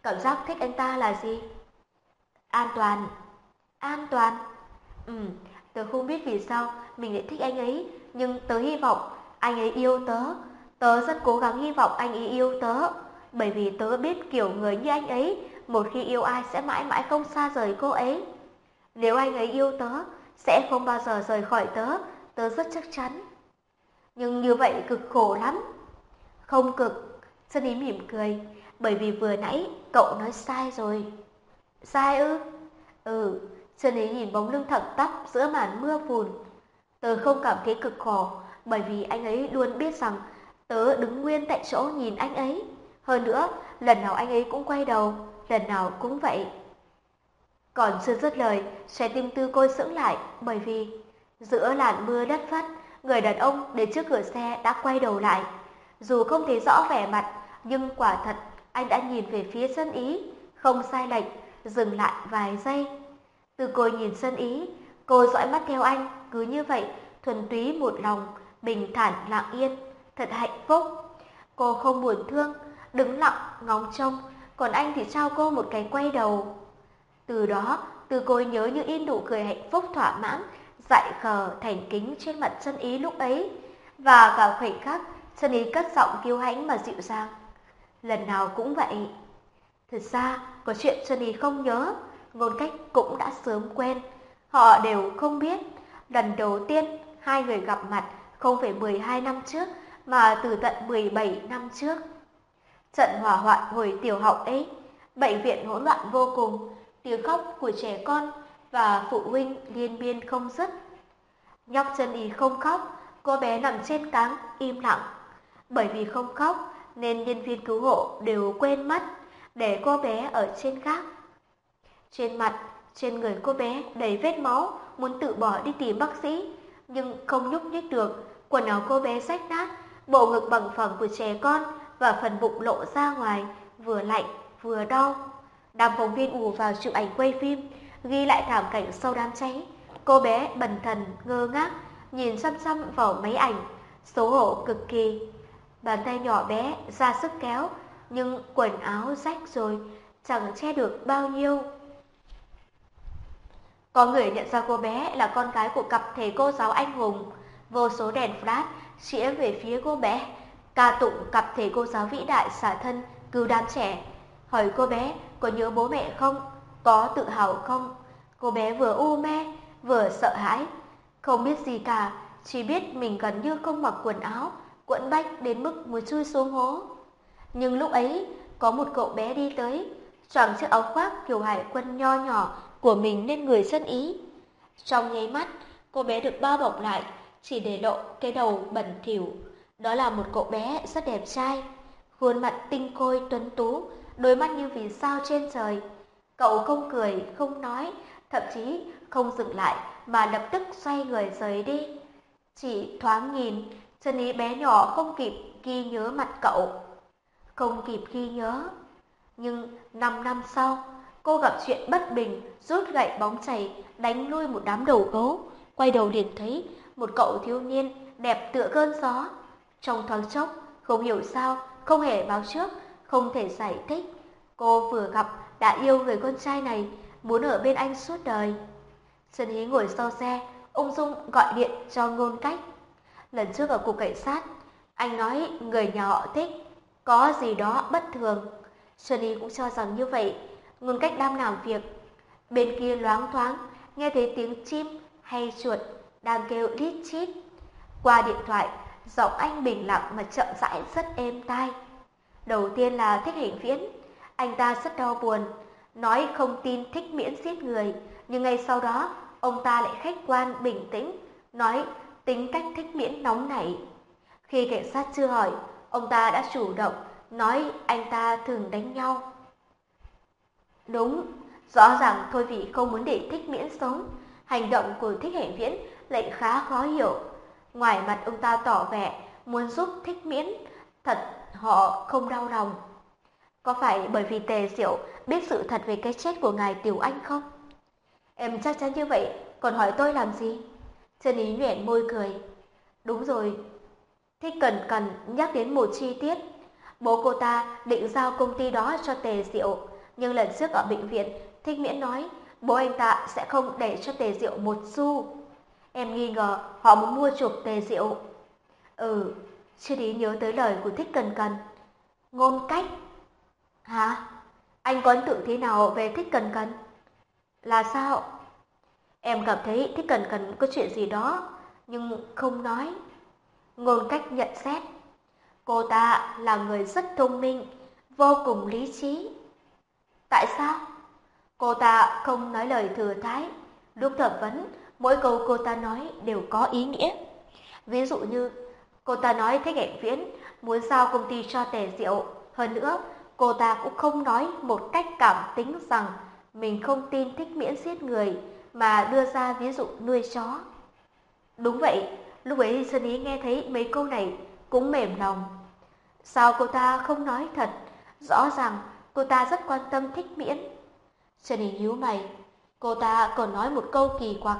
cảm giác thích anh ta là gì? An toàn. An toàn. Ừ, tớ không biết vì sao mình lại thích anh ấy, nhưng tớ hy vọng anh ấy yêu tớ. Tớ rất cố gắng hy vọng anh ấy yêu tớ, bởi vì tớ biết kiểu người như anh ấy, một khi yêu ai sẽ mãi mãi không xa rời cô ấy. Nếu anh ấy yêu tớ, sẽ không bao giờ rời khỏi tớ, tớ rất chắc chắn. Nhưng như vậy cực khổ lắm. Không cực, Sơn Ý mỉm cười, bởi vì vừa nãy cậu nói sai rồi. Sai ư? Ừ, Trần Ý nhìn bóng lưng thẳng tắp giữa màn mưa phùn. Tớ không cảm thấy cực khổ, bởi vì anh ấy luôn biết rằng tớ đứng nguyên tại chỗ nhìn anh ấy. Hơn nữa, lần nào anh ấy cũng quay đầu, lần nào cũng vậy. Còn chưa dứt lời, trái tim tư cô sững lại bởi vì giữa làn mưa đất phất, người đàn ông đến trước cửa xe đã quay đầu lại. Dù không thấy rõ vẻ mặt, nhưng quả thật anh đã nhìn về phía sân ý, không sai lệch, dừng lại vài giây. Từ cô nhìn sân ý, cô dõi mắt theo anh, cứ như vậy, thuần túy một lòng, bình thản lặng yên, thật hạnh phúc. Cô không buồn thương, đứng lặng ngóng trông, còn anh thì trao cô một cái quay đầu. Từ đó, từ cô nhớ như in nụ cười hạnh phúc thỏa mãn, dại khờ thành kính trên mặt chân ý lúc ấy. Và cả khoảnh khắc, chân ý cất giọng kiêu hãnh mà dịu dàng. Lần nào cũng vậy. Thật ra, có chuyện chân ý không nhớ, ngôn cách cũng đã sớm quen. Họ đều không biết, lần đầu tiên hai người gặp mặt không phải 12 năm trước, mà từ tận 17 năm trước. Trận hỏa hoạn hồi tiểu học ấy, bệnh viện hỗn loạn vô cùng, tiếng khóc của trẻ con và phụ huynh liên miên không dứt. Nhóc chân ý không khóc, cô bé nằm trên cáng im lặng. Bởi vì không khóc nên nhân viên cứu hộ đều quên mất để cô bé ở trên gác. Trên mặt, trên người cô bé đầy vết máu, muốn tự bỏ đi tìm bác sĩ, nhưng không nhúc nhích được. Quần áo cô bé rách nát, bộ ngực bằng phẳng của trẻ con và phần bụng lộ ra ngoài, vừa lạnh vừa đau. Đám phóng viên ùa vào chụp ảnh quay phim, ghi lại thảm cảnh sau đám cháy. Cô bé bần thần, ngơ ngác, nhìn xăm xăm vào máy ảnh, xấu hổ cực kỳ. Bàn tay nhỏ bé ra sức kéo, nhưng quần áo rách rồi, chẳng che được bao nhiêu. Có người nhận ra cô bé là con gái của cặp thầy cô giáo anh hùng. Vô số đèn flash chĩa về phía cô bé, ca tụng cặp thầy cô giáo vĩ đại xả thân cứu đám trẻ. Hỏi cô bé có nhớ bố mẹ không? Có tự hào không? Cô bé vừa u mê, vừa sợ hãi. Không biết gì cả, chỉ biết mình gần như không mặc quần áo, quẫn bách đến mức muốn chui xuống hố. Nhưng lúc ấy, có một cậu bé đi tới, choàng chiếc áo khoác kiểu hải quân nho nhỏ của mình lên người dân ý. Trong nháy mắt, cô bé được bao bọc lại, chỉ để lộ cái đầu bẩn thỉu. Đó là một cậu bé rất đẹp trai, khuôn mặt tinh khôi tuấn tú, đôi mắt như vì sao trên trời. Cậu không cười, không nói, thậm chí không dừng lại mà lập tức xoay người rời đi. Chỉ thoáng nhìn, chân ý bé nhỏ không kịp ghi nhớ mặt cậu. Không kịp ghi nhớ. Nhưng năm năm sau, cô gặp chuyện bất bình, rút gậy bóng chảy, đánh lui một đám đầu gấu. Quay đầu liền thấy một cậu thiếu niên đẹp tựa cơn gió. Trong thoáng chốc, không hiểu sao, không hề báo trước, không thể giải thích. Cô vừa gặp đã yêu người con trai này, muốn ở bên anh suốt đời. Trần Hí ngồi sau xe, ung dung gọi điện cho ngôn cách. Lần trước ở cục cảnh sát, anh nói người nhà họ thích, có gì đó bất thường. Trần Hí cũng cho rằng như vậy, ngôn cách đang làm việc. Bên kia loáng thoáng, nghe thấy tiếng chim hay chuột đang kêu lít chít. Qua điện thoại, giọng anh bình lặng mà chậm rãi rất êm tai. Đầu tiên là thích hình viễn, anh ta rất đau buồn, nói không tin thích miễn giết người, nhưng ngay sau đó ông ta lại khách quan bình tĩnh, nói tính cách thích miễn nóng nảy. Khi cảnh sát chưa hỏi, ông ta đã chủ động nói anh ta thường đánh nhau. Đúng, rõ ràng thôi vì không muốn để thích miễn sống, hành động của thích hệ viễn lại khá khó hiểu. Ngoài mặt ông ta tỏ vẻ muốn giúp thích miễn, thật họ không đau lòng. Có phải bởi vì Tề Diệu biết sự thật về cái chết của ngài Tiểu Anh không? Em chắc chắn như vậy, còn hỏi tôi làm gì? Trần Ý nhuyễn môi cười. Đúng rồi, Thích Cần Cần nhắc đến một chi tiết. Bố cô ta định giao công ty đó cho Tề Diệu, nhưng lần trước ở bệnh viện, Thích Miễn nói bố anh ta sẽ không để cho Tề Diệu một xu. Em nghi ngờ họ muốn mua chuộc Tề Diệu. Ừ, chưa đi nhớ tới lời của Thích Cần Cần. Ngôn cách. Hả? Anh có ấn tượng thế nào về Thích Cần Cần? Là sao? Em cảm thấy Thích Cần Cần có chuyện gì đó, nhưng không nói. Ngôn cách nhận xét. Cô ta là người rất thông minh, vô cùng lý trí. Tại sao? Cô ta không nói lời thừa thái, Lúc thẩm vấn, mỗi câu cô ta nói đều có ý nghĩa. Ví dụ như, cô ta nói thích hạnh viễn, muốn giao công ty cho tề diệu. Hơn nữa, cô ta cũng không nói một cách cảm tính rằng mình không tin thích miễn giết người, mà đưa ra ví dụ nuôi chó. Đúng vậy, lúc ấy Sơn Ý nghe thấy mấy câu này cũng mềm lòng. Sao cô ta không nói thật? Rõ ràng cô ta rất quan tâm thích miễn. Sơn Ý nhíu mày, cô ta còn nói một câu kỳ quặc.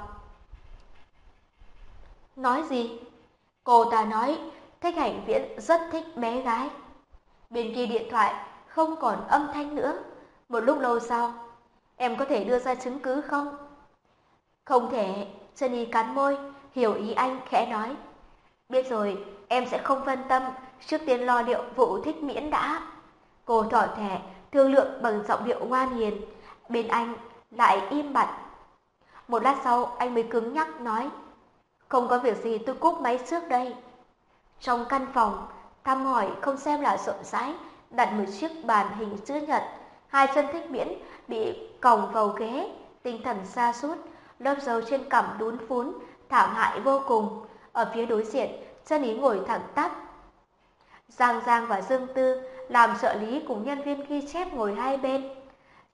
Nói gì? Cô ta nói thích hành viễn rất thích bé gái. Bên kia điện thoại không còn âm thanh nữa. Một lúc lâu sau, em có thể đưa ra chứng cứ không? Không thể, Jenny cắn môi, hiểu ý anh khẽ nói. Biết rồi, em sẽ không phân tâm, trước tiên lo liệu vụ thích miễn đã. Cô thỏ thẻ, thương lượng bằng giọng điệu ngoan hiền, bên anh lại im bặt. Một lát sau, anh mới cứng nhắc nói, không có việc gì tôi cúp máy trước đây. Trong căn phòng, thăm hỏi không xem là rộng rãi, đặt một chiếc bàn hình chữ nhật, hai chân thích miễn bị còng vào ghế, tinh thần xa sút lớp dầu trên cằm đún phún, thảm hại vô cùng. Ở phía đối diện, chân ý ngồi thẳng tắp. Giang Giang và Dương Tư làm trợ lý cùng nhân viên ghi chép ngồi hai bên.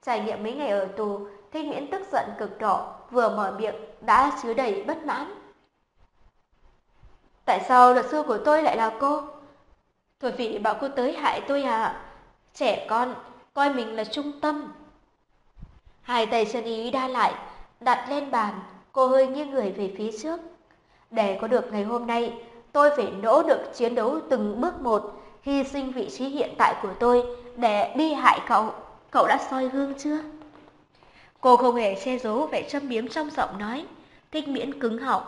Trải nghiệm mấy ngày ở tù, Thích Miễn tức giận cực độ, vừa mở miệng đã chứa đầy bất mãn. Tại sao luật sư của tôi lại là cô? Thôi vị bảo cô tới hại tôi à? Trẻ con, coi mình là trung tâm. Hai tay chân ý đa lại, đặt lên bàn, cô hơi nghiêng người về phía trước. Để có được ngày hôm nay, tôi phải nỗ lực chiến đấu từng bước một, hy sinh vị trí hiện tại của tôi để đi hại cậu. Cậu đã soi gương chưa? Cô không hề che giấu vẻ châm biếm trong giọng nói, thích miễn cứng họng.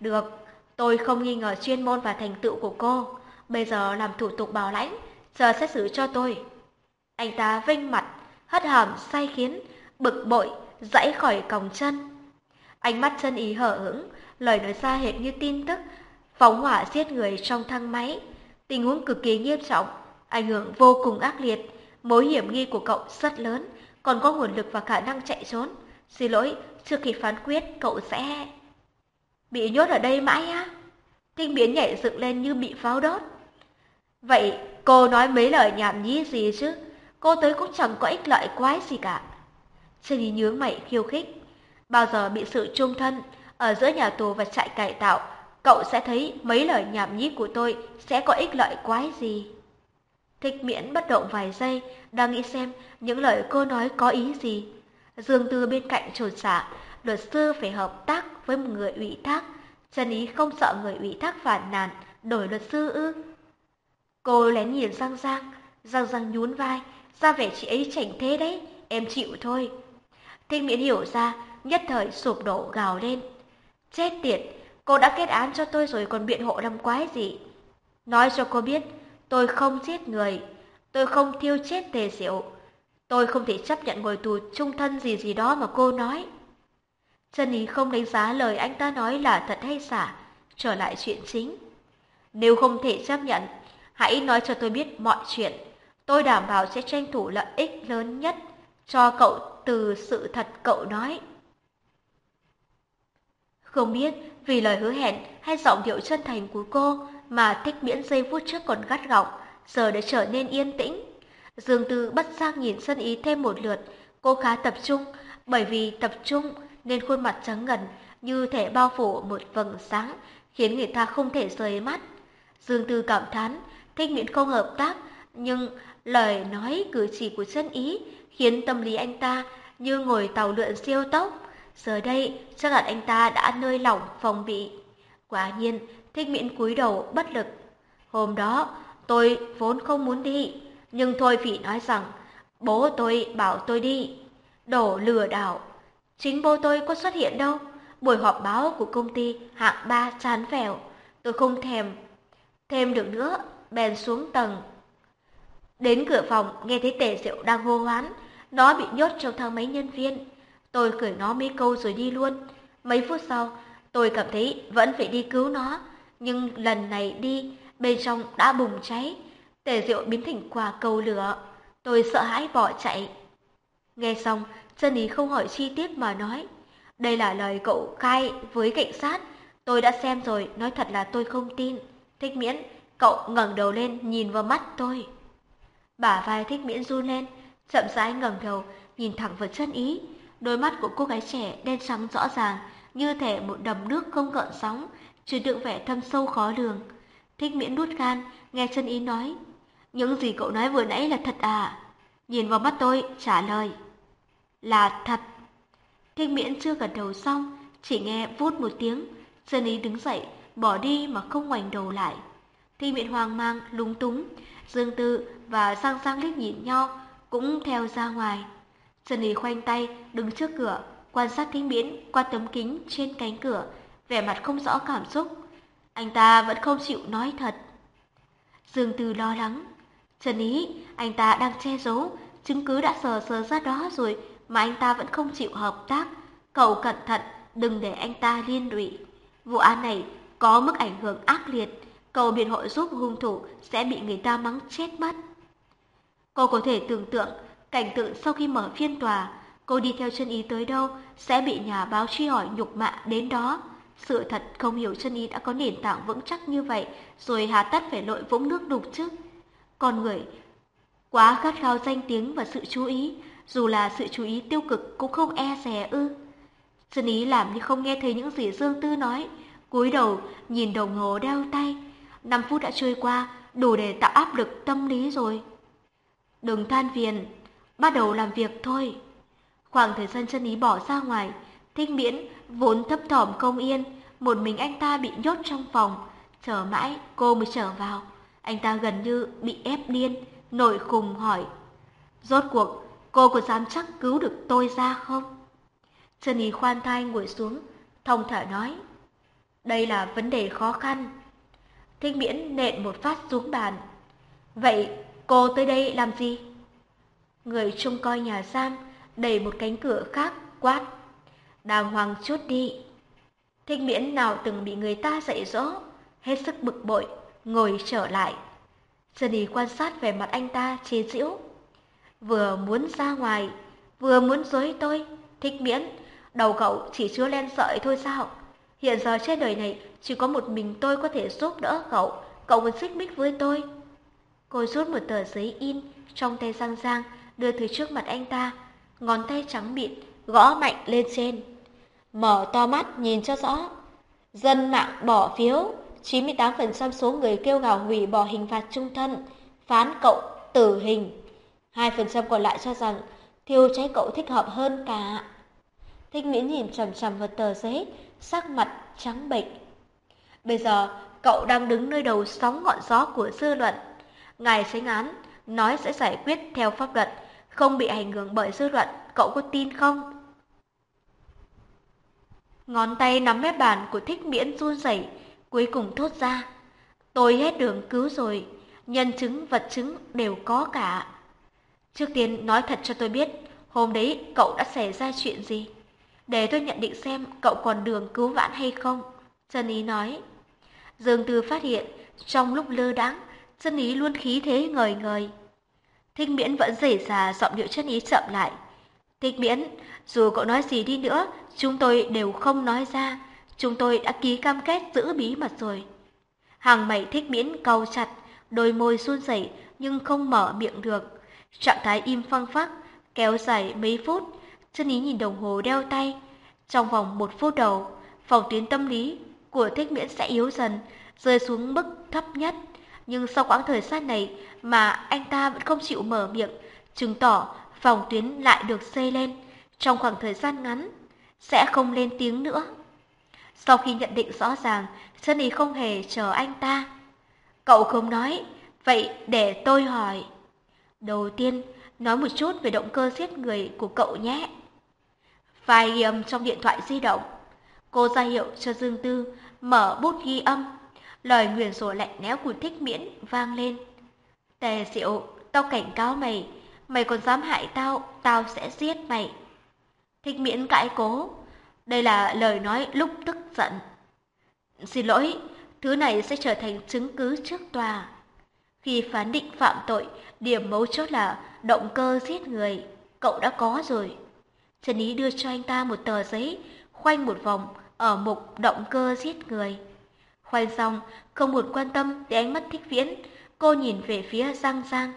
Được, tôi không nghi ngờ chuyên môn và thành tựu của cô. Bây giờ làm thủ tục bảo lãnh, giờ xét xử cho tôi. Anh ta vinh mặt, hất hàm say khiến, bực bội, dãy khỏi còng chân. Ánh mắt chân ý hở hững, lời nói ra hệt như tin tức, phóng hỏa giết người trong thang máy. Tình huống cực kỳ nghiêm trọng, ảnh hưởng vô cùng ác liệt, mối hiểm nghi của cậu rất lớn, còn có nguồn lực và khả năng chạy trốn. Xin lỗi, trước khi phán quyết cậu sẽ... Bị nhốt ở đây mãi á? Kinh biến nhảy dựng lên như bị pháo đốt. Vậy cô nói mấy lời nhảm nhí gì chứ? Cô tới cũng chẳng có ích lợi quái gì cả. Jenny nhướng mày khiêu khích. Bao giờ bị sự trung thân, ở giữa nhà tù và trại cải tạo, cậu sẽ thấy mấy lời nhảm nhí của tôi sẽ có ích lợi quái gì. Thích miễn bất động vài giây, đang nghĩ xem những lời cô nói có ý gì. Dương Tư bên cạnh trột dạ, luật sư phải hợp tác với một người ủy thác. Chân ý không sợ người ủy thác phản nàn, đổi luật sư ư. Cô lén nhìn Giang Giang, Giang Giang nhún vai, ra vẻ chị ấy chảnh thế đấy, em chịu thôi. Thích miễn hiểu ra, nhất thời sụp đổ gào lên. Chết tiệt, cô đã kết án cho tôi rồi còn biện hộ làm quái gì. Nói cho cô biết, tôi không giết người, tôi không thiêu chết tề diệu. Tôi không thể chấp nhận ngồi tù trung thân gì gì đó mà cô nói. Chân ý không đánh giá lời anh ta nói là thật hay giả, trở lại chuyện chính. Nếu không thể chấp nhận, hãy nói cho tôi biết mọi chuyện. Tôi đảm bảo sẽ tranh thủ lợi ích lớn nhất cho cậu từ sự thật cậu nói. Không biết vì lời hứa hẹn hay giọng điệu chân thành của cô mà thích miễn giây phút trước còn gắt gỏng, giờ đã trở nên yên tĩnh. Dương Tư bất giác nhìn sân ý thêm một lượt, cô khá tập trung, bởi vì tập trung nên khuôn mặt trắng ngần như thể bao phủ một vầng sáng, khiến người ta không thể rời mắt. Dương Tư cảm thán, thích miễn không hợp tác, nhưng lời nói cử chỉ của chân ý khiến tâm lý anh ta như ngồi tàu lượn siêu tốc. Giờ đây, chắc hẳn anh ta đã nơi lỏng phòng bị. Quả nhiên, thích miễn cúi đầu bất lực. Hôm đó, tôi vốn không muốn đi, nhưng thôi phỉ nói rằng, bố tôi bảo tôi đi. Đổ lừa đảo. Chính bố tôi có xuất hiện đâu. Buổi họp báo của công ty hạng ba chán vẻo. Tôi không thèm. Thêm được nữa, bèn xuống tầng. Đến cửa phòng, nghe thấy tề rượu đang hô hoán. Nó bị nhốt trong thang máy nhân viên. Tôi cười nó mấy câu rồi đi luôn. Mấy phút sau, tôi cảm thấy vẫn phải đi cứu nó. Nhưng lần này đi, bên trong đã bùng cháy. Tề rượu biến thành quả cầu lửa. Tôi sợ hãi bỏ chạy. Nghe xong, Dân ý không hỏi chi tiết mà nói. Đây là lời cậu khai với cảnh sát. Tôi đã xem rồi, nói thật là tôi không tin. Thích miễn, cậu ngẩng đầu lên nhìn vào mắt tôi. Bả vai thích miễn run lên, chậm rãi ngẩng đầu, nhìn thẳng vào chân ý. Đôi mắt của cô gái trẻ đen trắng rõ ràng, như thể một đầm nước không gợn sóng, chứa đựng vẻ thâm sâu khó lường. Thích miễn nuốt gan, nghe chân ý nói. Những gì cậu nói vừa nãy là thật à? Nhìn vào mắt tôi, trả lời. Là thật. Thanh miễn chưa gật đầu xong, chỉ nghe vút một tiếng, chân ý đứng dậy, bỏ đi mà không ngoảnh đầu lại. Thanh miễn hoang mang, lúng túng, Dương Tư và Giang Giang liếc nhìn nhau, cũng theo ra ngoài. Trần Ý khoanh tay, đứng trước cửa, quan sát Thanh Miễn qua tấm kính trên cánh cửa, vẻ mặt không rõ cảm xúc. Anh ta vẫn không chịu nói thật. Dương Tư lo lắng. Trần Ý, anh ta đang che giấu, chứng cứ đã sờ sờ ra đó rồi mà anh ta vẫn không chịu hợp tác. Cậu cẩn thận, đừng để anh ta liên lụy. Vụ án này có mức ảnh hưởng ác liệt, cậu biện hộ giúp hung thủ sẽ bị người ta mắng chết mất. Cô có thể tưởng tượng cảnh tượng sau khi mở phiên tòa, cô đi theo chân ý tới đâu sẽ bị nhà báo truy hỏi nhục mạ đến đó. Sự thật không hiểu chân ý đã có nền tảng vững chắc như vậy, rồi hà tất phải lội vũng nước đục chứ. Con người quá khát khao danh tiếng và sự chú ý, dù là sự chú ý tiêu cực cũng không e rè ư. Chân ý làm như không nghe thấy những gì Dương Tư nói, cúi đầu nhìn đồng hồ đeo tay. Năm phút đã trôi qua, đủ để tạo áp lực tâm lý rồi. Đừng than phiền, bắt đầu làm việc thôi. Khoảng thời gian chân ý bỏ ra ngoài, thích miễn vốn thấp thỏm không yên, một mình anh ta bị nhốt trong phòng, chờ mãi cô mới trở vào. Anh ta gần như bị ép điên, nổi khùng hỏi. Rốt cuộc, cô có dám chắc cứu được tôi ra không? Trần Ý khoan thai ngồi xuống, thông thả nói. Đây là vấn đề khó khăn. Thích miễn nện một phát xuống bàn. Vậy cô tới đây làm gì? Người trông coi nhà giam đẩy một cánh cửa khác quát. Đàng hoàng chút đi. Thích miễn nào từng bị người ta dạy dỗ, hết sức bực bội, ngồi trở lại. Sunny quan sát về mặt anh ta chế giễu. Vừa muốn ra ngoài, vừa muốn dối tôi, thích miễn, đầu cậu chỉ chưa len sợi thôi sao? Hiện giờ trên đời này chỉ có một mình tôi có thể giúp đỡ cậu, cậu muốn xích mích với tôi. Cô rút một tờ giấy in trong tay Giang Giang, đưa tới trước mặt anh ta, ngón tay trắng mịn, gõ mạnh lên trên. Mở to mắt nhìn cho rõ. Dân mạng bỏ phiếu, 98% số người kêu gào hủy bỏ hình phạt trung thân, phán cậu tử hình hai phần trăm còn lại cho rằng thiêu cháy cậu thích hợp hơn cả. Thích Miễn nhìn chằm chằm vào tờ giấy, sắc mặt trắng bệch. Bây giờ, cậu đang đứng nơi đầu sóng ngọn gió của dư luận. Ngài sánh án, nói sẽ giải quyết theo pháp luật, không bị ảnh hưởng bởi dư luận, cậu có tin không? Ngón tay nắm mép bàn của thích miễn run rẩy, cuối cùng thốt ra. Tôi hết đường cứu rồi, nhân chứng vật chứng đều có cả. Trước tiên nói thật cho tôi biết, hôm đấy cậu đã xảy ra chuyện gì? Để tôi nhận định xem cậu còn đường cứu vãn hay không. Trần Ý nói. Dương Tư phát hiện, trong lúc lơ đãng, Trần Ý luôn khí thế ngời ngời. Thích miễn vẫn rể xà giọng điệu chân ý chậm lại. Thích miễn, dù cậu nói gì đi nữa, chúng tôi đều không nói ra. Chúng tôi đã ký cam kết giữ bí mật rồi. Hàng mày thích miễn cau chặt, đôi môi run rẩy nhưng không mở miệng được. Trạng thái im phăng phắc, kéo dài mấy phút, chân ý nhìn đồng hồ đeo tay. Trong vòng một phút đầu, phòng tuyến tâm lý của thích miễn sẽ yếu dần, rơi xuống mức thấp nhất. Nhưng sau quãng thời gian này mà anh ta vẫn không chịu mở miệng, chứng tỏ phòng tuyến lại được xây lên. Trong khoảng thời gian ngắn, sẽ không lên tiếng nữa. Sau khi nhận định rõ ràng, chân ý không hề chờ anh ta. Cậu không nói, vậy để tôi hỏi. Đầu tiên, nói một chút về động cơ giết người của cậu nhé. File ghi âm trong điện thoại di động. Cô ra hiệu cho Dương Tư mở bút ghi âm. Lời nguyền rủa lạnh lẽo của thích miễn vang lên. Tề diệu, tao cảnh cáo mày. Mày còn dám hại tao, tao sẽ giết mày. Thích miễn cãi cố. Đây là lời nói lúc tức giận. Xin lỗi, thứ này sẽ trở thành chứng cứ trước tòa. Khi phán định phạm tội, điểm mấu chốt là động cơ giết người. Cậu đã có rồi. Trần Ý đưa cho anh ta một tờ giấy, khoanh một vòng ở mục động cơ giết người. Khoanh xong, không buồn quan tâm để ánh mắt thích viễn, cô nhìn về phía Giang Giang.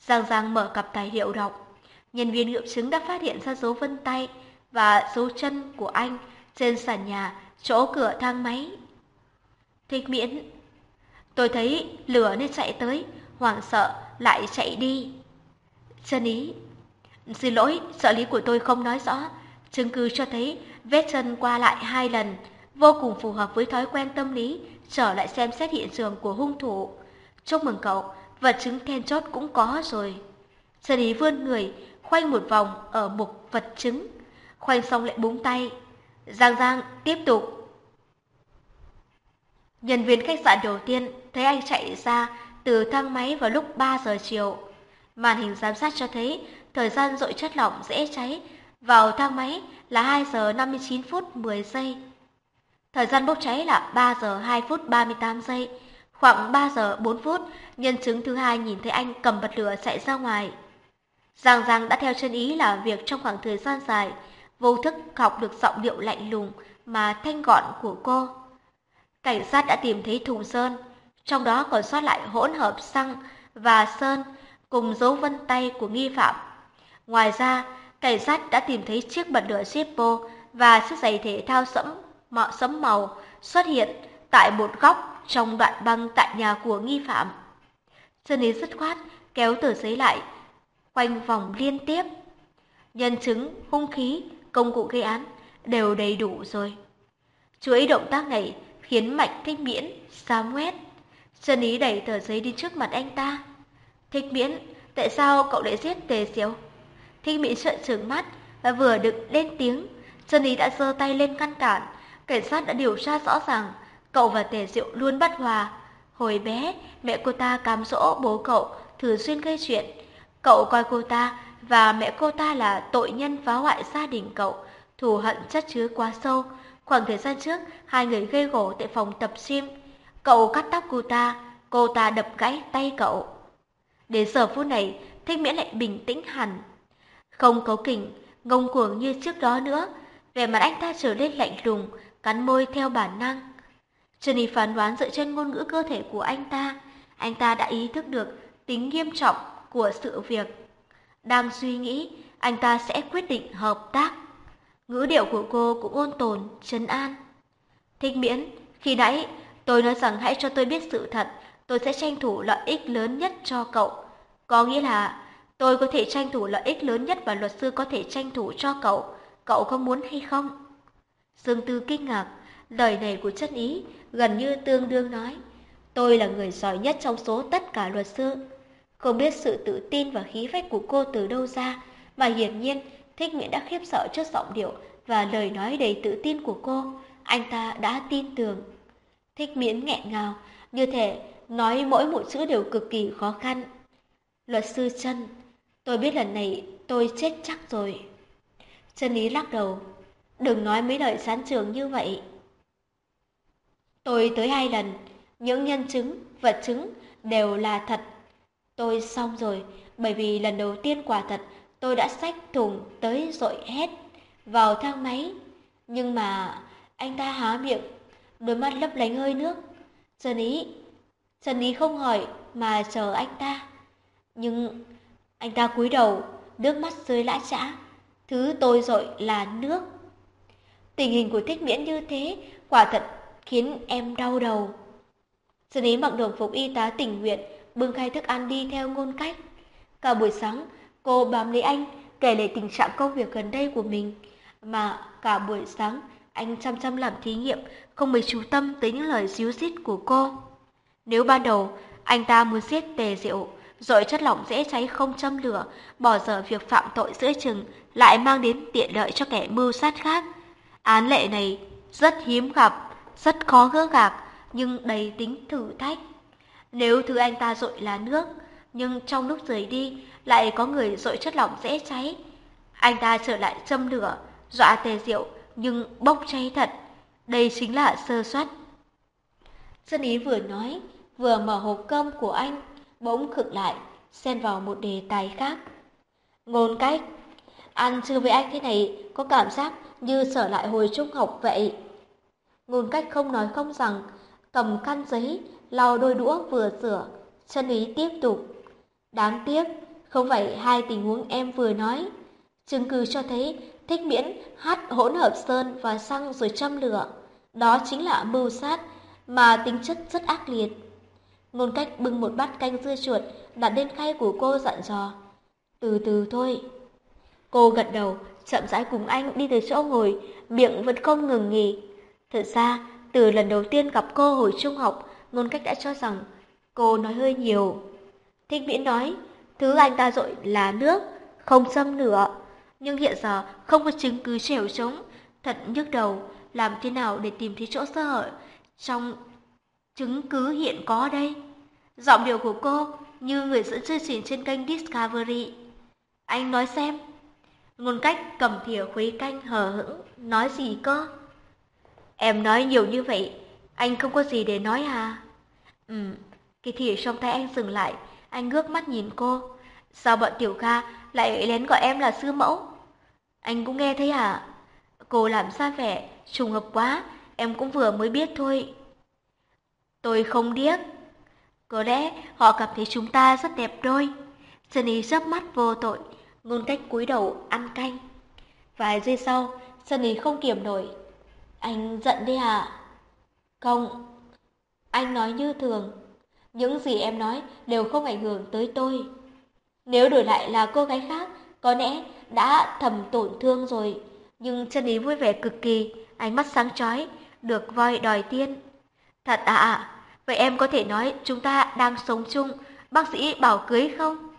Giang Giang mở cặp tài liệu đọc. Nhân viên nghiệm chứng đã phát hiện ra dấu vân tay và dấu chân của anh trên sàn nhà, chỗ cửa thang máy. Thích miễn. Tôi thấy lửa nên chạy tới, hoảng sợ lại chạy đi. Chân ý. Xin lỗi, trợ lý của tôi không nói rõ. Chứng cứ cho thấy vết chân qua lại hai lần, vô cùng phù hợp với thói quen tâm lý, trở lại xem xét hiện trường của hung thủ. Chúc mừng cậu, vật chứng then chốt cũng có rồi. Chân ý vươn người, khoanh một vòng ở mục vật chứng. Khoanh xong lại búng tay. Giang Giang tiếp tục. Nhân viên khách sạn đầu tiên thấy anh chạy ra từ thang máy vào lúc 3 giờ chiều. Màn hình giám sát cho thấy thời gian dội chất lỏng dễ cháy vào thang máy là 2 giờ 59 phút 10 giây. Thời gian bốc cháy là 3 giờ 2 phút 38 giây. Khoảng 3 giờ 4 phút, nhân chứng thứ hai nhìn thấy anh cầm bật lửa chạy ra ngoài. Giang Giang đã theo chân ý là việc trong khoảng thời gian dài, vô thức học được giọng điệu lạnh lùng mà thanh gọn của cô. Cảnh sát đã tìm thấy thùng sơn, trong đó còn sót lại hỗn hợp xăng và sơn cùng dấu vân tay của nghi phạm. Ngoài ra, cảnh sát đã tìm thấy chiếc bật lửa Zippo và chiếc giày thể thao sẫm mọ sẫm màu xuất hiện tại một góc trong đoạn băng tại nhà của nghi phạm. Chân ý dứt khoát kéo tờ giấy lại, quanh vòng liên tiếp. Nhân chứng, hung khí, công cụ gây án đều đầy đủ rồi. Chuỗi động tác này khiến Mạch Thích Miễn xám quét. Chân ý đẩy tờ giấy đi trước mặt anh ta. Thích Miễn, tại sao cậu lại giết Tề siêu? Thích Miễn trợn trừng mắt và vừa định lên tiếng, chân ý đã giơ tay lên ngăn cản. Cảnh sát đã điều tra rõ ràng, cậu và Tề Diệu luôn bất hòa. Hồi bé, mẹ cô ta cám dỗ bố cậu thường xuyên gây chuyện. Cậu coi cô ta và mẹ cô ta là tội nhân phá hoại gia đình cậu, thù hận chất chứa quá sâu. Khoảng thời gian trước, hai người gây gổ tại phòng tập gym. Cậu cắt tóc cô ta, cô ta đập gãy tay cậu. Đến giờ phút này, Thích Miễn lại bình tĩnh hẳn. Không cấu kỉnh, ngông cuồng như trước đó nữa. Vẻ mặt anh ta trở nên lạnh lùng, cắn môi theo bản năng. Jenny phán đoán dựa trên ngôn ngữ cơ thể của anh ta. Anh ta đã ý thức được tính nghiêm trọng của sự việc. Đang suy nghĩ, anh ta sẽ quyết định hợp tác. Ngữ điệu của cô cũng ôn tồn, trấn an. Thích miễn, khi nãy tôi nói rằng hãy cho tôi biết sự thật, tôi sẽ tranh thủ lợi ích lớn nhất cho cậu. Có nghĩa là tôi có thể tranh thủ lợi ích lớn nhất và luật sư có thể tranh thủ cho cậu. Cậu có muốn hay không? Dương Tư kinh ngạc, lời này của chất ý gần như tương đương nói. Tôi là người giỏi nhất trong số tất cả luật sư. Không biết sự tự tin và khí phách của cô từ đâu ra, mà hiển nhiên Thích Nguyễn đã khiếp sợ trước giọng điệu và lời nói đầy tự tin của cô. Anh ta đã tin tưởng. Thích Miễn nghẹn ngào, như thể nói mỗi một chữ đều cực kỳ khó khăn. Luật sư chân, tôi biết lần này tôi chết chắc rồi. Chân ý lắc đầu, đừng nói mấy lời sán trường như vậy. Tôi tới hai lần, những nhân chứng, vật chứng đều là thật. Tôi xong rồi, bởi vì lần đầu tiên quả thật tôi đã xách thùng tới dội hết vào thang máy. Nhưng mà anh ta há miệng, đôi mắt lấp lánh hơi nước. Trần Ý, Trần Ý không hỏi mà chờ anh ta. Nhưng anh ta cúi đầu, nước mắt rơi lã chã. Thứ tôi dội là nước. Tình hình của Thích Miễn như thế quả thật khiến em đau đầu. Trần Ý mặc đồng phục y tá tình nguyện, bưng khai thức ăn đi theo ngôn cách. Cả buổi sáng, cô bám lấy anh, kể lại tình trạng công việc gần đây của mình. Mà cả buổi sáng, anh chăm chăm làm thí nghiệm, không mấy chú tâm tới những lời díu dít của cô. Nếu ban đầu, anh ta muốn giết tề diệu, rồi chất lỏng dễ cháy không châm lửa, bỏ dở việc phạm tội giữa chừng, lại mang đến tiện lợi cho kẻ mưu sát khác. Án lệ này rất hiếm gặp, rất khó gỡ gạc, nhưng đầy tính thử thách. Nếu thứ anh ta dội là nước, nhưng trong lúc rời đi lại có người dội chất lỏng dễ cháy. Anh ta trở lại châm lửa, dọa tề diệu nhưng bốc cháy thật. Đây chính là sơ suất. Dân ý vừa nói, vừa mở hộp cơm của anh, bỗng khựng lại, xen vào một đề tài khác. Ngôn cách, ăn trưa với anh thế này có cảm giác như trở lại hồi trung học vậy. Ngôn cách không nói không rằng, cầm khăn giấy, lau đôi đũa vừa rửa, chân ý tiếp tục. Đáng tiếc, không phải hai tình huống em vừa nói. Chứng cứ cho thấy thích miễn hát hỗn hợp sơn và xăng rồi châm lửa. Đó chính là mưu sát mà tính chất rất ác liệt. Ngôn cách bưng một bát canh dưa chuột đặt lên khay của cô dặn dò. Từ từ thôi. Cô gật đầu, chậm rãi cùng anh đi từ chỗ ngồi, miệng vẫn không ngừng nghỉ. Thật ra, từ lần đầu tiên gặp cô hồi trung học, ngôn cách đã cho rằng cô nói hơi nhiều. Thích Viễn nói, thứ anh ta dội là nước, không xâm nữa. Nhưng hiện giờ không có chứng cứ trèo chống thật nhức đầu, làm thế nào để tìm thấy chỗ sơ hở trong chứng cứ hiện có đây. Giọng điệu của cô như người dẫn chương trình trên kênh Discovery. Anh nói xem. Ngôn cách cầm thìa khuấy canh hờ hững, nói gì cơ? Em nói nhiều như vậy, anh không có gì để nói à? Ừ, cái thìa trong tay anh dừng lại, anh ngước mắt nhìn cô. Sao bọn tiểu ca lại lén gọi em là sư mẫu? Anh cũng nghe thấy à? Cô làm xa vẻ, trùng hợp quá, em cũng vừa mới biết thôi. Tôi không điếc. Có lẽ họ cảm thấy chúng ta rất đẹp đôi. Sunny chớp mắt vô tội, ngôn cách cúi đầu ăn canh. Vài giây sau, Sunny không kiềm nổi. Anh giận đi à? Không. Anh nói như thường. Những gì em nói đều không ảnh hưởng tới tôi. Nếu đổi lại là cô gái khác, có lẽ đã thầm tổn thương rồi. Nhưng chân ý vui vẻ cực kỳ, ánh mắt sáng chói, được voi đòi tiên. Thật à, vậy em có thể nói chúng ta đang sống chung, bác sĩ bảo cưới không?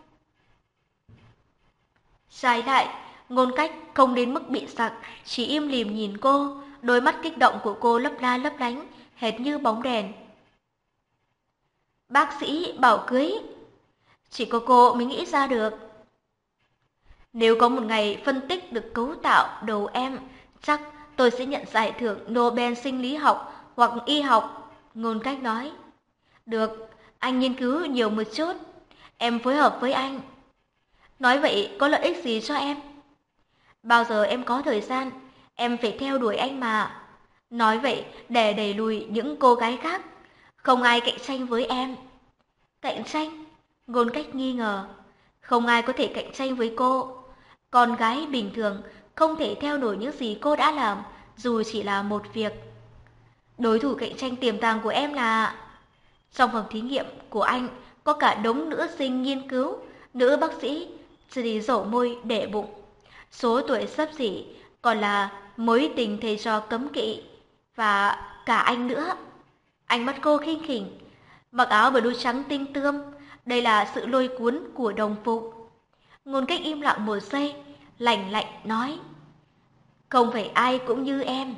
Trái lại, ngôn cách không đến mức bị sặc, chỉ im lìm nhìn cô, đôi mắt kích động của cô lấp la lấp lánh, hệt như bóng đèn. Bác sĩ bảo cưới, chỉ có cô mới nghĩ ra được. Nếu có một ngày phân tích được cấu tạo đầu em, chắc tôi sẽ nhận giải thưởng Nobel sinh lý học hoặc y học, ngôn cách nói. Được, anh nghiên cứu nhiều một chút, em phối hợp với anh. Nói vậy có lợi ích gì cho em? Bao giờ em có thời gian, em phải theo đuổi anh mà. Nói vậy để đẩy lùi những cô gái khác, không ai cạnh tranh với em. Cạnh tranh? Ngôn cách nghi ngờ. Không ai có thể cạnh tranh với cô. Con gái bình thường không thể theo nổi những gì cô đã làm, dù chỉ là một việc. Đối thủ cạnh tranh tiềm tàng của em là... Trong phòng thí nghiệm của anh có cả đống nữ sinh nghiên cứu, nữ bác sĩ, chỉ rổ môi để bụng. Số tuổi sắp xỉ còn là mối tình thầy trò cấm kỵ và cả anh nữa. Anh mắt cô khinh khỉnh, mặc áo blue trắng tinh tươm, đây là sự lôi cuốn của đồng phục. Ngôn cách im lặng một giây, lạnh lạnh nói. Không phải ai cũng như em.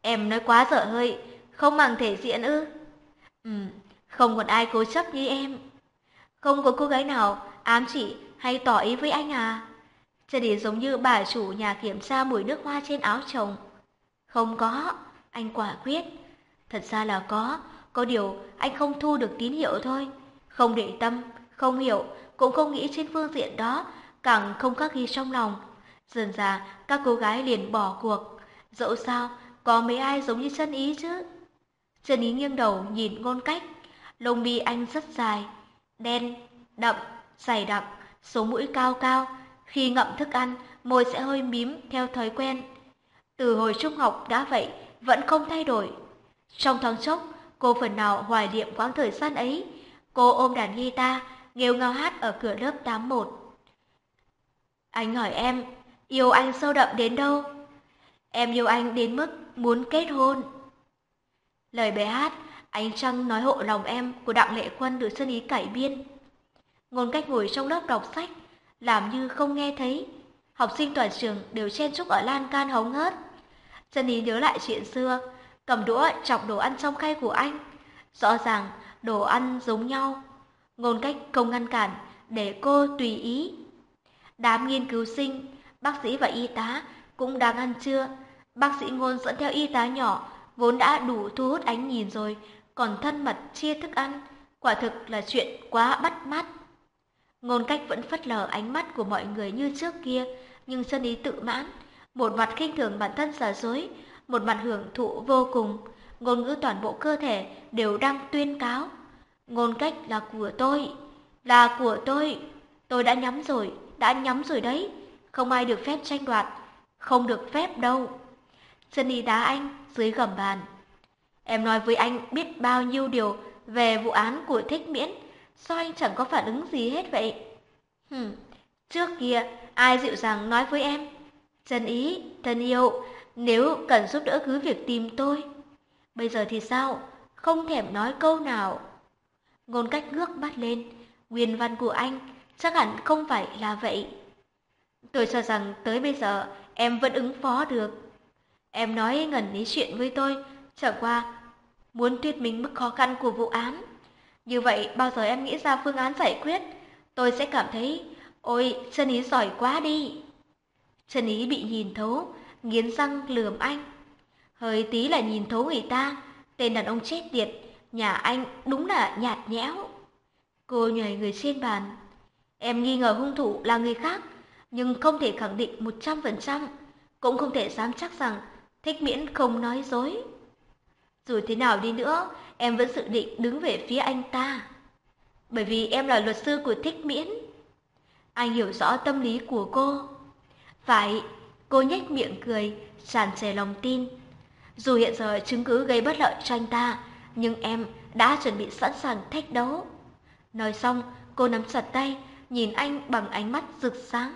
Em nói quá dở hơi, không bằng thể diện ư. Ừ, không còn ai cố chấp như em. Không có cô gái nào ám chỉ hay tỏ ý với anh à? Cho đến giống như bà chủ nhà kiểm tra mùi nước hoa trên áo chồng. Không có, anh quả quyết. Thật ra là có, có điều anh không thu được tín hiệu thôi. Không để tâm, không hiểu, cũng không nghĩ trên phương diện đó, càng không khắc ghi trong lòng. Dần ra, các cô gái liền bỏ cuộc. Dẫu sao, có mấy ai giống như chân ý chứ? Chân ý nghiêng đầu nhìn ngôn cách. Lông mi anh rất dài, đen, đậm, dày đặc, số mũi cao cao. Khi ngậm thức ăn, môi sẽ hơi mím theo thói quen. Từ hồi trung học đã vậy, vẫn không thay đổi. Trong thoáng chốc, cô phần nào hoài niệm quãng thời gian ấy. Cô ôm đàn guitar, nghêu ngao hát ở cửa lớp 81. Anh hỏi em, yêu anh sâu đậm đến đâu? Em yêu anh đến mức muốn kết hôn. Lời bài hát Ánh trăng nói hộ lòng em của Đặng Lệ Quân được sân ý cải biên. Ngôn cách ngồi trong lớp đọc sách, làm như không nghe thấy. Học sinh toàn trường đều chen chúc ở lan can hống hớt. Chân ý nhớ lại chuyện xưa, cầm đũa chọc đồ ăn trong khay của anh. Rõ ràng đồ ăn giống nhau. Ngôn cách không ngăn cản để cô tùy ý. Đám nghiên cứu sinh, bác sĩ và y tá cũng đang ăn trưa. Bác sĩ ngôn dẫn theo y tá nhỏ vốn đã đủ thu hút ánh nhìn rồi, còn thân mật chia thức ăn, quả thực là chuyện quá bắt mắt. Ngôn cách vẫn phất lờ ánh mắt của mọi người như trước kia, nhưng chân ý tự mãn, một mặt khinh thường bản thân giả dối, một mặt hưởng thụ vô cùng, ngôn ngữ toàn bộ cơ thể đều đang tuyên cáo. Ngôn cách là của tôi, là của tôi, tôi đã nhắm rồi, đã nhắm rồi đấy, không ai được phép tranh đoạt, không được phép đâu. Chân ý đá anh dưới gầm bàn. Em nói với anh biết bao nhiêu điều về vụ án của Thích Miễn, sao anh chẳng có phản ứng gì hết vậy? Hừm, trước kia ai dịu dàng nói với em, Trần ý, thân yêu, nếu cần giúp đỡ cứ việc tìm tôi. Bây giờ thì sao? Không thèm nói câu nào. Ngôn cách ngước mắt lên, nguyên văn của anh chắc hẳn không phải là vậy. Tôi cho rằng tới bây giờ em vẫn ứng phó được. Em nói ngần ý chuyện với tôi, chẳng qua muốn thuyết minh mức khó khăn của vụ án. Như vậy bao giờ em nghĩ ra phương án giải quyết, tôi sẽ cảm thấy, ôi, chân ý giỏi quá đi. Chân ý bị nhìn thấu, nghiến răng lườm anh. Hơi tí là nhìn thấu người ta, tên đàn ông chết tiệt, nhà anh đúng là nhạt nhẽo. Cô nhảy người trên bàn. Em nghi ngờ hung thủ là người khác, nhưng không thể khẳng định một trăm phần trăm, cũng không thể dám chắc rằng thích miễn không nói dối. Dù thế nào đi nữa, em vẫn dự định đứng về phía anh ta. Bởi vì em là luật sư của thích miễn. Anh hiểu rõ tâm lý của cô. Phải, cô nhếch miệng cười, tràn trề lòng tin. Dù hiện giờ chứng cứ gây bất lợi cho anh ta, nhưng em đã chuẩn bị sẵn sàng thách đấu. Nói xong, cô nắm chặt tay, nhìn anh bằng ánh mắt rực sáng.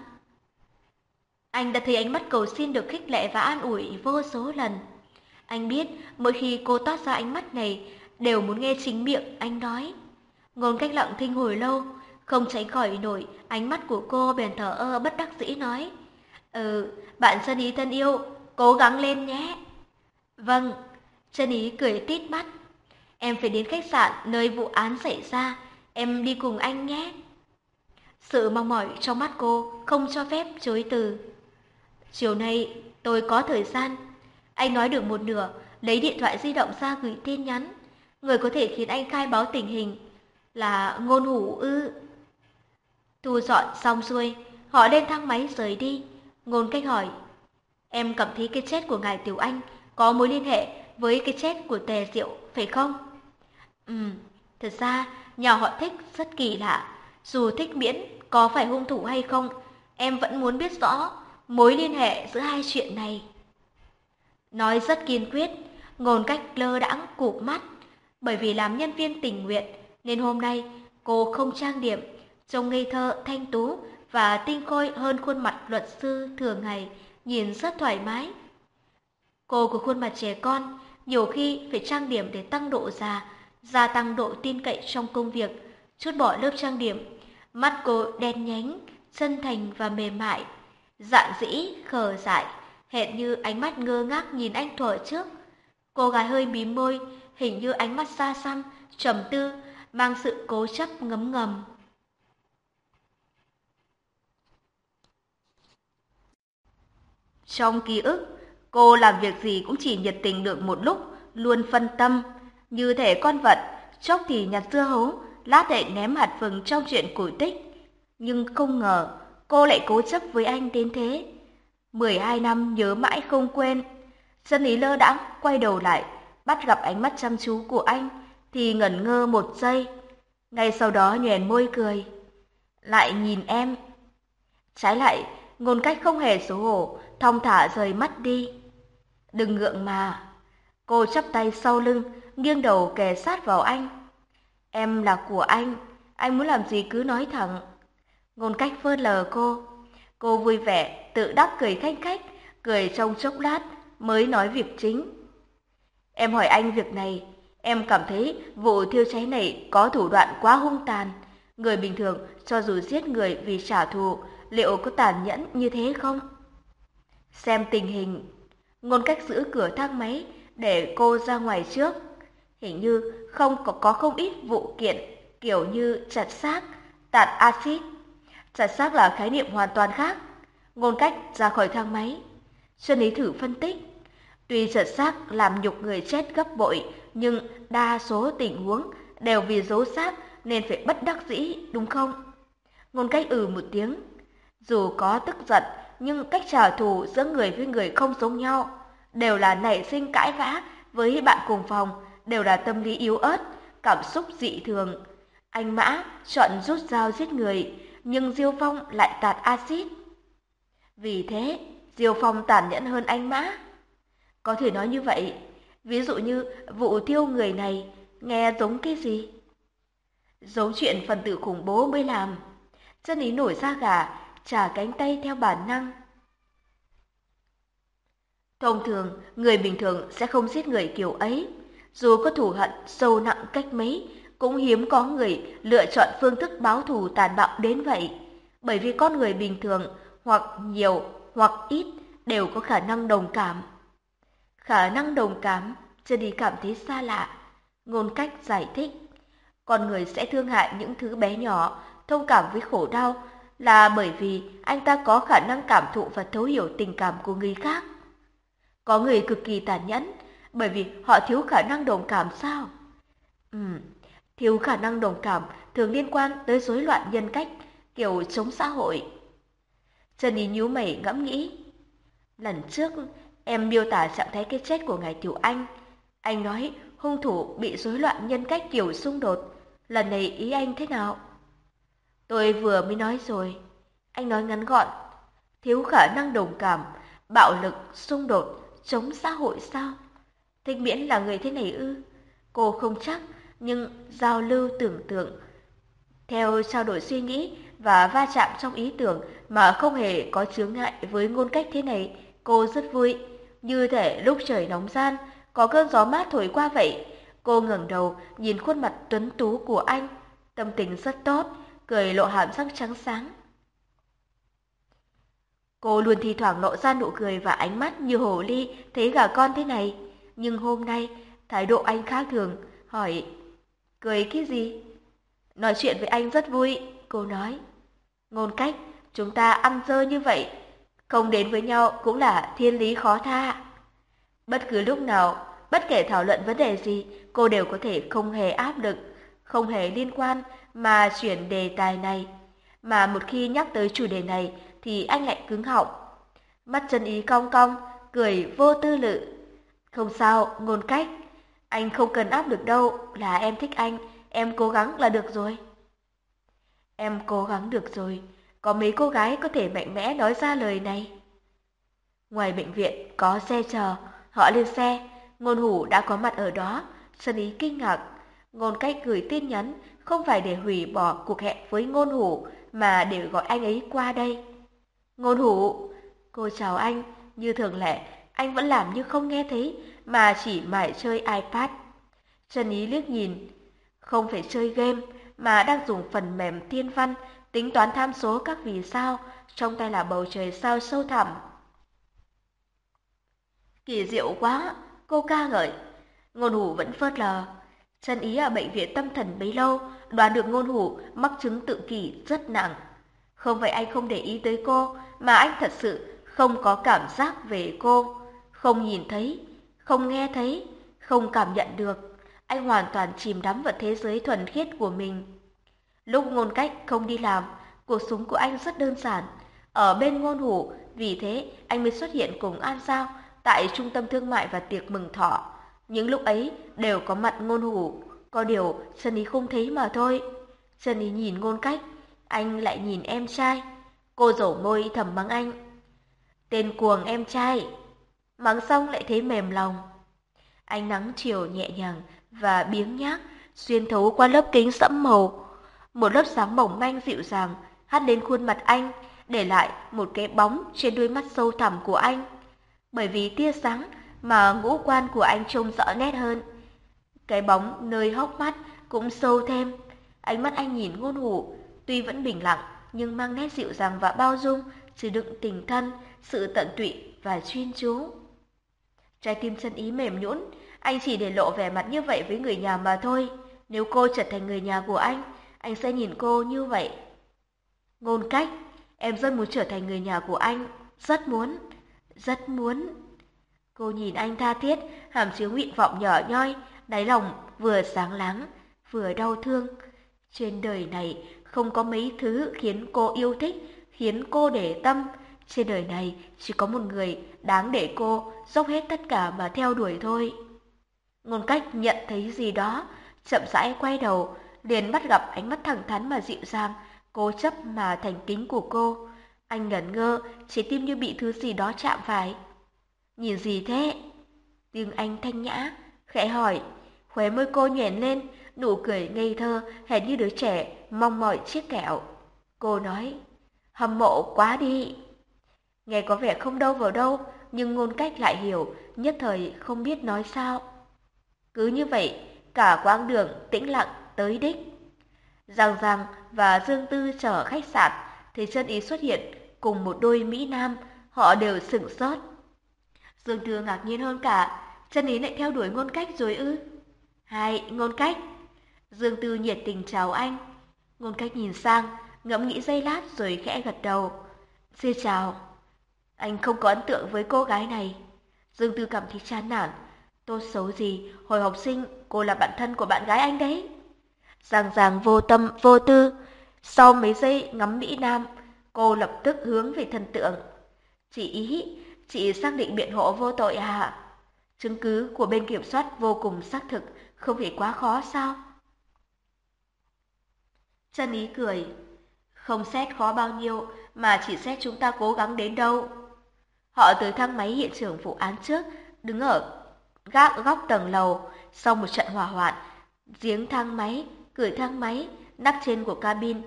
Anh đã thấy ánh mắt cầu xin được khích lệ và an ủi vô số lần. Anh biết mỗi khi cô toát ra ánh mắt này đều muốn nghe chính miệng anh nói. Ngôn cách lặng thinh hồi lâu, không tránh khỏi nổi ánh mắt của cô bèn thở ơ bất đắc dĩ nói. Ừ, bạn Sơn Ý thân yêu, cố gắng lên nhé. Vâng, Sơn Ý cười tít mắt. Em phải đến khách sạn nơi vụ án xảy ra, em đi cùng anh nhé. Sự mong mỏi trong mắt cô không cho phép chối từ. Chiều nay tôi có thời gian. Anh nói được một nửa, lấy điện thoại di động ra gửi tin nhắn. Người có thể khiến anh khai báo tình hình là ngôn hủ ư. Thu dọn xong xuôi, họ lên thang máy rời đi. Ngôn cách hỏi, em cảm thấy cái chết của ngài Tiểu Anh có mối liên hệ với cái chết của Tề Diệu, phải không? Ừ, thật ra nhà họ thích rất kỳ lạ. Dù thích miễn có phải hung thủ hay không, em vẫn muốn biết rõ mối liên hệ giữa hai chuyện này. Nói rất kiên quyết, ngôn cách lơ đãng cụp mắt, bởi vì làm nhân viên tình nguyện nên hôm nay cô không trang điểm, trông ngây thơ thanh tú và tinh khôi hơn khuôn mặt luật sư thường ngày, nhìn rất thoải mái. Cô có khuôn mặt trẻ con, nhiều khi phải trang điểm để tăng độ già, gia tăng độ tin cậy trong công việc, chút bỏ lớp trang điểm. Mắt cô đen nhánh, chân thành và mềm mại, dạn dĩ, khờ dại, hệt như ánh mắt ngơ ngác nhìn anh thuở trước. Cô gái hơi mím môi, hình như ánh mắt xa xăm, trầm tư, mang sự cố chấp ngấm ngầm. Trong ký ức, cô làm việc gì cũng chỉ nhiệt tình được một lúc, luôn phân tâm, như thể con vật, chốc thì nhặt dưa hấu, lát lại ném hạt vừng trong chuyện cổ tích. Nhưng không ngờ, cô lại cố chấp với anh đến thế. 12 năm nhớ mãi không quên. Dân ý lơ đãng quay đầu lại, bắt gặp ánh mắt chăm chú của anh, thì ngẩn ngơ một giây. Ngay sau đó nhèn môi cười. Lại nhìn em. Trái lại, ngôn cách không hề xấu hổ, thong thả rời mắt đi. Đừng ngượng mà. Cô chắp tay sau lưng, nghiêng đầu kề sát vào anh. Em là của anh, anh muốn làm gì cứ nói thẳng. Ngôn cách phớt lờ cô. Cô vui vẻ, tự đắc cười khách khách, cười trong chốc lát mới nói việc chính. Em hỏi anh việc này, em cảm thấy vụ thiêu cháy này có thủ đoạn quá hung tàn. Người bình thường cho dù giết người vì trả thù, liệu có tàn nhẫn như thế không? Xem tình hình, ngôn cách giữ cửa thang máy để cô ra ngoài trước. Hình như không có, có không ít vụ kiện kiểu như chặt xác, tạt axit. Chặt xác là khái niệm hoàn toàn khác. Ngôn cách ra khỏi thang máy. Xuân Lý thử phân tích. Tuy chặt xác làm nhục người chết gấp bội, nhưng đa số tình huống đều vì dấu xác nên phải bất đắc dĩ, đúng không? Ngôn cách ừ một tiếng. Dù có tức giận, nhưng cách trả thù giữa người với người không giống nhau. Đều là nảy sinh cãi vã với bạn cùng phòng, đều là tâm lý yếu ớt, cảm xúc dị thường. Anh Mã chọn rút dao giết người, nhưng Diêu Phong lại tạt axit. Vì thế, Diêu Phong tàn nhẫn hơn anh Mã. Có thể nói như vậy, ví dụ như vụ thiêu người này nghe giống cái gì? Giống chuyện phần tử khủng bố mới làm. Chân ý nổi da gà, trả cánh tay theo bản năng. Thông thường, người bình thường sẽ không giết người kiểu ấy. Dù có thù hận sâu nặng cách mấy, cũng hiếm có người lựa chọn phương thức báo thù tàn bạo đến vậy. Bởi vì con người bình thường, hoặc nhiều hoặc ít, đều có khả năng đồng cảm. Khả năng đồng cảm, chưa đi cảm thấy xa lạ. Ngôn cách giải thích, con người sẽ thương hại những thứ bé nhỏ, thông cảm với khổ đau, là bởi vì anh ta có khả năng cảm thụ và thấu hiểu tình cảm của người khác. Có người cực kỳ tàn nhẫn, bởi vì họ thiếu khả năng đồng cảm sao? Ừm, thiếu khả năng đồng cảm thường liên quan tới rối loạn nhân cách, kiểu chống xã hội. Trần Ý nhíu mày ngẫm nghĩ. Lần trước, em miêu tả trạng thái cái chết của ngài Tiểu Anh. Anh nói hung thủ bị rối loạn nhân cách kiểu xung đột. Lần này ý anh thế nào? Tôi vừa mới nói rồi. Anh nói ngắn gọn. Thiếu khả năng đồng cảm, bạo lực, xung đột, chống xã hội sao? Thích miễn là người thế này ư? Cô không chắc, nhưng giao lưu tưởng tượng. Theo trao đổi suy nghĩ và va chạm trong ý tưởng mà không hề có chướng ngại với ngôn cách thế này, cô rất vui. Như thể lúc trời nóng gian, có cơn gió mát thổi qua vậy. Cô ngẩng đầu nhìn khuôn mặt tuấn tú của anh, tâm tình rất tốt, cười lộ hàm răng trắng sáng. Cô luôn thi thoảng lộ ra nụ cười và ánh mắt như hồ ly thấy gà con thế này. Nhưng hôm nay, thái độ anh khác thường, hỏi, cười cái gì? Nói chuyện với anh rất vui, cô nói. Ngôn cách, chúng ta ăn dơ như vậy, không đến với nhau cũng là thiên lý khó tha. Bất cứ lúc nào, bất kể thảo luận vấn đề gì, cô đều có thể không hề áp lực, không hề liên quan mà chuyển đề tài này. Mà một khi nhắc tới chủ đề này thì anh lại cứng họng. Mắt chân ý cong cong, cười vô tư lự. Không sao, ngôn cách. Anh không cần áp lực đâu, là em thích anh, em cố gắng là được rồi. Em cố gắng được rồi, có mấy cô gái có thể mạnh mẽ nói ra lời này. Ngoài bệnh viện có xe chờ, họ lên xe, ngôn hủ đã có mặt ở đó, sân ý kinh ngạc. Ngôn cách gửi tin nhắn không phải để hủy bỏ cuộc hẹn với ngôn hủ mà để gọi anh ấy qua đây. Ngôn hủ, cô chào anh, như thường lệ, anh vẫn làm như không nghe thấy mà chỉ mải chơi iPad. Trần Ý liếc nhìn, không phải chơi game mà đang dùng phần mềm thiên văn tính toán tham số các vì sao, trong tay là bầu trời sao sâu thẳm. Kỳ diệu quá, cô ca ngợi. Ngôn hủ vẫn phớt lờ. Trần Ý ở bệnh viện tâm thần bấy lâu, đoán được ngôn hủ mắc chứng tự kỷ rất nặng. Không phải anh không để ý tới cô, mà anh thật sự không có cảm giác về cô, không nhìn thấy, không nghe thấy, không cảm nhận được. Anh hoàn toàn chìm đắm vào thế giới thuần khiết của mình. Lúc ngôn cách không đi làm, cuộc sống của anh rất đơn giản. Ở bên ngôn hủ, vì thế anh mới xuất hiện cùng An Giao tại trung tâm thương mại và tiệc mừng thọ. Những lúc ấy đều có mặt ngôn hủ, có điều sơn Ý không thấy mà thôi. sơn Ý nhìn ngôn cách, anh lại nhìn em trai. Cô rổ môi thầm mắng anh. Tên cuồng em trai. Mắng xong lại thấy mềm lòng. Ánh nắng chiều nhẹ nhàng và biếng nhác xuyên thấu qua lớp kính sẫm màu. Một lớp sáng mỏng manh dịu dàng hắt lên khuôn mặt anh, để lại một cái bóng trên đôi mắt sâu thẳm của anh. Bởi vì tia sáng mà ngũ quan của anh trông rõ nét hơn. Cái bóng nơi hốc mắt cũng sâu thêm. Ánh mắt anh nhìn ngôn hủ, tuy vẫn bình lặng nhưng mang nét dịu dàng và bao dung, chứa đựng tình thân, sự tận tụy và chuyên chú. Trái tim chân ý mềm nhũn, anh chỉ để lộ vẻ mặt như vậy với người nhà mà thôi. Nếu cô trở thành người nhà của anh, anh sẽ nhìn cô như vậy. Ngôn cách, em rất muốn trở thành người nhà của anh, rất muốn, rất muốn. Cô nhìn anh tha thiết, hàm chứa nguyện vọng nhỏ nhoi, đáy lòng vừa sáng láng, vừa đau thương. Trên đời này không có mấy thứ khiến cô yêu thích, khiến cô để tâm. Trên đời này chỉ có một người đáng để cô dốc hết tất cả mà theo đuổi thôi. Ngôn cách nhận thấy gì đó, chậm rãi quay đầu, liền bắt gặp ánh mắt thẳng thắn mà dịu dàng, cố chấp mà thành kính của cô. Anh ngẩn ngơ, trái tim như bị thứ gì đó chạm phải. Nhìn gì thế? Tiếng anh thanh nhã, khẽ hỏi, khóe môi cô nhèn lên, nụ cười ngây thơ, hệt như đứa trẻ mong mỏi chiếc kẹo. Cô nói, hâm mộ quá đi. Nghe có vẻ không đâu vào đâu, nhưng ngôn cách lại hiểu, nhất thời không biết nói sao. Cứ như vậy, cả quãng đường tĩnh lặng tới đích. Giang Giang và Dương Tư trở khách sạn, thì chân ý xuất hiện cùng một đôi Mỹ Nam, họ đều sửng sốt. Dương Tư ngạc nhiên hơn cả, chân ý lại theo đuổi ngôn cách rồi ư. Hai, ngôn cách. Dương Tư nhiệt tình chào anh. Ngôn cách nhìn sang, ngẫm nghĩ giây lát rồi khẽ gật đầu. Xin chào. Anh không có ấn tượng với cô gái này. Dương Tư cảm thấy chán nản. Tốt xấu gì, hồi học sinh cô là bạn thân của bạn gái anh đấy. Giang giang vô tâm, vô tư. Sau mấy giây ngắm Mỹ Nam, cô lập tức hướng về thần tượng. Chị ý, chị xác định biện hộ vô tội à? Chứng cứ của bên kiểm soát vô cùng xác thực, không phải quá khó sao? Chân ý cười. Không xét khó bao nhiêu, mà chỉ xét chúng ta cố gắng đến đâu. Họ tới thang máy hiện trường vụ án trước, đứng ở gác góc tầng lầu, sau một trận hỏa hoạn, giếng thang máy, cửa thang máy, nắp trên của cabin,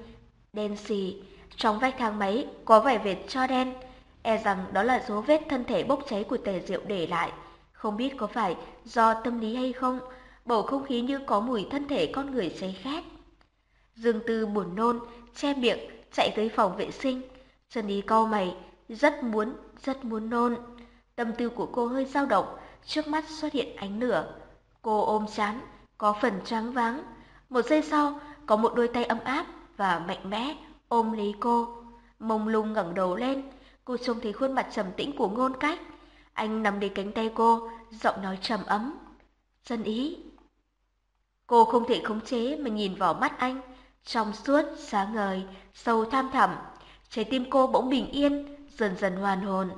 đen xì, trong vách thang máy có vài vệt cho đen, e rằng đó là dấu vết thân thể bốc cháy của tề diệu để lại. Không biết có phải do tâm lý hay không, bầu không khí như có mùi thân thể con người cháy khét. Dương Tư buồn nôn, che miệng, chạy tới phòng vệ sinh. Trần Ý cau mày, rất muốn, rất muốn nôn. Tâm tư của cô hơi dao động, trước mắt xuất hiện ánh lửa. Cô ôm chán, có phần trắng váng. Một giây sau, có một đôi tay ấm áp và mạnh mẽ ôm lấy cô. Mông lung ngẩng đầu lên, cô trông thấy khuôn mặt trầm tĩnh của ngôn cách. Anh nắm lấy cánh tay cô, giọng nói trầm ấm. Dân ý. Cô không thể khống chế mà nhìn vào mắt anh, trong suốt, sáng ngời, sâu tham thẳm. Trái tim cô bỗng bình yên, dần dần hoàn hồn.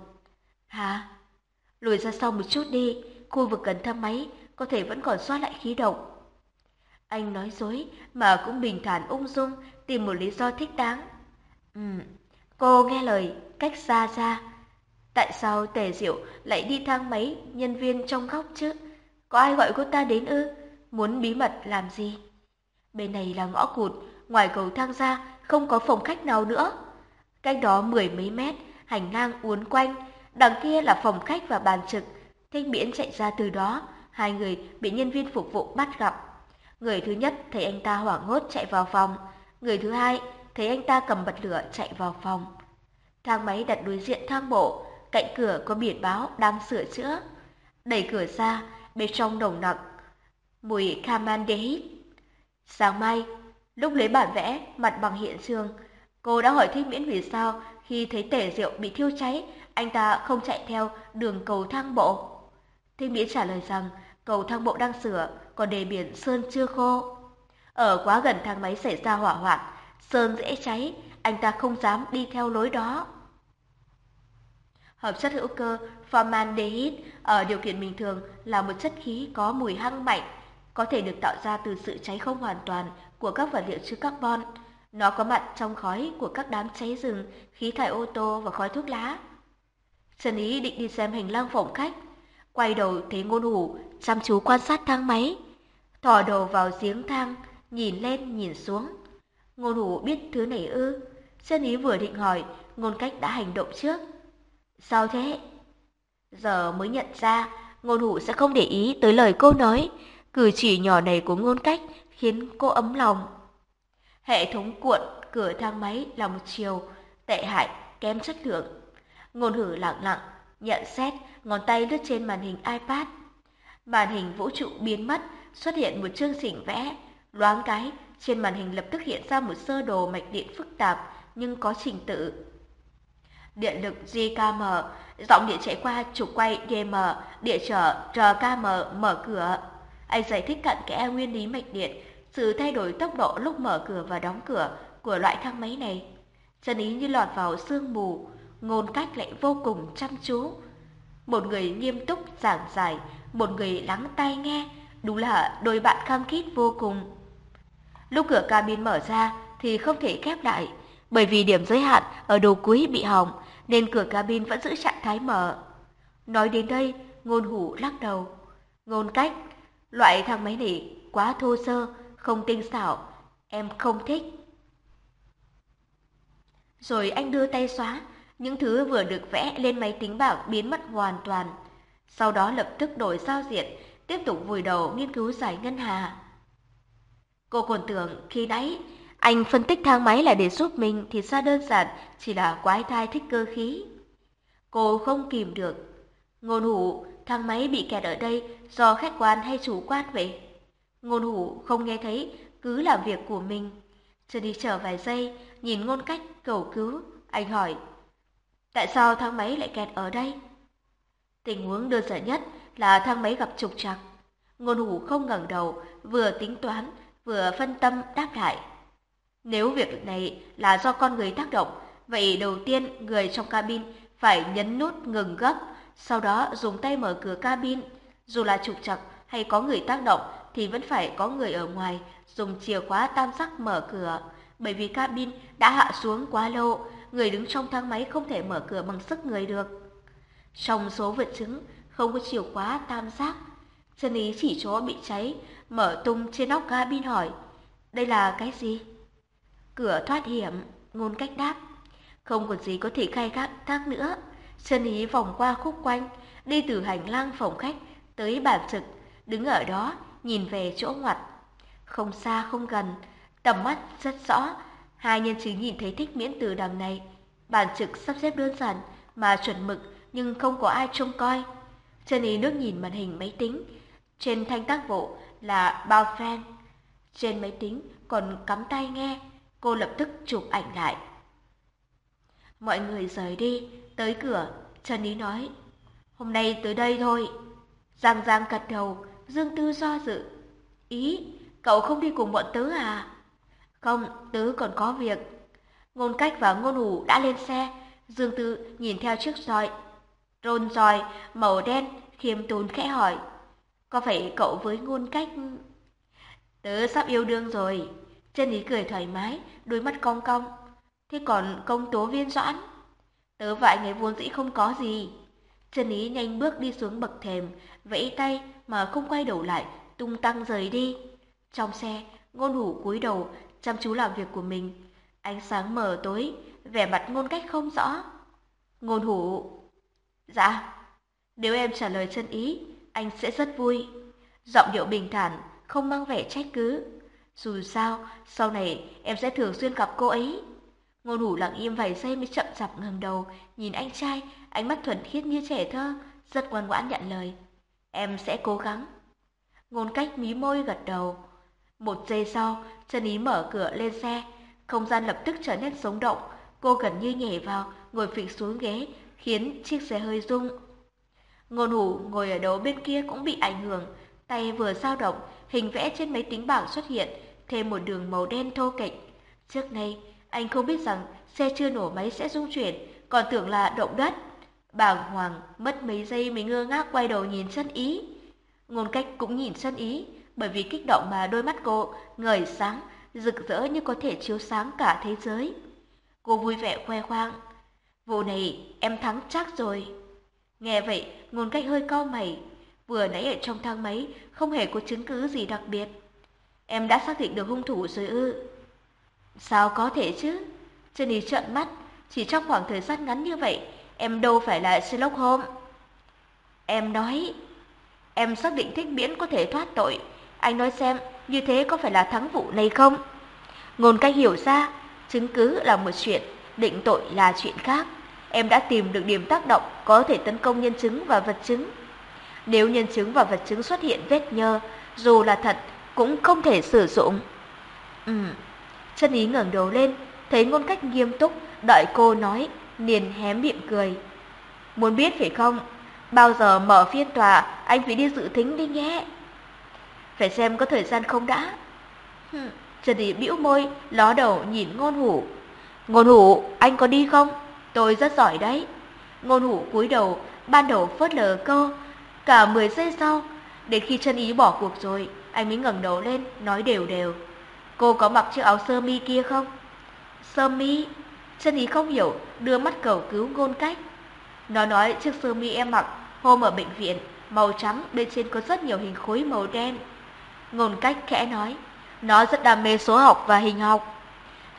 Hả? Lùi ra sau một chút đi, khu vực gần thang máy có thể vẫn còn sót lại khí độc. Anh nói dối mà cũng bình thản ung dung tìm một lý do thích đáng. Ừ, cô nghe lời, cách xa ra. Tại sao Tề Diệu lại đi thang máy nhân viên trong góc chứ? Có ai gọi cô ta đến ư? Muốn bí mật làm gì? Bên này là ngõ cụt, ngoài cầu thang ra không có phòng khách nào nữa. Cách đó mười mấy mét, hành lang uốn quanh, đằng kia là phòng khách và bàn trực. Thanh Miễn chạy ra từ đó, hai người bị nhân viên phục vụ bắt gặp. Người thứ nhất thấy anh ta hoảng hốt chạy vào phòng, người thứ hai thấy anh ta cầm bật lửa chạy vào phòng. Thang máy đặt đối diện thang bộ, cạnh cửa có biển báo đang sửa chữa. Đẩy cửa ra, bên trong nồng nặc mùi camandehyde. Sáng mai, lúc lấy bản vẽ mặt bằng hiện trường, cô đã hỏi Thích Miễn vì sao khi thấy tể rượu bị thiêu cháy, anh ta không chạy theo đường cầu thang bộ. Thiên Miễn trả lời rằng cầu thang bộ đang sửa, còn đề biển sơn chưa khô. Ở quá gần thang máy xảy ra hỏa hoạn, sơn dễ cháy, anh ta không dám đi theo lối đó. Hợp chất hữu cơ formaldehyde ở điều kiện bình thường là một chất khí có mùi hăng mạnh, có thể được tạo ra từ sự cháy không hoàn toàn của các vật liệu chứa carbon. Nó có mặt trong khói của các đám cháy rừng, khí thải ô tô và khói thuốc lá. Trần Ý định đi xem hành lang phòng khách, quay đầu thấy ngôn hủ chăm chú quan sát thang máy, thò đầu vào giếng thang, nhìn lên nhìn xuống. Ngôn hủ biết thứ này ư? Trần Ý vừa định hỏi, ngôn cách đã hành động trước. Sao thế? Giờ mới nhận ra, ngôn hủ sẽ không để ý tới lời cô nói, cử chỉ nhỏ này của ngôn cách khiến cô ấm lòng. Hệ thống cuộn cửa thang máy là một chiều, tệ hại, kém chất lượng. Ngôn hử lặng lặng, nhận xét, ngón tay lướt trên màn hình iPad. Màn hình vũ trụ biến mất, xuất hiện một chương trình vẽ. Loáng cái, trên màn hình lập tức hiện ra một sơ đồ mạch điện phức tạp nhưng có trình tự. Điện lực GKM, giọng điện chạy qua trục quay DM, địa trở RKM mở cửa. Anh giải thích cặn kẽ nguyên lý mạch điện, sự thay đổi tốc độ lúc mở cửa và đóng cửa của loại thang máy này. Chân ý như lọt vào sương mù, ngôn cách lại vô cùng chăm chú. Một người nghiêm túc giảng giải, một người lắng tai nghe, đúng là đôi bạn khăng khít vô cùng. Lúc cửa cabin mở ra thì không thể khép lại, bởi vì điểm giới hạn ở đầu cuối bị hỏng nên cửa cabin vẫn giữ trạng thái mở. Nói đến đây, ngôn hủ lắc đầu. Ngôn cách, loại thang máy này quá thô sơ, không tinh xảo, em không thích. Rồi anh đưa tay xóa, những thứ vừa được vẽ lên máy tính bảng biến mất hoàn toàn. Sau đó lập tức đổi giao diện, tiếp tục vùi đầu nghiên cứu giải ngân hà. Cô còn tưởng khi nãy anh phân tích thang máy là để giúp mình thì ra đơn giản chỉ là quái thai thích cơ khí. Cô không kìm được. Ngôn hủ, thang máy bị kẹt ở đây do khách quan hay chủ quan vậy? Ngôn hủ không nghe thấy, cứ làm việc của mình. Chưa đi chờ vài giây, nhìn ngôn cách cầu cứu, anh hỏi. Tại sao thang máy lại kẹt ở đây? Tình huống đơn giản nhất là thang máy gặp trục trặc. Ngôn hủ không ngẩng đầu, vừa tính toán, vừa phân tâm đáp lại. Nếu việc này là do con người tác động, vậy đầu tiên người trong cabin phải nhấn nút ngừng gấp, sau đó dùng tay mở cửa cabin. Dù là trục trặc hay có người tác động thì vẫn phải có người ở ngoài dùng chìa khóa tam giác mở cửa. Bởi vì cabin đã hạ xuống quá lâu, người đứng trong thang máy không thể mở cửa bằng sức người được. Trong số vật chứng không có chìa khóa tam giác. Chân ý chỉ chỗ bị cháy, mở tung trên nóc cabin hỏi, đây là cái gì? Cửa thoát hiểm, ngôn cách đáp. Không còn gì có thể khai thác nữa. Chân ý vòng qua khúc quanh, đi từ hành lang phòng khách tới bàn trực, đứng ở đó, nhìn về chỗ ngoặt. Không xa không gần, tầm mắt rất rõ, hai nhân chứng nhìn thấy thích miễn từ đằng này. Bàn trực sắp xếp đơn giản mà chuẩn mực nhưng không có ai trông coi. Chân ý nước nhìn màn hình máy tính, trên thanh tác vụ là bao fan. Trên máy tính còn cắm tay nghe, cô lập tức chụp ảnh lại. Mọi người rời đi, tới cửa, Trần Ý nói, hôm nay tới đây thôi. Giang Giang gật đầu, Dương Tư do dự. Ý, cậu không đi cùng bọn tứ à? Không, tứ còn có việc. Ngôn cách và ngôn hủ đã lên xe, Dương Tư nhìn theo chiếc roi. Rôn roi, màu đen, khiêm tốn khẽ hỏi. Có phải cậu với ngôn cách... Tớ sắp yêu đương rồi. Chân ý cười thoải mái, đôi mắt cong cong. Thế còn công tố viên doãn? Tớ và anh ấy vốn dĩ không có gì. Chân ý nhanh bước đi xuống bậc thềm, vẫy tay mà không quay đầu lại, tung tăng rời đi. Trong xe, ngôn hủ cúi đầu, chăm chú làm việc của mình. Ánh sáng mờ tối, vẻ mặt ngôn cách không rõ. Ngôn hủ... Dạ, nếu em trả lời chân ý, anh sẽ rất vui. Giọng điệu bình thản, không mang vẻ trách cứ. Dù sao, sau này em sẽ thường xuyên gặp cô ấy. Ngôn hủ lặng im vài giây mới chậm chạp ngẩng đầu, nhìn anh trai, ánh mắt thuần khiết như trẻ thơ, rất ngoan ngoãn nhận lời. Em sẽ cố gắng. Ngôn cách mí môi gật đầu. Một giây sau, chân ý mở cửa lên xe, không gian lập tức trở nên sống động, cô gần như nhảy vào, ngồi phịch xuống ghế, khiến chiếc xe hơi rung. Ngôn hủ ngồi ở đầu bên kia cũng bị ảnh hưởng, tay vừa dao động, hình vẽ trên máy tính bảng xuất hiện, thêm một đường màu đen thô kệch. Trước nay, anh không biết rằng xe chưa nổ máy sẽ rung chuyển, còn tưởng là động đất. Bàng hoàng, mất mấy giây mới ngơ ngác quay đầu nhìn sân ý. Ngôn cách cũng nhìn sân ý, bởi vì kích động mà đôi mắt cô ngời sáng, rực rỡ như có thể chiếu sáng cả thế giới. Cô vui vẻ khoe khoang. Vụ này em thắng chắc rồi. Nghe vậy, ngôn cách hơi cau mày. Vừa nãy ở trong thang máy không hề có chứng cứ gì đặc biệt. Em đã xác định được hung thủ rồi ư? Sao có thể chứ? Jenny trợn mắt, chỉ trong khoảng thời gian ngắn như vậy, em đâu phải là Sherlock Holmes. Em nói, em xác định thích miễn có thể thoát tội. Anh nói xem, như thế có phải là thắng vụ này không? Ngôn cách hiểu ra, chứng cứ là một chuyện, định tội là chuyện khác. Em đã tìm được điểm tác động có thể tấn công nhân chứng và vật chứng. Nếu nhân chứng và vật chứng xuất hiện vết nhơ, dù là thật, cũng không thể sử dụng. Ừm, chân ý ngẩng đầu lên, thấy ngôn cách nghiêm túc, đợi cô nói, liền hém miệng cười. Muốn biết phải không? Bao giờ mở phiên tòa, anh phải đi dự thính đi nhé. Phải xem có thời gian không đã. Trần Thị bĩu môi, ló đầu nhìn ngôn hủ. Ngôn hủ, anh có đi không? Tôi rất giỏi đấy. Ngôn hủ cúi đầu, ban đầu phớt lờ cô. Cả 10 giây sau, đến khi chân ý bỏ cuộc rồi, anh mới ngẩng đầu lên, nói đều đều. Cô có mặc chiếc áo sơ mi kia không? Sơ mi? Chân ý không hiểu, đưa mắt cầu cứu ngôn cách. Nó nói chiếc sơ mi em mặc hôm ở bệnh viện, màu trắng bên trên có rất nhiều hình khối màu đen. Ngôn cách khẽ nói, nó rất đam mê số học và hình học.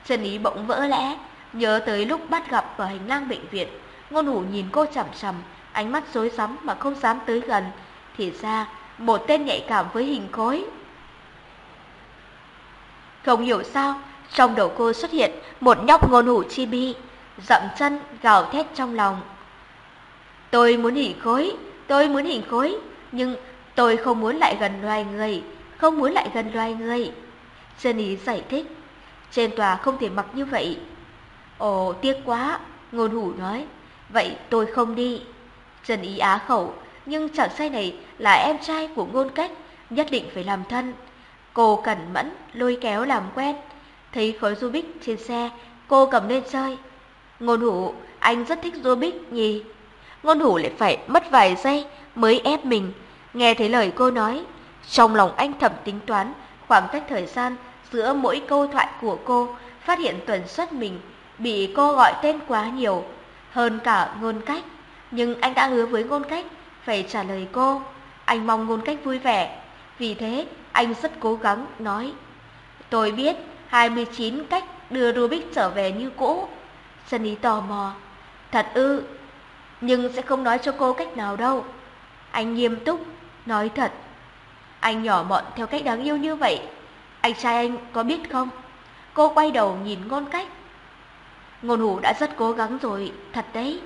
Chân ý bỗng vỡ lẽ, nhớ tới lúc bắt gặp ở hành lang bệnh viện. Ngôn hủ nhìn cô chằm chằm, ánh mắt rối rắm mà không dám tới gần. Thì ra, một tên nhạy cảm với hình khối. Không hiểu sao, trong đầu cô xuất hiện một nhóc ngôn hủ chi bi, dậm chân gào thét trong lòng. Tôi muốn hình khối, tôi muốn hình khối, nhưng tôi không muốn lại gần loài người, không muốn lại gần loài người. Jenny giải thích, trên tòa không thể mặc như vậy. Ồ, tiếc quá, ngôn hủ nói, vậy tôi không đi. Trần Ý á khẩu, nhưng chàng trai này là em trai của ngôn cách, nhất định phải làm thân. Cô cẩn mẫn, lôi kéo làm quen. Thấy khối Rubik trên xe, cô cầm lên chơi. Ngôn hủ, anh rất thích Rubik nhỉ? Ngôn hủ lại phải mất vài giây mới ép mình. Nghe thấy lời cô nói, trong lòng anh thầm tính toán khoảng cách thời gian giữa mỗi câu thoại của cô, phát hiện tuần suất mình bị cô gọi tên quá nhiều, hơn cả ngôn cách. Nhưng anh đã hứa với ngôn cách phải trả lời cô. Anh mong ngôn cách vui vẻ. Vì thế, anh rất cố gắng nói. Tôi biết 29 cách đưa Rubik trở về như cũ. Sunny tò mò. Thật ư, nhưng sẽ không nói cho cô cách nào đâu. Anh nghiêm túc, nói thật. Anh nhỏ mọn theo cách đáng yêu như vậy. Anh trai anh có biết không? Cô quay đầu nhìn ngôn cách. Ngôn hủ đã rất cố gắng rồi, thật đấy.